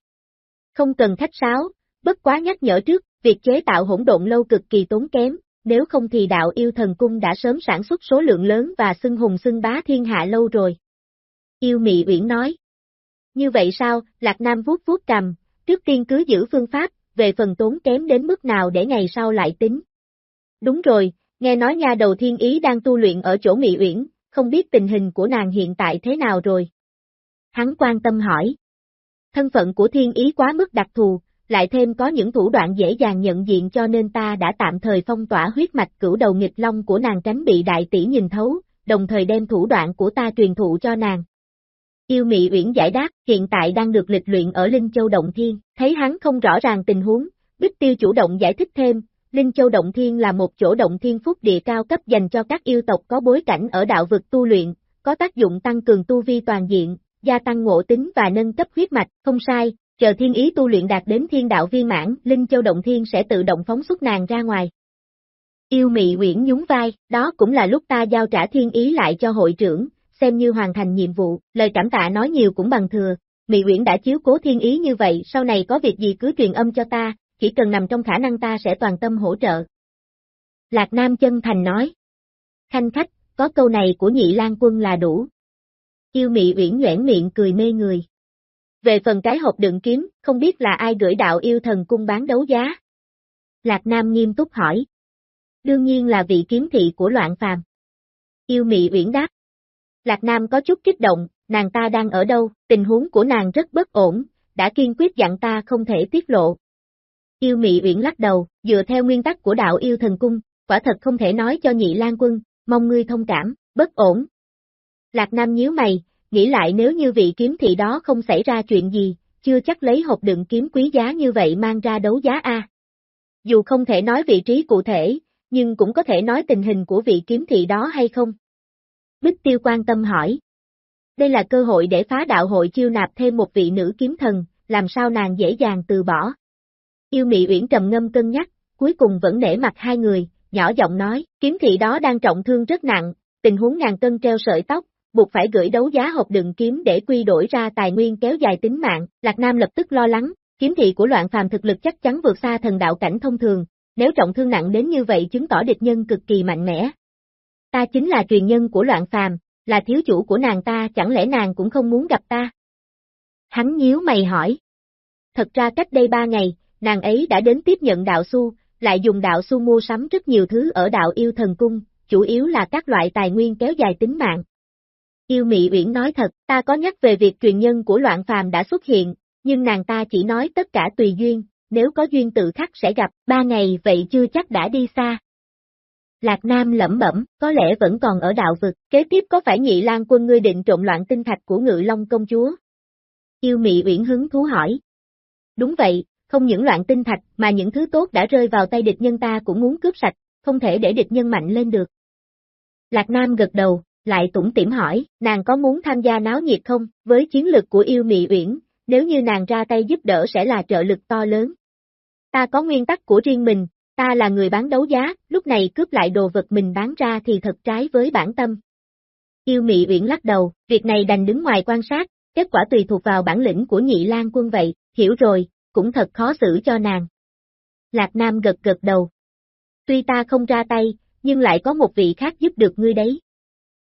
Không cần khách sáo, bất quá nhắc nhở trước, việc chế tạo hỗn độn lâu cực kỳ tốn kém, nếu không thì đạo yêu thần cung đã sớm sản xuất số lượng lớn và xưng hùng xưng bá thiên hạ lâu rồi. Yêu Mị Uyển nói. Như vậy sao, Lạc Nam vuốt vuốt cầm, trước tiên cứ giữ phương pháp, về phần tốn kém đến mức nào để ngày sau lại tính. Đúng rồi, nghe nói nha đầu thiên ý đang tu luyện ở chỗ Mỹ Uyển, không biết tình hình của nàng hiện tại thế nào rồi. Hắn quan tâm hỏi. Thân phận của thiên ý quá mức đặc thù, lại thêm có những thủ đoạn dễ dàng nhận diện cho nên ta đã tạm thời phong tỏa huyết mạch cửu đầu nghịch long của nàng tránh bị đại tỷ nhìn thấu, đồng thời đem thủ đoạn của ta truyền thụ cho nàng. Yêu Mị Uyển giải đáp, hiện tại đang được lịch luyện ở Linh Châu Động Thiên, thấy hắn không rõ ràng tình huống, Bích Tiêu chủ động giải thích thêm, Linh Châu Động Thiên là một chỗ động thiên phúc địa cao cấp dành cho các yêu tộc có bối cảnh ở đạo vực tu luyện, có tác dụng tăng cường tu vi toàn diện, gia tăng ngộ tính và nâng cấp huyết mạch, không sai, chờ thiên ý tu luyện đạt đến thiên đạo viên mãn, Linh Châu Động Thiên sẽ tự động phóng xuất nàng ra ngoài. Yêu Mị Uyển nhún vai, đó cũng là lúc ta giao trả thiên ý lại cho hội trưởng, xem như hoàn thành nhiệm vụ, lời cảm tạ nói nhiều cũng bằng thừa, Mị Uyển đã chiếu cố thiên ý như vậy, sau này có việc gì cứ truyền âm cho ta, chỉ cần nằm trong khả năng ta sẽ toàn tâm hỗ trợ. Lạc Nam chân thành nói. Khanh khách, có câu này của nhị lan quân là đủ. Yêu Mị Uyển nhoẻn miệng cười mê người. Về phần cái hộp đựng kiếm, không biết là ai gửi đạo yêu thần cung bán đấu giá. Lạc Nam nghiêm túc hỏi. Đương nhiên là vị kiếm thị của loạn phàm. Yêu Mị Uyển đáp. Lạc Nam có chút kích động, nàng ta đang ở đâu, tình huống của nàng rất bất ổn, đã kiên quyết dặn ta không thể tiết lộ. Yêu Mị Uyển lắc đầu, dựa theo nguyên tắc của đạo yêu thần cung, quả thật không thể nói cho nhị lan quân, mong ngươi thông cảm, bất ổn. Lạc Nam nhíu mày, nghĩ lại nếu như vị kiếm thị đó không xảy ra chuyện gì, chưa chắc lấy hộp đựng kiếm quý giá như vậy mang ra đấu giá A. Dù không thể nói vị trí cụ thể, nhưng cũng có thể nói tình hình của vị kiếm thị đó hay không. Bích Tiêu quan tâm hỏi. Đây là cơ hội để phá đạo hội chiêu nạp thêm một vị nữ kiếm thần, làm sao nàng dễ dàng từ bỏ. Yêu Mị Uyển trầm ngâm cân nhắc, cuối cùng vẫn nể mặt hai người, nhỏ giọng nói, kiếm thị đó đang trọng thương rất nặng, tình huống ngàn cân treo sợi tóc, buộc phải gửi đấu giá hộp đựng kiếm để quy đổi ra tài nguyên kéo dài tính mạng, Lạc Nam lập tức lo lắng, kiếm thị của loạn phàm thực lực chắc chắn vượt xa thần đạo cảnh thông thường, nếu trọng thương nặng đến như vậy chứng tỏ địch nhân cực kỳ mạnh mẽ. Ta chính là truyền nhân của loạn phàm, là thiếu chủ của nàng ta chẳng lẽ nàng cũng không muốn gặp ta? Hắn nhíu mày hỏi. Thật ra cách đây ba ngày, nàng ấy đã đến tiếp nhận đạo su, lại dùng đạo su mua sắm rất nhiều thứ ở đạo yêu thần cung, chủ yếu là các loại tài nguyên kéo dài tính mạng. Yêu Mị Uyển nói thật, ta có nhắc về việc truyền nhân của loạn phàm đã xuất hiện, nhưng nàng ta chỉ nói tất cả tùy duyên, nếu có duyên tự khắc sẽ gặp, ba ngày vậy chưa chắc đã đi xa. Lạc Nam lẩm bẩm, có lẽ vẫn còn ở đạo vực, kế tiếp có phải nhị lan quân ngươi định trộm loạn tinh thạch của ngự long công chúa? Yêu Mị Uyển hứng thú hỏi. Đúng vậy, không những loạn tinh thạch mà những thứ tốt đã rơi vào tay địch nhân ta cũng muốn cướp sạch, không thể để địch nhân mạnh lên được. Lạc Nam gật đầu, lại tủm tỉm hỏi, nàng có muốn tham gia náo nhiệt không, với chiến lực của yêu mị uyển, nếu như nàng ra tay giúp đỡ sẽ là trợ lực to lớn. Ta có nguyên tắc của riêng mình, ta là người bán đấu giá, lúc này cướp lại đồ vật mình bán ra thì thật trái với bản tâm. Yêu mị uyển lắc đầu, việc này đành đứng ngoài quan sát, kết quả tùy thuộc vào bản lĩnh của nhị lan quân vậy, hiểu rồi, cũng thật khó xử cho nàng. Lạc Nam gật gật đầu. Tuy ta không ra tay, nhưng lại có một vị khác giúp được ngươi đấy.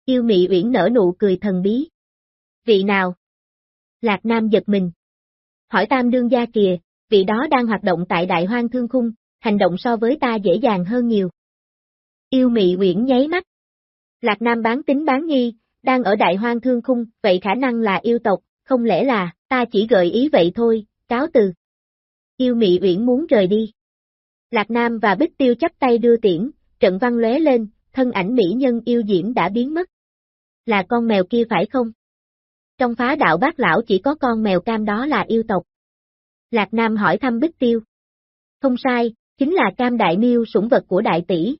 Yêu Mị Uyển nở nụ cười thần bí. Vị nào? Lạc Nam giật mình. Hỏi Tam Đương Gia kìa, vị đó đang hoạt động tại Đại Hoang Thương Khung, hành động so với ta dễ dàng hơn nhiều. Yêu Mị Uyển nháy mắt. Lạc Nam bán tính bán nghi, đang ở Đại Hoang Thương Khung, vậy khả năng là yêu tộc, không lẽ là, ta chỉ gợi ý vậy thôi, cáo từ. Yêu Mị Uyển muốn rời đi. Lạc Nam và Bích Tiêu chấp tay đưa tiễn, trận văn lóe lên, thân ảnh mỹ nhân yêu diễm đã biến mất. Là con mèo kia phải không? Trong phá đạo bác lão chỉ có con mèo cam đó là yêu tộc. Lạc Nam hỏi thăm Bích Tiêu. Không sai, chính là cam đại miêu sủng vật của đại tỷ.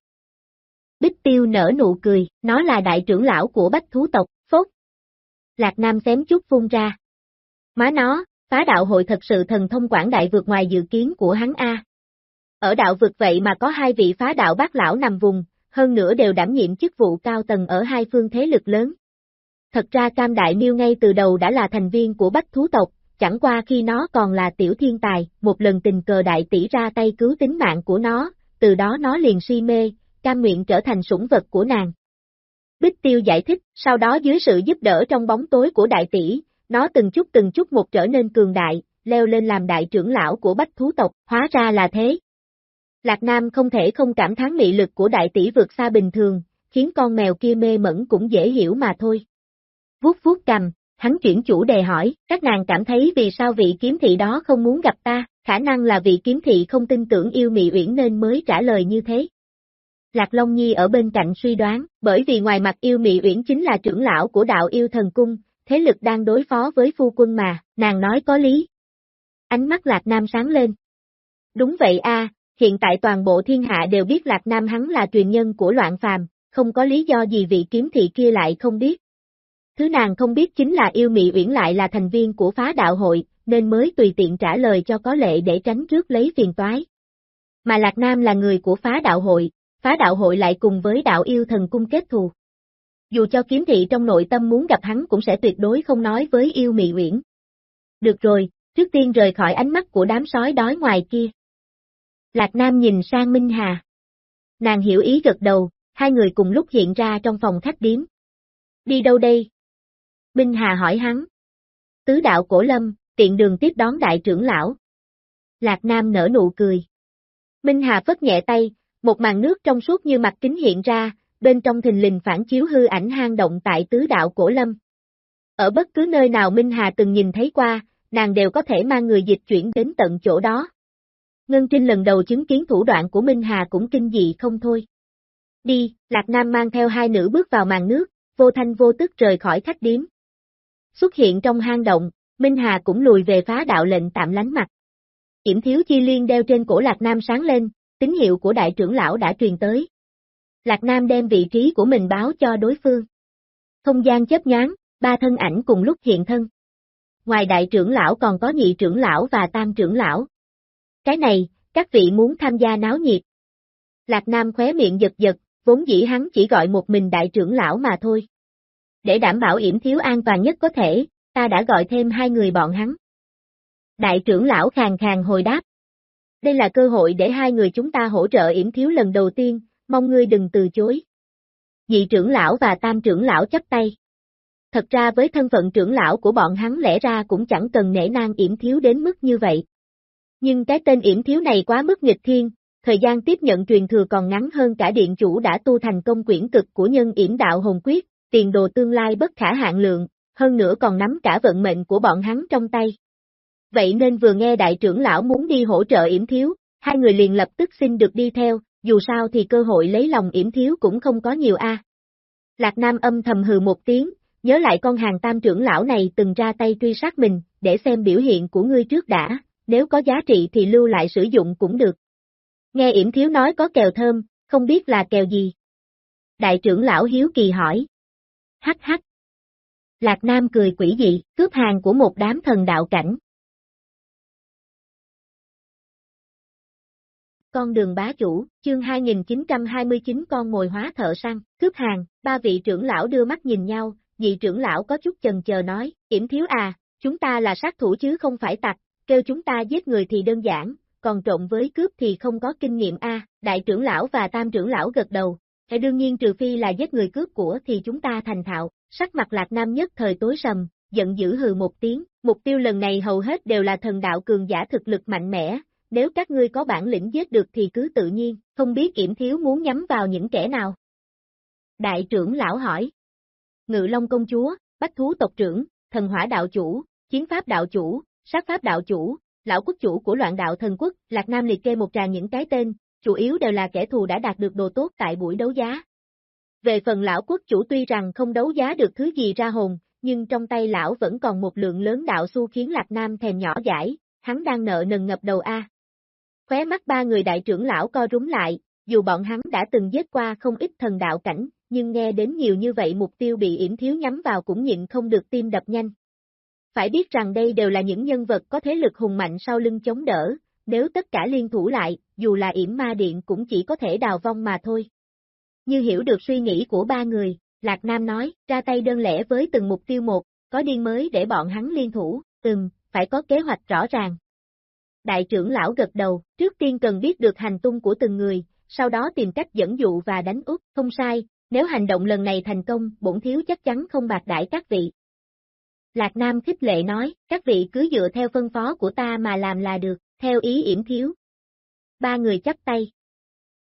Bích Tiêu nở nụ cười, nó là đại trưởng lão của bách thú tộc, phốt. Lạc Nam xém chút phun ra. Má nó, phá đạo hội thật sự thần thông quảng đại vượt ngoài dự kiến của hắn A. Ở đạo vực vậy mà có hai vị phá đạo bác lão nằm vùng, hơn nữa đều đảm nhiệm chức vụ cao tầng ở hai phương thế lực lớn. Thật ra Cam Đại Miêu ngay từ đầu đã là thành viên của Bách Thú tộc, chẳng qua khi nó còn là tiểu thiên tài, một lần tình cờ đại tỷ ra tay cứu tính mạng của nó, từ đó nó liền si mê, cam nguyện trở thành sủng vật của nàng. Bích Tiêu giải thích, sau đó dưới sự giúp đỡ trong bóng tối của đại tỷ, nó từng chút từng chút một trở nên cường đại, leo lên làm đại trưởng lão của bách thú tộc, hóa ra là thế. Lạc Nam không thể không cảm thán mị lực của đại tỷ vượt xa bình thường, khiến con mèo kia mê mẩn cũng dễ hiểu mà thôi. Vuốt vuốt cầm, hắn chuyển chủ đề hỏi, các nàng cảm thấy vì sao vị kiếm thị đó không muốn gặp ta, khả năng là vị kiếm thị không tin tưởng yêu mị uyển nên mới trả lời như thế. Lạc Long Nhi ở bên cạnh suy đoán, bởi vì ngoài mặt yêu mị uyển chính là trưởng lão của đạo yêu thần cung, thế lực đang đối phó với phu quân mà, nàng nói có lý. Ánh mắt Lạc Nam sáng lên. Đúng vậy a, hiện tại toàn bộ thiên hạ đều biết Lạc Nam hắn là truyền nhân của loạn phàm, không có lý do gì vị kiếm thị kia lại không biết. Thứ nàng không biết chính là yêu mị uyển lại là thành viên của phá đạo hội, nên mới tùy tiện trả lời cho có lệ để tránh trước lấy phiền toái. Mà Lạc Nam là người của phá đạo hội, phá đạo hội lại cùng với đạo yêu thần cung kết thù. Dù cho kiếm thị trong nội tâm muốn gặp hắn cũng sẽ tuyệt đối không nói với yêu mị uyển. Được rồi, trước tiên rời khỏi ánh mắt của đám sói đói ngoài kia. Lạc Nam nhìn sang Minh Hà. Nàng hiểu ý gật đầu, hai người cùng lúc hiện ra trong phòng khách điếm. Đi đâu đây? Minh Hà hỏi hắn. Tứ đạo cổ lâm, tiện đường tiếp đón đại trưởng lão. Lạc Nam nở nụ cười. Minh Hà phất nhẹ tay, một màn nước trong suốt như mặt kính hiện ra, bên trong thình lình phản chiếu hư ảnh hang động tại tứ đạo cổ lâm. Ở bất cứ nơi nào Minh Hà từng nhìn thấy qua, nàng đều có thể mang người dịch chuyển đến tận chỗ đó. Ngân Trinh lần đầu chứng kiến thủ đoạn của Minh Hà cũng kinh dị không thôi. Đi, Lạc Nam mang theo hai nữ bước vào màn nước, vô thanh vô tức rời khỏi khách điếm. Xuất hiện trong hang động, Minh Hà cũng lùi về phá đạo lệnh tạm lánh mặt. Kiểm thiếu chi liên đeo trên cổ Lạc Nam sáng lên, tín hiệu của đại trưởng lão đã truyền tới. Lạc Nam đem vị trí của mình báo cho đối phương. Không gian chớp nhoáng, ba thân ảnh cùng lúc hiện thân. Ngoài đại trưởng lão còn có nhị trưởng lão và tam trưởng lão. Cái này, các vị muốn tham gia náo nhiệt. Lạc Nam khóe miệng giật giật, vốn dĩ hắn chỉ gọi một mình đại trưởng lão mà thôi. Để đảm bảo yểm thiếu an toàn nhất có thể, ta đã gọi thêm hai người bọn hắn. Đại trưởng lão khàng khàng hồi đáp. Đây là cơ hội để hai người chúng ta hỗ trợ yểm thiếu lần đầu tiên, mong ngươi đừng từ chối. Dị trưởng lão và tam trưởng lão chấp tay. Thật ra với thân phận trưởng lão của bọn hắn lẽ ra cũng chẳng cần nể nang yểm thiếu đến mức như vậy. Nhưng cái tên yểm thiếu này quá mức nghịch thiên, thời gian tiếp nhận truyền thừa còn ngắn hơn cả điện chủ đã tu thành công quyển cực của nhân yểm đạo hồn quyết, tiền đồ tương lai bất khả hạn lượng, hơn nữa còn nắm cả vận mệnh của bọn hắn trong tay. Vậy nên vừa nghe đại trưởng lão muốn đi hỗ trợ yểm thiếu, hai người liền lập tức xin được đi theo, dù sao thì cơ hội lấy lòng yểm thiếu cũng không có nhiều a. Lạc Nam âm thầm hừ một tiếng, nhớ lại con hàng tam trưởng lão này từng ra tay truy sát mình, để xem biểu hiện của ngươi trước đã, nếu có giá trị thì lưu lại sử dụng cũng được. Nghe yểm thiếu nói có kèo thơm, không biết là kèo gì. Đại trưởng lão hiếu kỳ hỏi. Hắc hắc. Lạc Nam cười quỷ dị, cướp hàng của một đám thần đạo cảnh. Con đường bá chủ, chương 2929 con ngồi hóa thợ săn, cướp hàng, ba vị trưởng lão đưa mắt nhìn nhau, vị trưởng lão có chút chần chờ nói, yểm thiếu à, chúng ta là sát thủ chứ không phải tặc, kêu chúng ta giết người thì đơn giản, còn trộn với cướp thì không có kinh nghiệm a. đại trưởng lão và tam trưởng lão gật đầu, đương nhiên trừ phi là giết người cướp của thì chúng ta thành thạo, sắc mặt lạc nam nhất thời tối sầm, giận dữ hừ một tiếng, mục tiêu lần này hầu hết đều là thần đạo cường giả thực lực mạnh mẽ, nếu các ngươi có bản lĩnh giết được thì cứ tự nhiên, không biết kiểm thiếu muốn nhắm vào những kẻ nào. Đại trưởng lão hỏi. Ngự Long công chúa, Bách thú tộc trưởng, thần hỏa đạo chủ, chiến pháp đạo chủ, sát pháp đạo chủ, lão quốc chủ của loạn đạo thần quốc, Lạc Nam liệt kê một tràng những cái tên, chủ yếu đều là kẻ thù đã đạt được đồ tốt tại buổi đấu giá. Về phần lão quốc chủ tuy rằng không đấu giá được thứ gì ra hồn, nhưng trong tay lão vẫn còn một lượng lớn đạo xu khiến Lạc Nam thèm nhỏ giải, hắn đang nợ nần ngập đầu A. Khóe mắt ba người đại trưởng lão co rúm lại, dù bọn hắn đã từng giết qua không ít thần đạo cảnh, nhưng nghe đến nhiều như vậy mục tiêu bị yểm thiếu nhắm vào cũng nhịn không được tim đập nhanh. Phải biết rằng đây đều là những nhân vật có thế lực hùng mạnh sau lưng chống đỡ, nếu tất cả liên thủ lại, dù là yểm ma điện cũng chỉ có thể đào vong mà thôi. Như hiểu được suy nghĩ của ba người, Lạc Nam nói, ra tay đơn lẻ với từng mục tiêu một, có điên mới để bọn hắn liên thủ, ừm, phải có kế hoạch rõ ràng. Đại trưởng lão gật đầu, trước tiên cần biết được hành tung của từng người, sau đó tìm cách dẫn dụ và đánh úp, không sai, nếu hành động lần này thành công, bổn thiếu chắc chắn không bạc đãi các vị. Lạc Nam khích lệ nói, các vị cứ dựa theo phân phó của ta mà làm là được, theo ý yểm thiếu. Ba người chắp tay.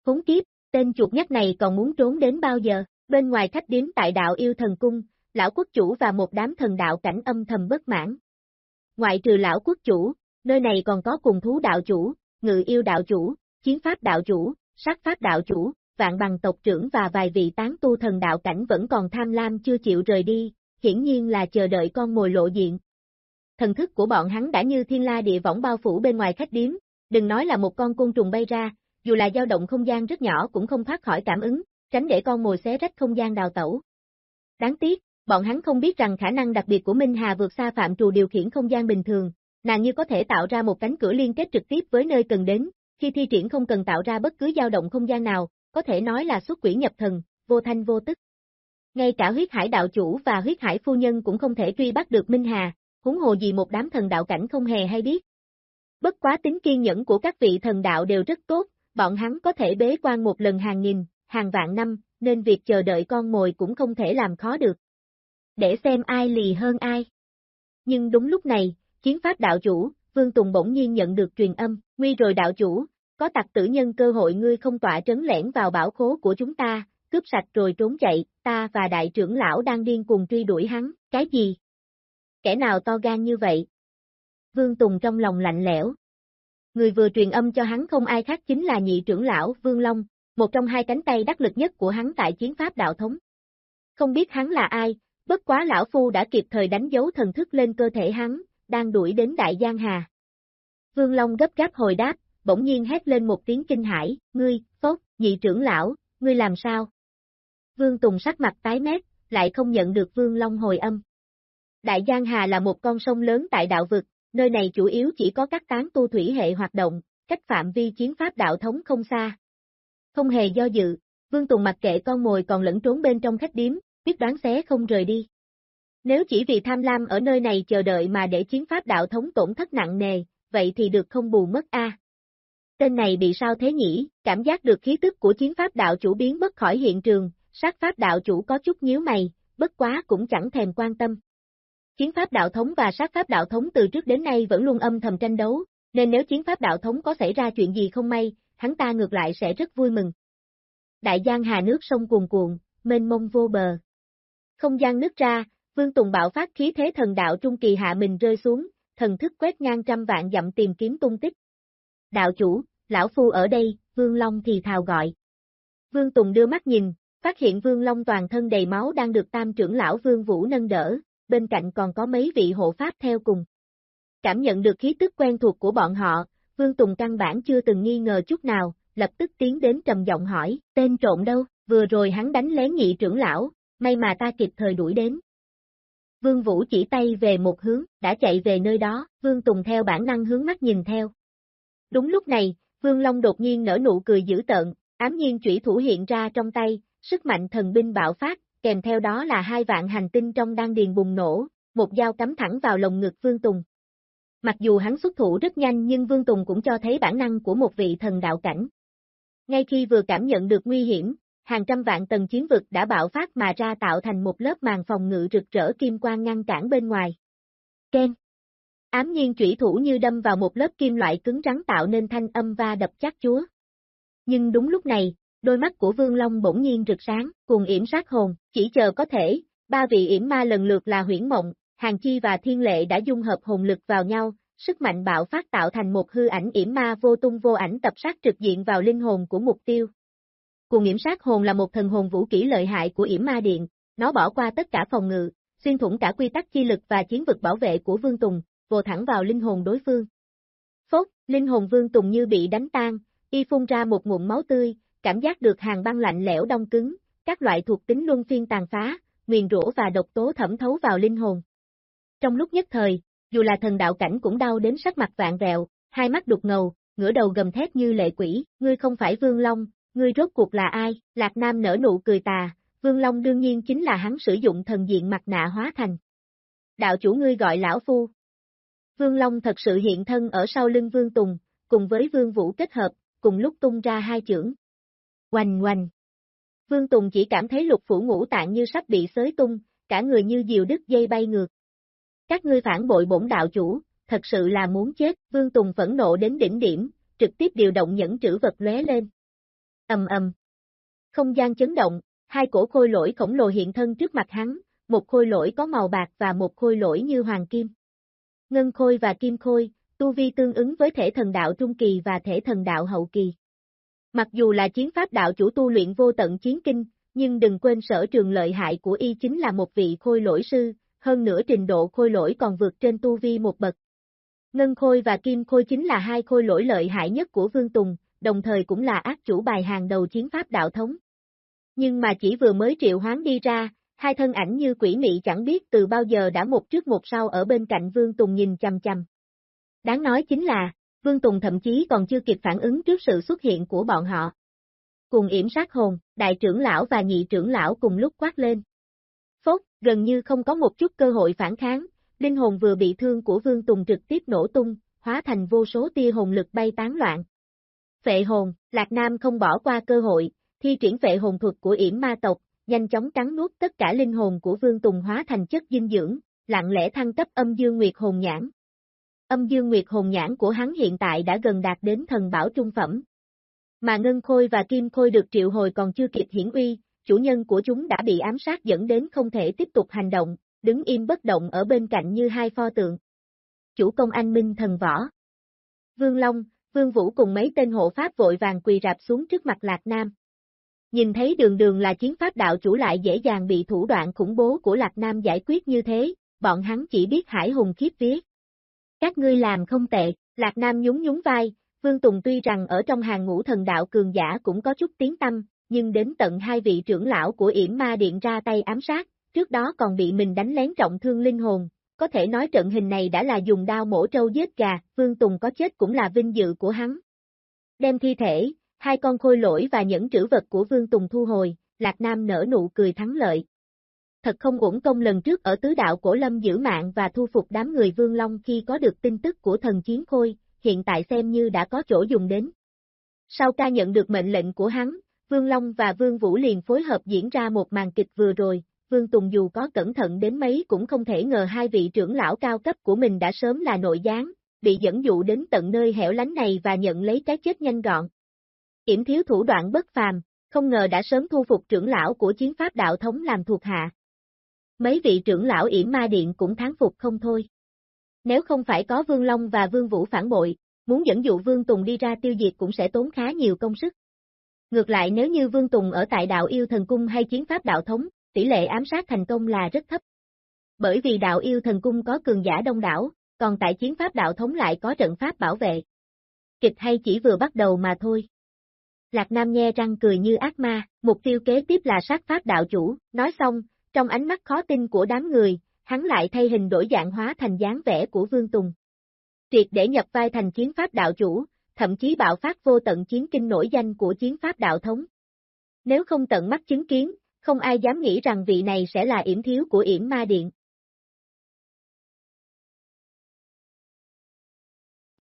Khốn kiếp, tên chuột nhắt này còn muốn trốn đến bao giờ, bên ngoài khách điếm tại đạo yêu thần cung, lão quốc chủ và một đám thần đạo cảnh âm thầm bất mãn. Ngoại trừ lão quốc chủ, nơi này còn có cùng thú đạo chủ, ngự yêu đạo chủ, chiến pháp đạo chủ, sát pháp đạo chủ, vạn bằng tộc trưởng và vài vị tán tu thần đạo cảnh vẫn còn tham lam chưa chịu rời đi, hiển nhiên là chờ đợi con mồi lộ diện. Thần thức của bọn hắn đã như thiên la địa võng bao phủ bên ngoài khách điếm, đừng nói là một con côn trùng bay ra, dù là dao động không gian rất nhỏ cũng không thoát khỏi cảm ứng, tránh để con mồi xé rách không gian đào tẩu. Đáng tiếc, bọn hắn không biết rằng khả năng đặc biệt của Minh Hà vượt xa phạm trù điều khiển không gian bình thường, nàng như có thể tạo ra một cánh cửa liên kết trực tiếp với nơi cần đến, khi thi triển không cần tạo ra bất cứ dao động không gian nào, có thể nói là xuất quỷ nhập thần, vô thanh vô tức. Ngay cả huyết hải đạo chủ và huyết hải phu nhân cũng không thể truy bắt được Minh Hà, huống hồ gì một đám thần đạo cảnh không hề hay biết. Bất quá tính kiên nhẫn của các vị thần đạo đều rất tốt, bọn hắn có thể bế quan một lần hàng nghìn, hàng vạn năm, nên việc chờ đợi con mồi cũng không thể làm khó được. Để xem ai lì hơn ai. Nhưng đúng lúc này, chiến pháp đạo chủ, Vương Tùng bỗng nhiên nhận được truyền âm, nguy rồi đạo chủ, có tặc tử nhân cơ hội ngươi không tỏa trấn lẻn vào bảo khố của chúng ta, cướp sạch rồi trốn chạy, ta và đại trưởng lão đang điên cùng truy đuổi hắn, cái gì? Kẻ nào to gan như vậy? Vương Tùng trong lòng lạnh lẽo. Người vừa truyền âm cho hắn không ai khác chính là nhị trưởng lão Vương Long, một trong hai cánh tay đắc lực nhất của hắn tại chiến pháp đạo thống. Không biết hắn là ai, bất quá lão phu đã kịp thời đánh dấu thần thức lên cơ thể hắn, đang đuổi đến Đại Giang Hà. Vương Long gấp gáp hồi đáp, bỗng nhiên hét lên một tiếng kinh hãi, ngươi, phốc, nhị trưởng lão, ngươi làm sao? Vương Tùng sắc mặt tái mét, lại không nhận được Vương Long hồi âm. Đại Giang Hà là một con sông lớn tại đạo vực, nơi này chủ yếu chỉ có các tán tu thủy hệ hoạt động, cách phạm vi chiến pháp đạo thống không xa. Không hề do dự, Vương Tùng mặc kệ con mồi còn lẫn trốn bên trong khách điếm, biết đoán xé không rời đi. Nếu chỉ vì tham lam ở nơi này chờ đợi mà để chiến pháp đạo thống tổn thất nặng nề, vậy thì được không bù mất a. tên này bị sao thế nhỉ, cảm giác được khí tức của chiến pháp đạo chủ biến mất khỏi hiện trường, sát pháp đạo chủ có chút nhíu mày, bất quá cũng chẳng thèm quan tâm. Chiến pháp đạo thống và sát pháp đạo thống từ trước đến nay vẫn luôn âm thầm tranh đấu, nên nếu chiến pháp đạo thống có xảy ra chuyện gì không may, hắn ta ngược lại sẽ rất vui mừng. Đại giang hà nước sông cuồn cuộn, mênh mông vô bờ. Không gian nứt ra, Vương Tùng bạo phát khí thế thần đạo trung kỳ hạ mình rơi xuống, thần thức quét ngang trăm vạn dặm tìm kiếm tung tích. Đạo chủ, lão phu ở đây, Vương Long thì thào gọi. Vương Tùng đưa mắt nhìn, phát hiện Vương Long toàn thân đầy máu đang được tam trưởng lão Vương Vũ nâng đỡ, bên cạnh còn có mấy vị hộ pháp theo cùng. Cảm nhận được khí tức quen thuộc của bọn họ, Vương Tùng căn bản chưa từng nghi ngờ chút nào, lập tức tiến đến trầm giọng hỏi, tên trộm đâu, vừa rồi hắn đánh lén nhị trưởng lão, may mà ta kịp thời đuổi đến. Vương Vũ chỉ tay về một hướng, đã chạy về nơi đó, Vương Tùng theo bản năng hướng mắt nhìn theo. Đúng lúc này, Vương Long đột nhiên nở nụ cười dữ tợn, ám nhiên chủy thủ hiện ra trong tay, sức mạnh thần binh bạo phát, kèm theo đó là hai vạn hành tinh trong đan điền bùng nổ, một dao cắm thẳng vào lồng ngực Vương Tùng. Mặc dù hắn xuất thủ rất nhanh nhưng Vương Tùng cũng cho thấy bản năng của một vị thần đạo cảnh. Ngay khi vừa cảm nhận được nguy hiểm, hàng trăm vạn tầng chiến vực đã bạo phát mà ra tạo thành một lớp màn phòng ngự rực rỡ kim quang ngăn cản bên ngoài. Ken Ám nhiên chủy thủ như đâm vào một lớp kim loại cứng rắn tạo nên thanh âm va đập chắc chúa. Nhưng đúng lúc này, đôi mắt của Vương Long bỗng nhiên rực sáng, cùng yểm sát hồn, chỉ chờ có thể, ba vị yểm ma lần lượt là huyễn mộng, hàng chi và thiên lệ đã dung hợp hồn lực vào nhau, sức mạnh bạo phát tạo thành một hư ảnh yểm ma vô tung vô ảnh tập sát trực diện vào linh hồn của mục tiêu. Cùng yểm sát hồn là một thần hồn vũ kỹ lợi hại của yểm ma điện, nó bỏ qua tất cả phòng ngự, xuyên thủng cả quy tắc chi lực và chiến vực bảo vệ của Vương Tùng, vồ thẳng vào linh hồn đối phương. Phốt, linh hồn Vương Tùng như bị đánh tan, y phun ra một ngụm máu tươi, cảm giác được hàng băng lạnh lẽo đông cứng, các loại thuộc tính luân phiên tàn phá, nguyền rủa và độc tố thẩm thấu vào linh hồn. Trong lúc nhất thời, dù là thần đạo cảnh cũng đau đến sắc mặt vạn vẹo, hai mắt đục ngầu, ngửa đầu gầm thét như lệ quỷ, ngươi không phải Vương Long, ngươi rốt cuộc là ai? Lạc Nam nở nụ cười tà, Vương Long đương nhiên chính là hắn sử dụng thần diện mặt nạ hóa thành. Đạo chủ ngươi gọi lão phu. Vương Long thật sự hiện thân ở sau lưng Vương Tùng, cùng với Vương Vũ kết hợp, cùng lúc tung ra hai chưởng. Oanh oanh. Vương Tùng chỉ cảm thấy lục phủ ngũ tạng như sắp bị xới tung, cả người như diều đứt dây bay ngược. Các ngươi phản bội bổn đạo chủ, thật sự là muốn chết, Vương Tùng phẫn nộ đến đỉnh điểm, trực tiếp điều động nhẫn trữ vật lóe lên. Ầm ầm. Không gian chấn động, hai cổ khôi lỗi khổng lồ hiện thân trước mặt hắn, một khôi lỗi có màu bạc và một khôi lỗi như hoàng kim. Ngân khôi và kim khôi, tu vi tương ứng với thể thần đạo trung kỳ và thể thần đạo hậu kỳ. Mặc dù là chiến pháp đạo chủ tu luyện vô tận chiến kinh, nhưng đừng quên sở trường lợi hại của y chính là một vị khôi lỗi sư, hơn nữa trình độ khôi lỗi còn vượt trên tu vi một bậc. Ngân khôi và kim khôi chính là hai khôi lỗi lợi hại nhất của Vương Tùng, đồng thời cũng là ác chủ bài hàng đầu chiến pháp đạo thống. Nhưng mà chỉ vừa mới triệu hoán đi ra, hai thân ảnh như quỷ mị chẳng biết từ bao giờ đã một trước một sau ở bên cạnh Vương Tùng nhìn chằm chằm. Đáng nói chính là, Vương Tùng thậm chí còn chưa kịp phản ứng trước sự xuất hiện của bọn họ. Cùng yểm sát hồn, đại trưởng lão và nhị trưởng lão cùng lúc quát lên. Phốt, gần như không có một chút cơ hội phản kháng, linh hồn vừa bị thương của Vương Tùng trực tiếp nổ tung, hóa thành vô số tia hồn lực bay tán loạn. Phệ hồn, Lạc Nam không bỏ qua cơ hội, thi triển phệ hồn thuật của yểm ma tộc, nhanh chóng cắn nuốt tất cả linh hồn của Vương Tùng hóa thành chất dinh dưỡng, lặng lẽ thăng cấp âm dương nguyệt hồn nhãn. Âm dương nguyệt hồn nhãn của hắn hiện tại đã gần đạt đến thần bảo trung phẩm. Mà Ngân Khôi và Kim Khôi được triệu hồi còn chưa kịp hiển uy, chủ nhân của chúng đã bị ám sát dẫn đến không thể tiếp tục hành động, đứng im bất động ở bên cạnh như hai pho tượng. Chủ công anh minh thần võ. Vương Long, Vương Vũ cùng mấy tên hộ pháp vội vàng quỳ rạp xuống trước mặt Lạc Nam. Nhìn thấy đường đường là chiến pháp đạo chủ lại dễ dàng bị thủ đoạn khủng bố của Lạc Nam giải quyết như thế, bọn hắn chỉ biết hải hùng khiếp vía. Các ngươi làm không tệ, Lạc Nam nhún nhún vai, Vương Tùng tuy rằng ở trong hàng ngũ thần đạo cường giả cũng có chút tiếng tâm, nhưng đến tận hai vị trưởng lão của yểm ma điện ra tay ám sát, trước đó còn bị mình đánh lén trọng thương linh hồn, có thể nói trận hình này đã là dùng đao mổ trâu giết gà, Vương Tùng có chết cũng là vinh dự của hắn. Đem thi thể, hai con khôi lỗi và những trữ vật của Vương Tùng thu hồi, Lạc Nam nở nụ cười thắng lợi. Thật không uổng công lần trước ở tứ đạo cổ lâm giữ mạng và thu phục đám người Vương Long khi có được tin tức của thần chiến khôi, hiện tại xem như đã có chỗ dùng đến. Sau ca nhận được mệnh lệnh của hắn, Vương Long và Vương Vũ liền phối hợp diễn ra một màn kịch vừa rồi, Vương Tùng dù có cẩn thận đến mấy cũng không thể ngờ hai vị trưởng lão cao cấp của mình đã sớm là nội gián, bị dẫn dụ đến tận nơi hẻo lánh này và nhận lấy cái chết nhanh gọn. Yểm thiếu thủ đoạn bất phàm, không ngờ đã sớm thu phục trưởng lão của chiến pháp đạo thống làm thuộc hạ. Mấy vị trưởng lão yểm ma điện cũng thán phục không thôi. Nếu không phải có Vương Long và Vương Vũ phản bội, muốn dẫn dụ Vương Tùng đi ra tiêu diệt cũng sẽ tốn khá nhiều công sức. Ngược lại nếu như Vương Tùng ở tại đạo yêu thần cung hay chiến pháp đạo thống, tỷ lệ ám sát thành công là rất thấp. Bởi vì đạo yêu thần cung có cường giả đông đảo, còn tại chiến pháp đạo thống lại có trận pháp bảo vệ. Kịch hay chỉ vừa bắt đầu mà thôi. Lạc Nam nhe răng cười như ác ma, mục tiêu kế tiếp là sát pháp đạo chủ, nói xong, trong ánh mắt khó tin của đám người, hắn lại thay hình đổi dạng hóa thành dáng vẻ của Vương Tùng. Triệt để nhập vai thành chiến pháp đạo chủ, thậm chí bạo phát vô tận chiến kinh nổi danh của chiến pháp đạo thống. Nếu không tận mắt chứng kiến, không ai dám nghĩ rằng vị này sẽ là yểm thiếu của yểm ma điện.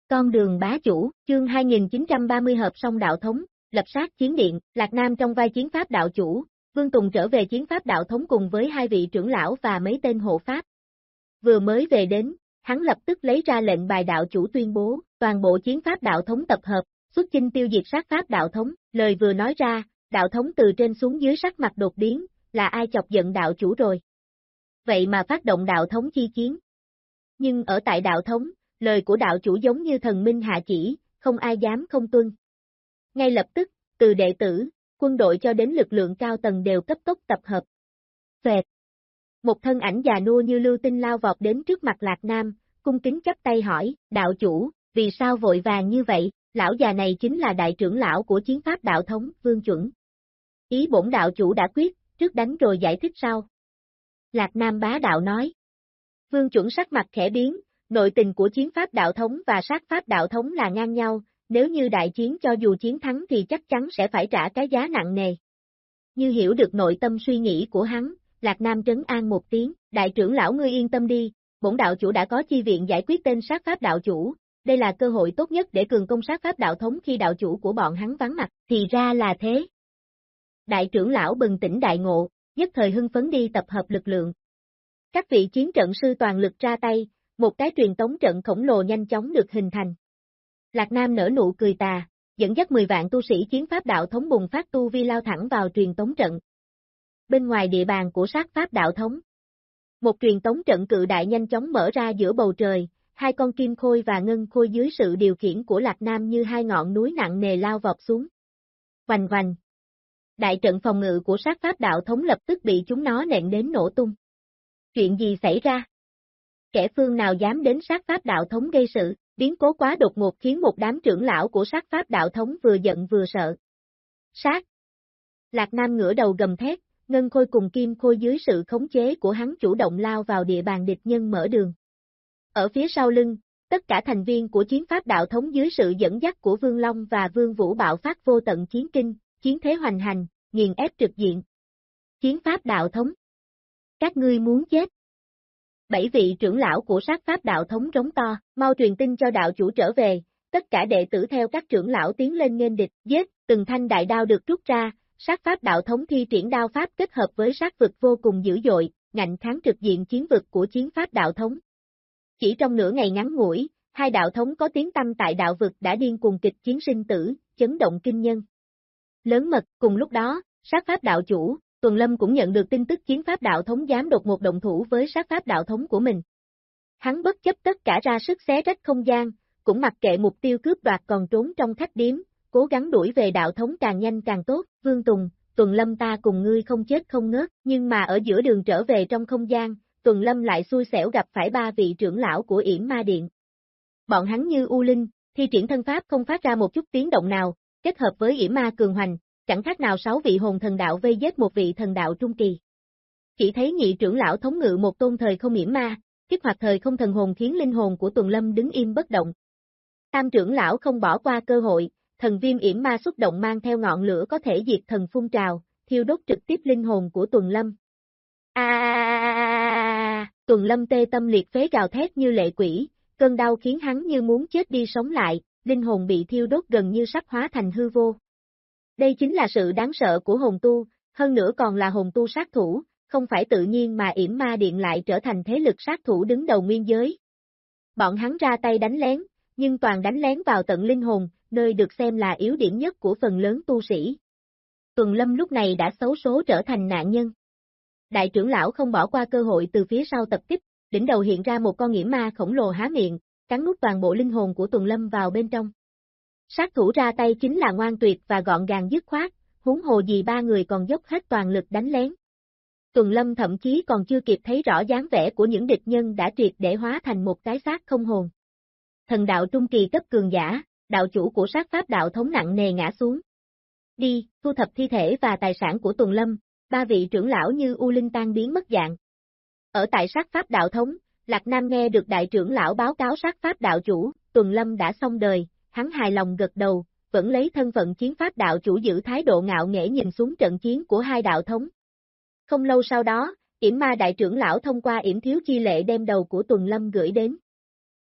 Con đường bá chủ, chương 2930 hợp song đạo thống, lập sát chiến điện, Lạc Nam trong vai chiến pháp đạo chủ, Vương Tùng trở về chiến pháp đạo thống cùng với hai vị trưởng lão và mấy tên hộ pháp. Vừa mới về đến, hắn lập tức lấy ra lệnh bài đạo chủ tuyên bố, toàn bộ chiến pháp đạo thống tập hợp, xuất chinh tiêu diệt sát pháp đạo thống, lời vừa nói ra, đạo thống từ trên xuống dưới sắc mặt đột biến, là ai chọc giận đạo chủ rồi. Vậy mà phát động đạo thống chi chiến. Nhưng ở tại đạo thống, lời của đạo chủ giống như thần minh hạ chỉ, không ai dám không tuân. Ngay lập tức, từ đệ tử, quân đội cho đến lực lượng cao tầng đều cấp tốc tập hợp. Phệt. Một thân ảnh già nua như lưu tinh lao vọt đến trước mặt Lạc Nam, cung kính chấp tay hỏi, đạo chủ, vì sao vội vàng như vậy, lão già này chính là đại trưởng lão của chiến pháp đạo thống, Vương Chuẩn. Ý bổn đạo chủ đã quyết, trước đánh rồi giải thích sau. Lạc Nam bá đạo nói. Vương Chuẩn sắc mặt khẽ biến, nội tình của chiến pháp đạo thống và sát pháp đạo thống là ngang nhau, nếu như đại chiến cho dù chiến thắng thì chắc chắn sẽ phải trả cái giá nặng nề. Như hiểu được nội tâm suy nghĩ của hắn, Lạc Nam trấn an một tiếng, đại trưởng lão ngươi yên tâm đi, bổn đạo chủ đã có chi viện giải quyết tên sát pháp đạo chủ, đây là cơ hội tốt nhất để cường công sát pháp đạo thống khi đạo chủ của bọn hắn vắng mặt, thì ra là thế. Đại trưởng lão bừng tỉnh đại ngộ, nhất thời hưng phấn đi tập hợp lực lượng. Các vị chiến trận sư toàn lực ra tay, một cái truyền tống trận khổng lồ nhanh chóng được hình thành. Lạc Nam nở nụ cười tà, dẫn dắt 10 vạn tu sĩ chiến pháp đạo thống bùng phát tu vi lao thẳng vào truyền tống trận. Bên ngoài địa bàn của sát pháp đạo thống, một truyền tống trận cự đại nhanh chóng mở ra giữa bầu trời, hai con kim khôi và ngân khôi dưới sự điều khiển của Lạc Nam như hai ngọn núi nặng nề lao vọt xuống. Hoành hoành. Đại trận phòng ngự của sát pháp đạo thống lập tức bị chúng nó nện đến nổ tung. Chuyện gì xảy ra? Kẻ phương nào dám đến sát pháp đạo thống gây sự, biến cố quá đột ngột khiến một đám trưởng lão của sát pháp đạo thống vừa giận vừa sợ. Sát! Lạc Nam ngửa đầu gầm thét, Ngân Khôi cùng Kim Khôi dưới sự khống chế của hắn chủ động lao vào địa bàn địch nhân mở đường. Ở phía sau lưng, tất cả thành viên của chiến pháp đạo thống dưới sự dẫn dắt của Vương Long và Vương Vũ bạo phát vô tận chiến kinh, chiến thế hoành hành, nghiền ép trực diện. Chiến pháp đạo thống. Các ngươi muốn chết. Bảy vị trưởng lão của sát pháp đạo thống rống to, mau truyền tin cho đạo chủ trở về, tất cả đệ tử theo các trưởng lão tiến lên nghênh địch, giết, từng thanh đại đao được rút ra, sát pháp đạo thống thi triển đao pháp kết hợp với sát vực vô cùng dữ dội, ngạnh kháng trực diện chiến vực của chiến pháp đạo thống. Chỉ trong nửa ngày ngắn ngủi, hai đạo thống có tiếng tâm tại đạo vực đã điên cuồng kịch chiến sinh tử, chấn động kinh nhân. Lớn mật, cùng lúc đó, sát pháp đạo chủ, Tuần Lâm cũng nhận được tin tức chiến pháp đạo thống dám đột một động thủ với sát pháp đạo thống của mình. Hắn bất chấp tất cả ra sức xé rách không gian, cũng mặc kệ mục tiêu cướp đoạt còn trốn trong khách điếm, cố gắng đuổi về đạo thống càng nhanh càng tốt, Vương Tùng, Tuần Lâm ta cùng ngươi không chết không ngớt, nhưng mà ở giữa đường trở về trong không gian, Tuần Lâm lại xui xẻo gặp phải ba vị trưởng lão của yểm ma điện. Bọn hắn như U Linh, thi triển thân pháp không phát ra một chút tiếng động nào, kết hợp với yểm ma cường hoành, chẳng khác nào sáu vị hồn thần đạo vây giết một vị thần đạo trung kỳ. Chỉ thấy nhị trưởng lão thống ngự một tôn thời không yểm ma, kích hoạt thời không thần hồn khiến linh hồn của Tuần Lâm đứng im bất động. Tam trưởng lão không bỏ qua cơ hội, thần viêm yểm ma xúc động mang theo ngọn lửa có thể diệt thần phun trào, thiêu đốt trực tiếp linh hồn của Tuần Lâm. A Tuần Lâm tê tâm liệt phế gào thét như lệ quỷ, cơn đau khiến hắn như muốn chết đi sống lại, linh hồn bị thiêu đốt gần như sắp hóa thành hư vô. Đây chính là sự đáng sợ của hồn tu, hơn nữa còn là hồn tu sát thủ, không phải tự nhiên mà yểm ma điện lại trở thành thế lực sát thủ đứng đầu nguyên giới. Bọn hắn ra tay đánh lén, nhưng toàn đánh lén vào tận linh hồn, nơi được xem là yếu điểm nhất của phần lớn tu sĩ. Tuần Lâm lúc này đã xấu số trở thành nạn nhân. Đại trưởng lão không bỏ qua cơ hội từ phía sau tập kích, đỉnh đầu hiện ra một con nghĩa ma khổng lồ há miệng, cắn nút toàn bộ linh hồn của Tuần Lâm vào bên trong. Sát thủ ra tay chính là ngoan tuyệt và gọn gàng dứt khoát, huống hồ gì ba người còn dốc hết toàn lực đánh lén. Tuần Lâm thậm chí còn chưa kịp thấy rõ dáng vẻ của những địch nhân đã triệt để hóa thành một cái xác không hồn. Thần đạo trung kỳ cấp cường giả, đạo chủ của sát pháp đạo thống nặng nề ngã xuống. Đi, thu thập thi thể và tài sản của Tuần Lâm, ba vị trưởng lão như U Linh tan biến mất dạng. Ở tại sát pháp đạo thống, Lạc Nam nghe được đại trưởng lão báo cáo sát pháp đạo chủ, Tuần Lâm đã xong đời, hắn hài lòng gật đầu, vẫn lấy thân phận chiến pháp đạo chủ giữ thái độ ngạo nghễ nhìn xuống trận chiến của hai đạo thống. Không lâu sau đó, Yểm Ma đại trưởng lão thông qua Yểm Thiếu Chi Lệ đem đầu của Tuần Lâm gửi đến.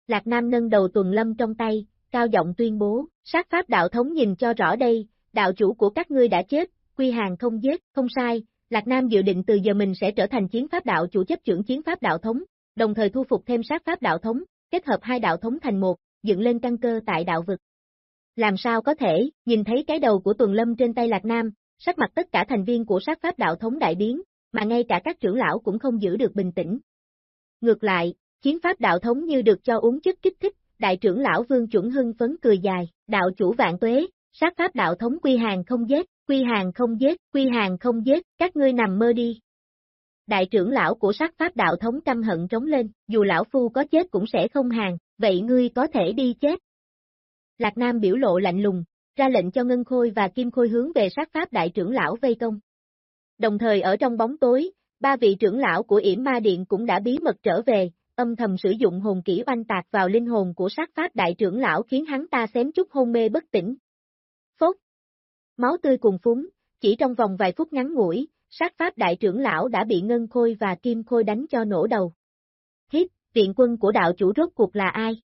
Lạc Nam nâng đầu Tuần Lâm trong tay, cao giọng tuyên bố, sát pháp đạo thống nhìn cho rõ đây, đạo chủ của các ngươi đã chết, quy hàng không giết, không sai, Lạc Nam dự định từ giờ mình sẽ trở thành chiến pháp đạo chủ chấp trưởng chiến pháp đạo thống, đồng thời thu phục thêm sát pháp đạo thống, kết hợp hai đạo thống thành một, dựng lên căn cơ tại đạo vực. Làm sao có thể, nhìn thấy cái đầu của Tuần Lâm trên tay Lạc Nam, sắc mặt tất cả thành viên của sát pháp đạo thống đại biến, mà ngay cả các trưởng lão cũng không giữ được bình tĩnh. Ngược lại, chiến pháp đạo thống như được cho uống chất kích thích, đại trưởng lão Vương Chuẩn hưng phấn cười dài, đạo chủ vạn tuế, sát pháp đạo thống quy hàng không giết, quy hàng không giết, quy hàng không giết, các ngươi nằm mơ đi. Đại trưởng lão của sát pháp đạo thống căm hận trống lên, dù lão phu có chết cũng sẽ không hàng, vậy ngươi có thể đi chết. Lạc Nam biểu lộ lạnh lùng, ra lệnh cho Ngân Khôi và Kim Khôi hướng về sát pháp đại trưởng lão vây công. Đồng thời ở trong bóng tối, ba vị trưởng lão của yểm ma điện cũng đã bí mật trở về, âm thầm sử dụng hồn kỹ oanh tạc vào linh hồn của sát pháp đại trưởng lão khiến hắn ta xém chút hôn mê bất tỉnh. Phốt! Máu tươi cùng phúng, chỉ trong vòng vài phút ngắn ngủi, sát pháp đại trưởng lão đã bị Ngân Khôi và Kim Khôi đánh cho nổ đầu. hít viện quân của đạo chủ rốt cuộc là ai?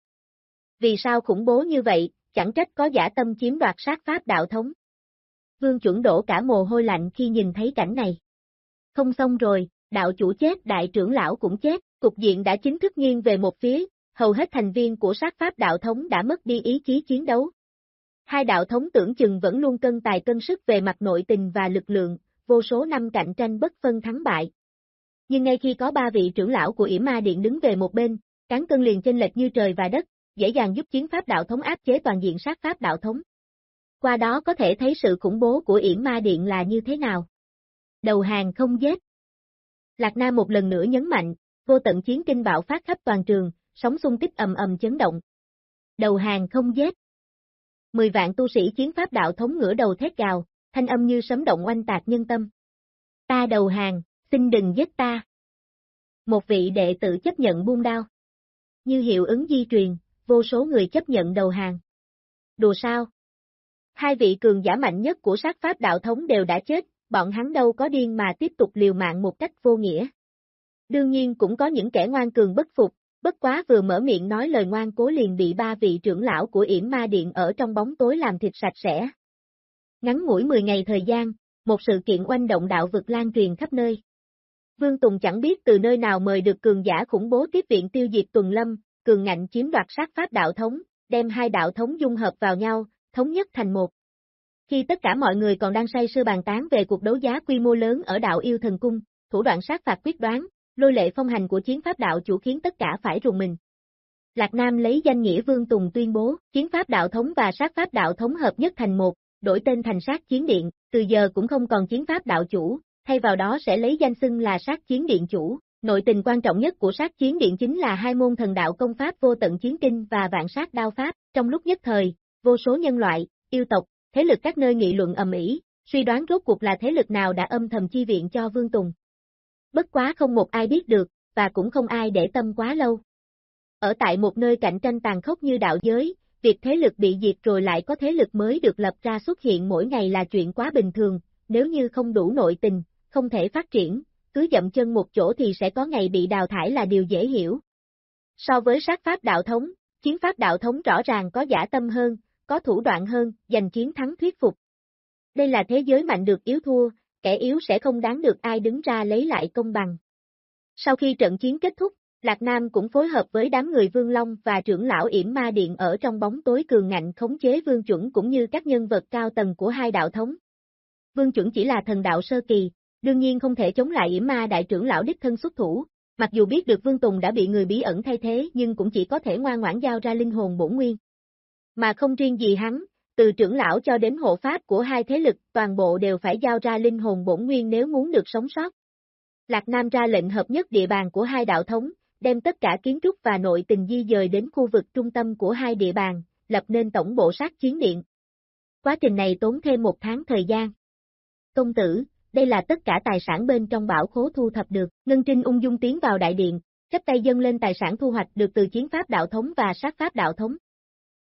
Vì sao khủng bố như vậy, chẳng trách có giả tâm chiếm đoạt sát pháp đạo thống. Vương chuẩn đổ cả mồ hôi lạnh khi nhìn thấy cảnh này. Không xong rồi, đạo chủ chết đại trưởng lão cũng chết, cục diện đã chính thức nghiêng về một phía, hầu hết thành viên của sát pháp đạo thống đã mất đi ý chí chiến đấu. Hai đạo thống tưởng chừng vẫn luôn cân tài cân sức về mặt nội tình và lực lượng, vô số năm cạnh tranh bất phân thắng bại. Nhưng ngay khi có ba vị trưởng lão của Yểm Ma Điện đứng về một bên, cán cân liền chênh lệch như trời và đất, dễ dàng giúp chiến pháp đạo thống áp chế toàn diện sát pháp đạo thống. Qua đó có thể thấy sự khủng bố của Yểm Ma Điện là như thế nào. Đầu hàng không giết. Lạc Nam một lần nữa nhấn mạnh, vô tận chiến kinh bạo phát khắp toàn trường, sóng xung kích ầm ầm chấn động. Đầu hàng không giết. Mười vạn tu sĩ chiến pháp đạo thống ngửa đầu thét gào, thanh âm như sấm động oanh tạc nhân tâm. Ta đầu hàng, xin đừng giết ta. Một vị đệ tử chấp nhận buông đao. Như hiệu ứng di truyền, vô số người chấp nhận đầu hàng. Đùa sao? Hai vị cường giả mạnh nhất của sát pháp đạo thống đều đã chết, bọn hắn đâu có điên mà tiếp tục liều mạng một cách vô nghĩa. Đương nhiên cũng có những kẻ ngoan cường bất phục, bất quá vừa mở miệng nói lời ngoan cố liền bị ba vị trưởng lão của yểm ma điện ở trong bóng tối làm thịt sạch sẽ. Ngắn ngủi 10 ngày thời gian, một sự kiện oanh động đạo vực lan truyền khắp nơi. Vương Tùng chẳng biết từ nơi nào mời được cường giả khủng bố tiếp viện tiêu diệt Tuần Lâm, cường ngạnh chiếm đoạt sát pháp đạo thống, đem hai đạo thống dung hợp vào nhau, thống nhất thành một. Khi tất cả mọi người còn đang say sưa bàn tán về cuộc đấu giá quy mô lớn ở đạo yêu thần cung, thủ đoạn sát phạt quyết đoán, lôi lệ phong hành của chiến pháp đạo chủ khiến tất cả phải rùng mình. Lạc Nam lấy danh nghĩa Vương Tùng tuyên bố, chiến pháp đạo thống và sát pháp đạo thống hợp nhất thành một, đổi tên thành sát chiến điện, từ giờ cũng không còn chiến pháp đạo chủ, thay vào đó sẽ lấy danh xưng là sát chiến điện chủ. Nội tình quan trọng nhất của sát chiến điện chính là hai môn thần đạo công pháp vô tận chiến kinh và vạn sát đao pháp, trong lúc nhất thời, vô số nhân loại, yêu tộc, thế lực các nơi nghị luận ầm ĩ, suy đoán rốt cuộc là thế lực nào đã âm thầm chi viện cho Vương Tùng. Bất quá không một ai biết được, và cũng không ai để tâm quá lâu. Ở tại một nơi cạnh tranh tàn khốc như đạo giới, việc thế lực bị diệt rồi lại có thế lực mới được lập ra xuất hiện mỗi ngày là chuyện quá bình thường, nếu như không đủ nội tình, không thể phát triển, cứ dậm chân một chỗ thì sẽ có ngày bị đào thải là điều dễ hiểu. So với sát pháp đạo thống, Chiến pháp đạo thống rõ ràng có giả tâm hơn, có thủ đoạn hơn, giành chiến thắng thuyết phục. Đây là thế giới mạnh được yếu thua, kẻ yếu sẽ không đáng được ai đứng ra lấy lại công bằng. Sau khi trận chiến kết thúc, Lạc Nam cũng phối hợp với đám người Vương Long và trưởng lão yểm ma điện ở trong bóng tối cường ngạnh khống chế Vương Chuẩn cũng như các nhân vật cao tầng của hai đạo thống. Vương Chuẩn chỉ là thần đạo sơ kỳ, đương nhiên không thể chống lại yểm ma đại trưởng lão đích thân xuất thủ, mặc dù biết được Vương Tùng đã bị người bí ẩn thay thế nhưng cũng chỉ có thể ngoan ngoãn giao ra linh hồn bổn nguyên. Mà không riêng gì hắn, từ trưởng lão cho đến hộ pháp của hai thế lực toàn bộ đều phải giao ra linh hồn bổn nguyên nếu muốn được sống sót. Lạc Nam ra lệnh hợp nhất địa bàn của hai đạo thống, đem tất cả kiến trúc và nội tình di dời đến khu vực trung tâm của hai địa bàn, lập nên tổng bộ sát chiến điện. Quá trình này tốn thêm một tháng thời gian. Công tử, đây là tất cả tài sản bên trong bảo khố thu thập được, Ngân Trinh ung dung tiến vào đại điện, chấp tay dâng lên tài sản thu hoạch được từ chiến pháp đạo thống và sát pháp đạo thống.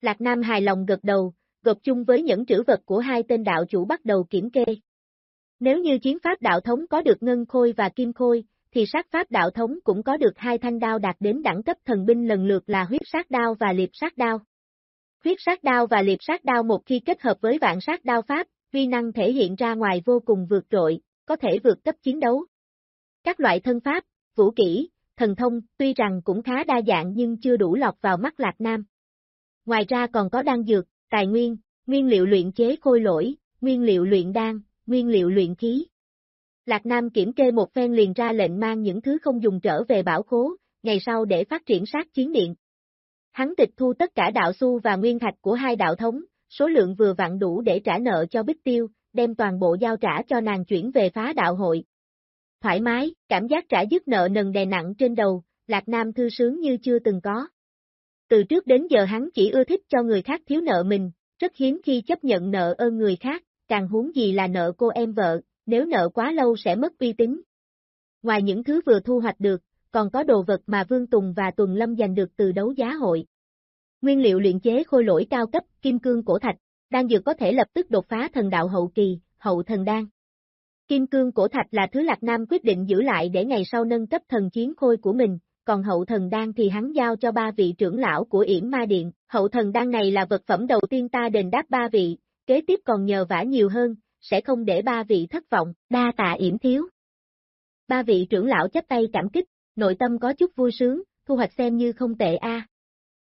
Lạc Nam hài lòng gật đầu, gộp chung với những trữ vật của hai tên đạo chủ bắt đầu kiểm kê. Nếu như chiến pháp đạo thống có được ngân khôi và kim khôi, thì sát pháp đạo thống cũng có được hai thanh đao đạt đến đẳng cấp thần binh lần lượt là huyết sát đao và liệp sát đao. Huyết sát đao và liệp sát đao một khi kết hợp với vạn sát đao pháp, vi năng thể hiện ra ngoài vô cùng vượt trội, có thể vượt cấp chiến đấu. Các loại thân pháp, vũ kỹ, thần thông, tuy rằng cũng khá đa dạng nhưng chưa đủ lọt vào mắt Lạc Nam. Ngoài ra còn có đan dược, tài nguyên, nguyên liệu luyện chế khôi lỗi, nguyên liệu luyện đan, nguyên liệu luyện khí. Lạc Nam kiểm kê một phen liền ra lệnh mang những thứ không dùng trở về bảo khố, ngày sau để phát triển sát chiến điện. Hắn tịch thu tất cả đạo su và nguyên thạch của hai đạo thống, số lượng vừa vặn đủ để trả nợ cho Bích Tiêu, đem toàn bộ giao trả cho nàng chuyển về phá đạo hội. Thoải mái, cảm giác trả dứt nợ nần đè nặng trên đầu, Lạc Nam thư sướng như chưa từng có. Từ trước đến giờ hắn chỉ ưa thích cho người khác thiếu nợ mình, rất hiếm khi chấp nhận nợ ơn người khác, càng huống gì là nợ cô em vợ, nếu nợ quá lâu sẽ mất uy tín. Ngoài những thứ vừa thu hoạch được, còn có đồ vật mà Vương Tùng và Tuần Lâm giành được từ đấu giá hội. Nguyên liệu luyện chế khôi lỗi cao cấp, kim cương cổ thạch, đang dược có thể lập tức đột phá thần đạo hậu kỳ, hậu thần đan. Kim cương cổ thạch là thứ Lạc Nam quyết định giữ lại để ngày sau nâng cấp thần chiến khôi của mình, còn hậu thần đan thì hắn giao cho ba vị trưởng lão của yểm ma điện. Hậu thần đan này là vật phẩm đầu tiên ta đền đáp ba vị, kế tiếp còn nhờ vả nhiều hơn, sẽ không để ba vị thất vọng, đa tạ yểm thiếu. Ba vị trưởng lão chấp tay cảm kích, nội tâm có chút vui sướng, thu hoạch xem như không tệ a.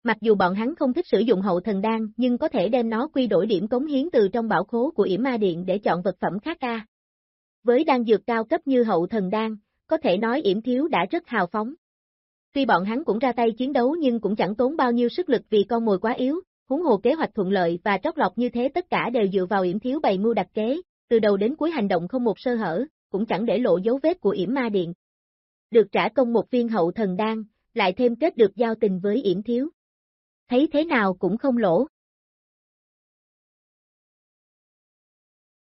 Mặc dù bọn hắn không thích sử dụng hậu thần đan, nhưng có thể đem nó quy đổi điểm cống hiến từ trong bảo khố của yểm ma điện để chọn vật phẩm khác a. Với đan dược cao cấp như hậu thần đan, có thể nói yểm thiếu đã rất hào phóng. Tuy bọn hắn cũng ra tay chiến đấu nhưng cũng chẳng tốn bao nhiêu sức lực vì con mồi quá yếu, huống hồ kế hoạch thuận lợi và trót lọt như thế tất cả đều dựa vào yểm thiếu bày mưu đặt kế, từ đầu đến cuối hành động không một sơ hở, cũng chẳng để lộ dấu vết của yểm ma điện. Được trả công một viên hậu thần đan, lại thêm kết được giao tình với yểm thiếu. Thấy thế nào cũng không lỗ.